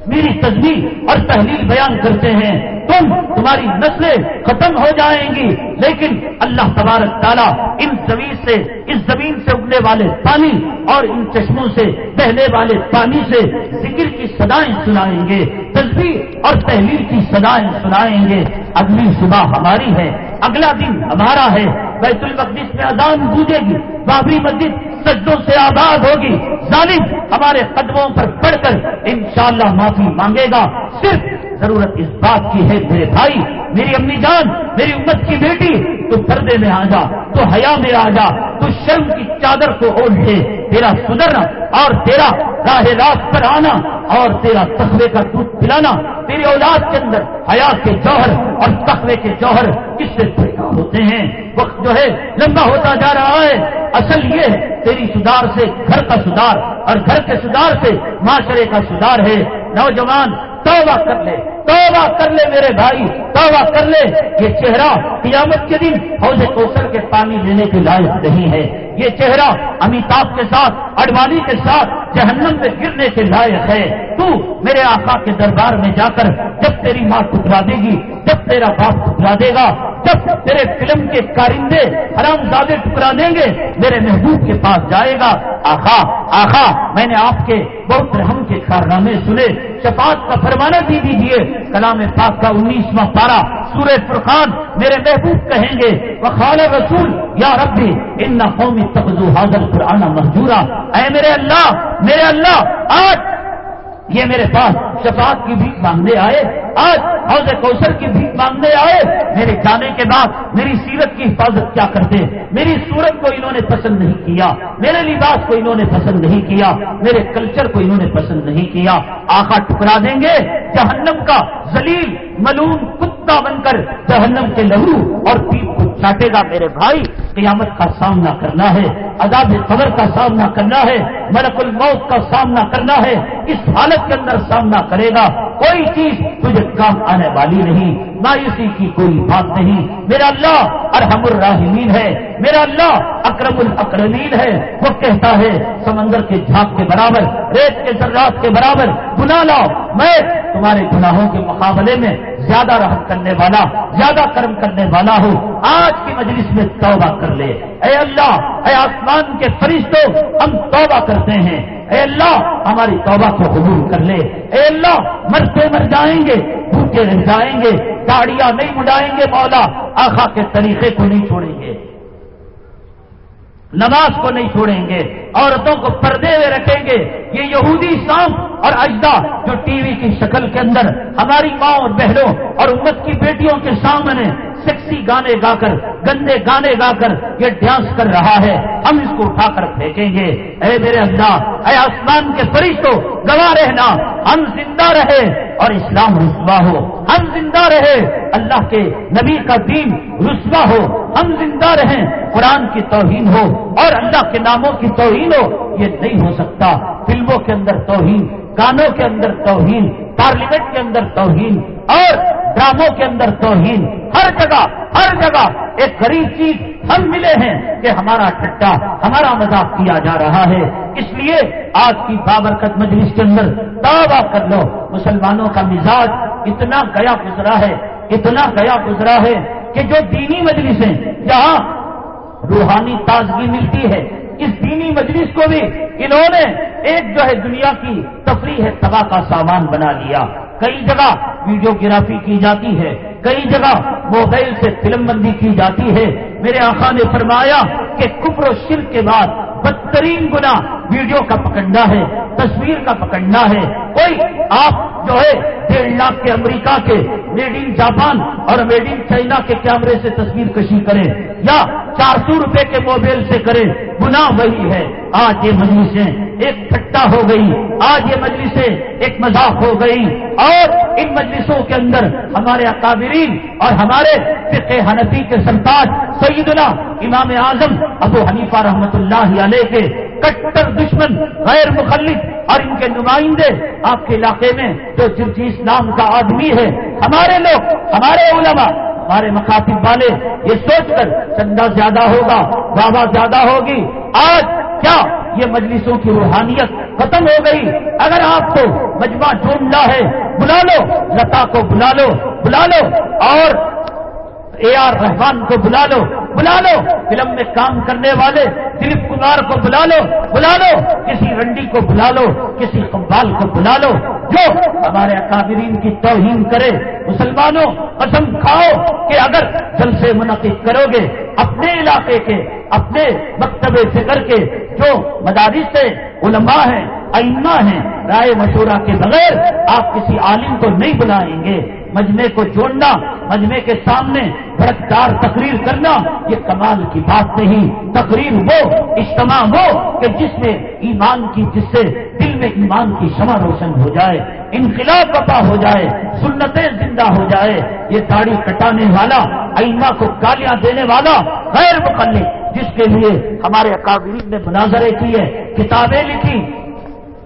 میری تصویر اور تحلیل بیان کرتے ہیں۔ تم، تمہاری نسلیں ختم ہو جائیں گی، لیکن اللہ تبارک تعالیٰ ان زمین سے، اس زمین سے اگنے والے پانی اور ان چشموں سے، بہنے والے پانی سے ذکر کی سدائیں سنائیں گے۔ تصویر اور تحریر کی سدائیں سنائیں گے۔ اگلی صبح ہماری ہے، اگلا دن ہمارا ہے۔ بیت المقدس میں اذان گوجے گی، بابری مسجد سجدوں سے آباد ہوگی۔ ظالم ہمارے قدموں پر پڑھ کر انشاءاللہ معافی مانگے گا۔ صرف ضرورت اس بات کی ہے، میرے بھائی، میری امی جان، میری امت کی بیٹی، تو پردے میں آ جا، تو حیا میں آ جا، تو شرم کی چادر کو اوڑھ لے، تیرا سدھرنا اور تیرا راہ راست پر آنا اور تیرا تخوے کا دودھ پلانا، تیری اولاد کے اندر حیات کے جوہر اور تخوے کے جوہر کس سے پیدا ہوتے ہیں؟ وقت جو ہے لمبا ہوتا جا رہا ہے۔ اصل یہ ہے، تیری سدھار سے گھر کا سدھار اور گھر کے سدھار سے معاشرے کا سدھار ہے۔ نوجوان، توبہ کر لے۔ توبہ کر لے میرے بھائی، توبہ کر لے۔ یہ چہرہ قیامت کے دن حوض کوسر کے پانی لینے کے لائق نہیں ہے۔ یہ چہرہ امیتاب کے ساتھ، اڈوانی کے ساتھ، جہنم میں گرنے کے لائق ہے۔ تو میرے آقا کے دربار میں جا کر جب تیری ماں ٹکرا دے گی، جب تیرا باپ ٹکرا دے گا، جب تیرے فلم کے کارندے حرام زادے ٹکرا دیں گے، میرے محبوب کے پاس جائے گا۔ آخا آخا میں نے آپ کے بہت رحم کے کارنامے سنے۔ شفاعت کا فرمانا دی دیجیے کلام پاک کا انیسواں پارا سورہ فرقان میرے محبوب کہیں گے وہ رسول یا ربی، ان قومی تخذو حاضر قرآن مزدورہ اے میرے اللہ میرے اللہ، آج یہ میرے پاس شفاعت کی بھیک مانگنے آئے، آج حوض کوثر کی بھیک مانگنے آئے، میرے جانے کے بعد میری سیرت کی حفاظت کیا کرتے؟ میری صورت کو انہوں نے پسند نہیں کیا، میرے لباس کو انہوں نے پسند نہیں کیا، میرے کلچر کو انہوں نے پسند نہیں کیا۔ آخا ٹکرا دیں گے، جہنم کا زلیل ملون کتا بن کر جہنم کے لہو اور پیپ کو چاٹے گا میرے بھائی، قیامت کا سامنا کرنا ہے، عذاب قبر کا سامنا کرنا ہے، ملک الموت کا سامنا کرنا ہے، اس حالت کے اندر سامنا کرے گا، کوئی چیز تجھے کام آنے والی نہیں مایوسی کی کوئی بات نہیں۔ میرا اللہ ارحم الراحمین ہے، میرا اللہ اکرم الاکرمین ہے۔ وہ کہتا ہے، سمندر کے جھاگ کے برابر، ریت کے ذرات کے برابر گنا لاؤ، میں تمہارے گناہوں کے مقابلے میں زیادہ رحم کرنے والا، زیادہ کرم کرنے والا ہو۔ آج کی مجلس میں توبہ کر لے۔ اے اللہ، اے آسمان کے فرشتوں ہم توبہ کرتے ہیں۔ اے اللہ، ہماری توبہ کو قبول کر لے۔ اے اللہ، مرتے مر جائیں گے، بھوکے رہ جائیں گے گاڑیاں نہیں اڑائیں گے، مولا۔ آخا کے طریقے کو نہیں چھوڑیں گے۔ نماز کو نہیں چھوڑیں گے، عورتوں کو پردے میں رکھیں گے۔ یہ یہودی سانپ اور اجدا جو ٹی وی کی شکل کے اندر ہماری ماں اور بہنوں اور امت کی بیٹیوں کے سامنے سیکسی گانے گا کر، گندے گانے گا کر، یہ ڈانس کر رہا ہے۔ ہم اس کو اٹھا کر پھینکیں گے۔ اے میرے اللہ، اے آسمان کے فرشتوں گواہ رہنا۔ ہم زندہ رہے اور اسلام رسوا ہو۔ ہم زندہ رہے، اللہ کے نبی کا دین رسوا ہو۔ ہم زندہ رہیں، قرآن کی توہین ہو۔ اور اللہ کے ناموں کی توہین ہو۔ یہ نہیں ہو سکتا۔ فلموں کے اندر توہین گانوں کے اندر توہین، پارلیمنٹ کے اندر توہین اور ڈراموں کے اندر توہین۔ ہر جگہ ہر جگہ ایک غریب چیز ہم ملے ہیں کہ ہمارا ٹھٹا، ہمارا مذاق کیا جا رہا ہے۔ اس لیے آج کی بابرکت مجلس کے اندر دعویٰ کر لو، مسلمانوں کا مزاج اتنا گیا گزرا ہے، اتنا گیا گزرا ہے کہ جو دینی مجلسیں، جہاں روحانی تازگی ملتی ہے اس دینی مجلس کو بھی انہوں نے ایک جو ہے دنیا کی تفریح تباہ کا سامان بنا لیا۔ کئی جگہ ویڈیوگرافی کی جاتی ہے، کئی جگہ موبائل سے فلم بندی کی جاتی ہے۔ میرے آقا نے فرمایا کہ کفر و شرک کے بعد بدترین گنا ویڈیو کا پکڑنا ہے، تصویر کا پکڑنا ہے۔ کوئی آپ جو ہے ڈیڑھ لاکھ کے امریکہ کے میڈ ان جاپان اور میڈ ان چائنا کے کیمرے سے تصویر کشی کریں یا چار سو روپے کے موبائل سے کرے گنا وہی ہے۔ آج یہ مجلسیں ایک ٹھٹا ہو گئی، آج یہ مجلسیں ایک مذاق ہو گئی۔ اور ان مجلسوں کے اندر ہمارے اکابرین اور ہمارے فقہ حنفی کے سرتاج سعید اللہ امام اعظم ابو حنیفہ رحمت اللہ علیہ کے کٹر دشمن، غیر مخلف اور ان کے نمائندے آپ کے علاقے میں جو جرجی اسلام کا آدمی ہے، ہمارے لوگ، ہمارے علماء ہمارے مخاطب والے، یہ سوچ کر چندہ زیادہ ہوگا بابا زیادہ ہوگی۔ آج کیا یہ مجلسوں کی روحانیت ختم ہو گئی؟ اگر آپ کو مجمع ڈھونڈنا ہے، بلا لو، لتا کو بلا لو بلا لو۔ اور اے آر رحمان کو بلا لو بلا لو۔ فلم میں کام کرنے والے دلیپ کمار کو بلا لو بلا لو۔ کسی رنڈی کو بلا لو، کسی قبال کو بلا لو۔ جو ہمارے اکابرین کی توہین کرے۔ مسلمانوں، قسم کھاؤ کہ اگر جل سے منعقد کرو گے اپنے علاقے کے، اپنے مکتبے فکر کے۔ جو مدارس سے علماء ہیں، ائمہ ہیں، رائے مشورہ کے بغیر آپ کسی عالم کو نہیں بلائیں گے۔ مجمے کو جوڑنا مجمے کے سامنے بھڑکدار تقریر کرنا، یہ کمال کی بات نہیں۔ تقریر وہ، اجتماع ہو کہ جس میں ایمان کی، جس سے دل میں ایمان کی شمع روشن ہو جائے، انقلاب پتا ہو جائے، سنتیں زندہ ہو جائے۔ یہ داڑھی کٹانے والا ائمہ کو گالیاں دینے والا، غیر مخلف جس کے لیے ہمارے اکابرین نے مناظرے کیے، کتابیں لکھی۔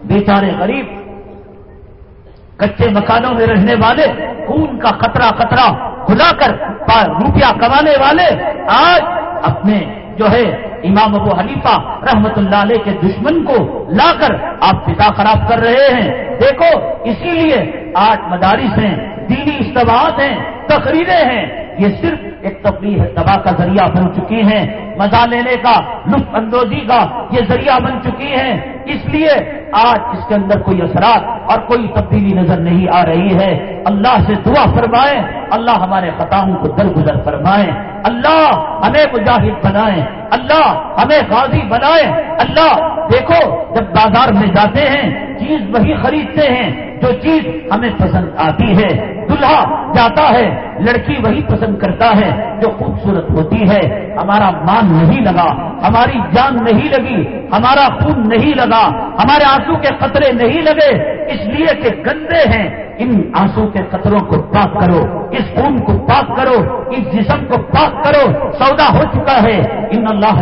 بیچارے غریب کچے مکانوں میں رہنے والے، خون کا خطرہ خطرہ کھلا کر روپیہ کمانے والے، آج اپنے جو ہے امام ابو حنیفہ رحمت اللہ علیہ کے دشمن کو لا کر آپ پتا خراب کر رہے ہیں۔ دیکھو، اسی لیے آج مدارس ہیں دینی اجتماعات ہیں، تقریریں ہیں۔ یہ صرف ایک تفریح تباہ کا ذریعہ بن چکی ہیں۔ مزہ لینے کا، لطف اندوزی کا یہ ذریعہ بن چکی ہیں۔ اس لیے آج اس کے اندر کوئی اثرات اور کوئی تبدیلی نظر نہیں آ رہی ہے۔ اللہ سے دعا فرمائیں، اللہ ہمارے خطاؤں کو درگزر فرمائیں۔ اللہ ہمیں مجاہد بنائیں۔ اللہ ہمیں غازی بنائیں۔ اللہ دیکھو، جب بازار میں جاتے ہیں، چیز وہی خریدتے ہیں جو چیز ہمیں پسند آتی ہے۔ دلہا جاتا ہے، لڑکی وہی پسند کرتا ہے جو خوبصورت ہوتی ہے۔ ہمارا مان نہیں لگا، ہماری جان نہیں لگی، ہمارا خون نہیں لگا، ہمارے آنسو کے قطرے نہیں لگے، اس لیے کہ گندے ہیں۔ ان آنسو کے قطروں کو پاک کرو، اس خون کو پاک کرو، اس جسم کو پاک کرو، سودا ہو چکا ہے۔ ان اللہ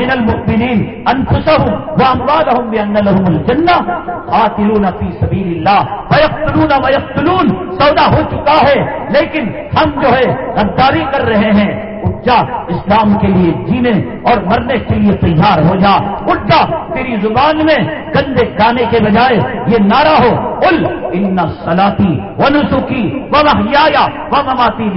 من المؤمنین انفسهم واموالهم بان لهم الجنہ۔ قاتلون فی سبیل اللہ ويقتلون ويقتلون سودا ہو چکا ہے، لیکن ہم جو ہے غداری کر رہے ہیں۔ جا، اسلام کے لیے جینے اور مرنے کے لیے تیار ہو جا۔ اٹھ جا تیری زبان میں گندے گانے کے بجائے یہ نعرہ ہو۔ ال ان سلاتی و نسخی و محیا و مماتی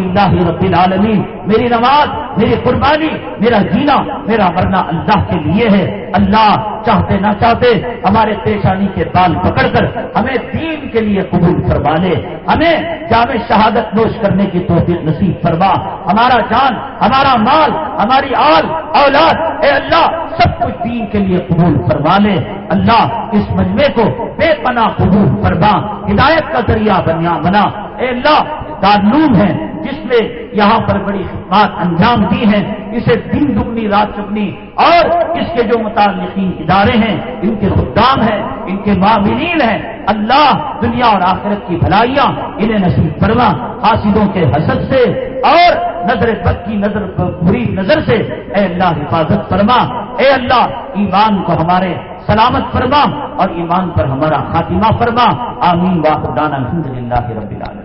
رب العالمین۔ میری نماز، میری قربانی، میرا جینا، میرا مرنا اللہ کے لیے ہے۔ اللہ چاہتے، نہ چاہتے، ہمارے پیشانی کے بال پکڑ کر ہمیں دین کے لیے قبول فرما لے۔ ہمیں جامع شہادت نوش کرنے کی توفیق نصیب فرما۔ ہمارا جان، ہمارا مال، ہماری آل، اولاد، اے اللہ، سب کچھ دین کے لیے قبول فرما لے۔ اللہ اس مجمے کو بے پناہ قبول فرما۔ ہدایت کا ذریعہ بنیا، بنا۔ اے اللہ تعلوم ہے جس نے یہاں پر بڑی خدمات انجام دی ہیں، اسے دن دگنی، رات چگنی اور اس کے جو متعلقین ادارے ہیں، ان کے خدام ہیں، ان کے معاملین ہیں، اللہ دنیا اور آخرت کی بھلائیاں انہیں نصیب فرما حاصلوں کے حسد سے، اور نظر بد کی نظر، بری نظر سے اے اللہ حفاظت فرما، اے اللہ ایمان کو ہمارے سلامت فرما، اور ایمان پر ہمارا خاتمہ فرما، آمین واقع الحمد للہ رب العالمین۔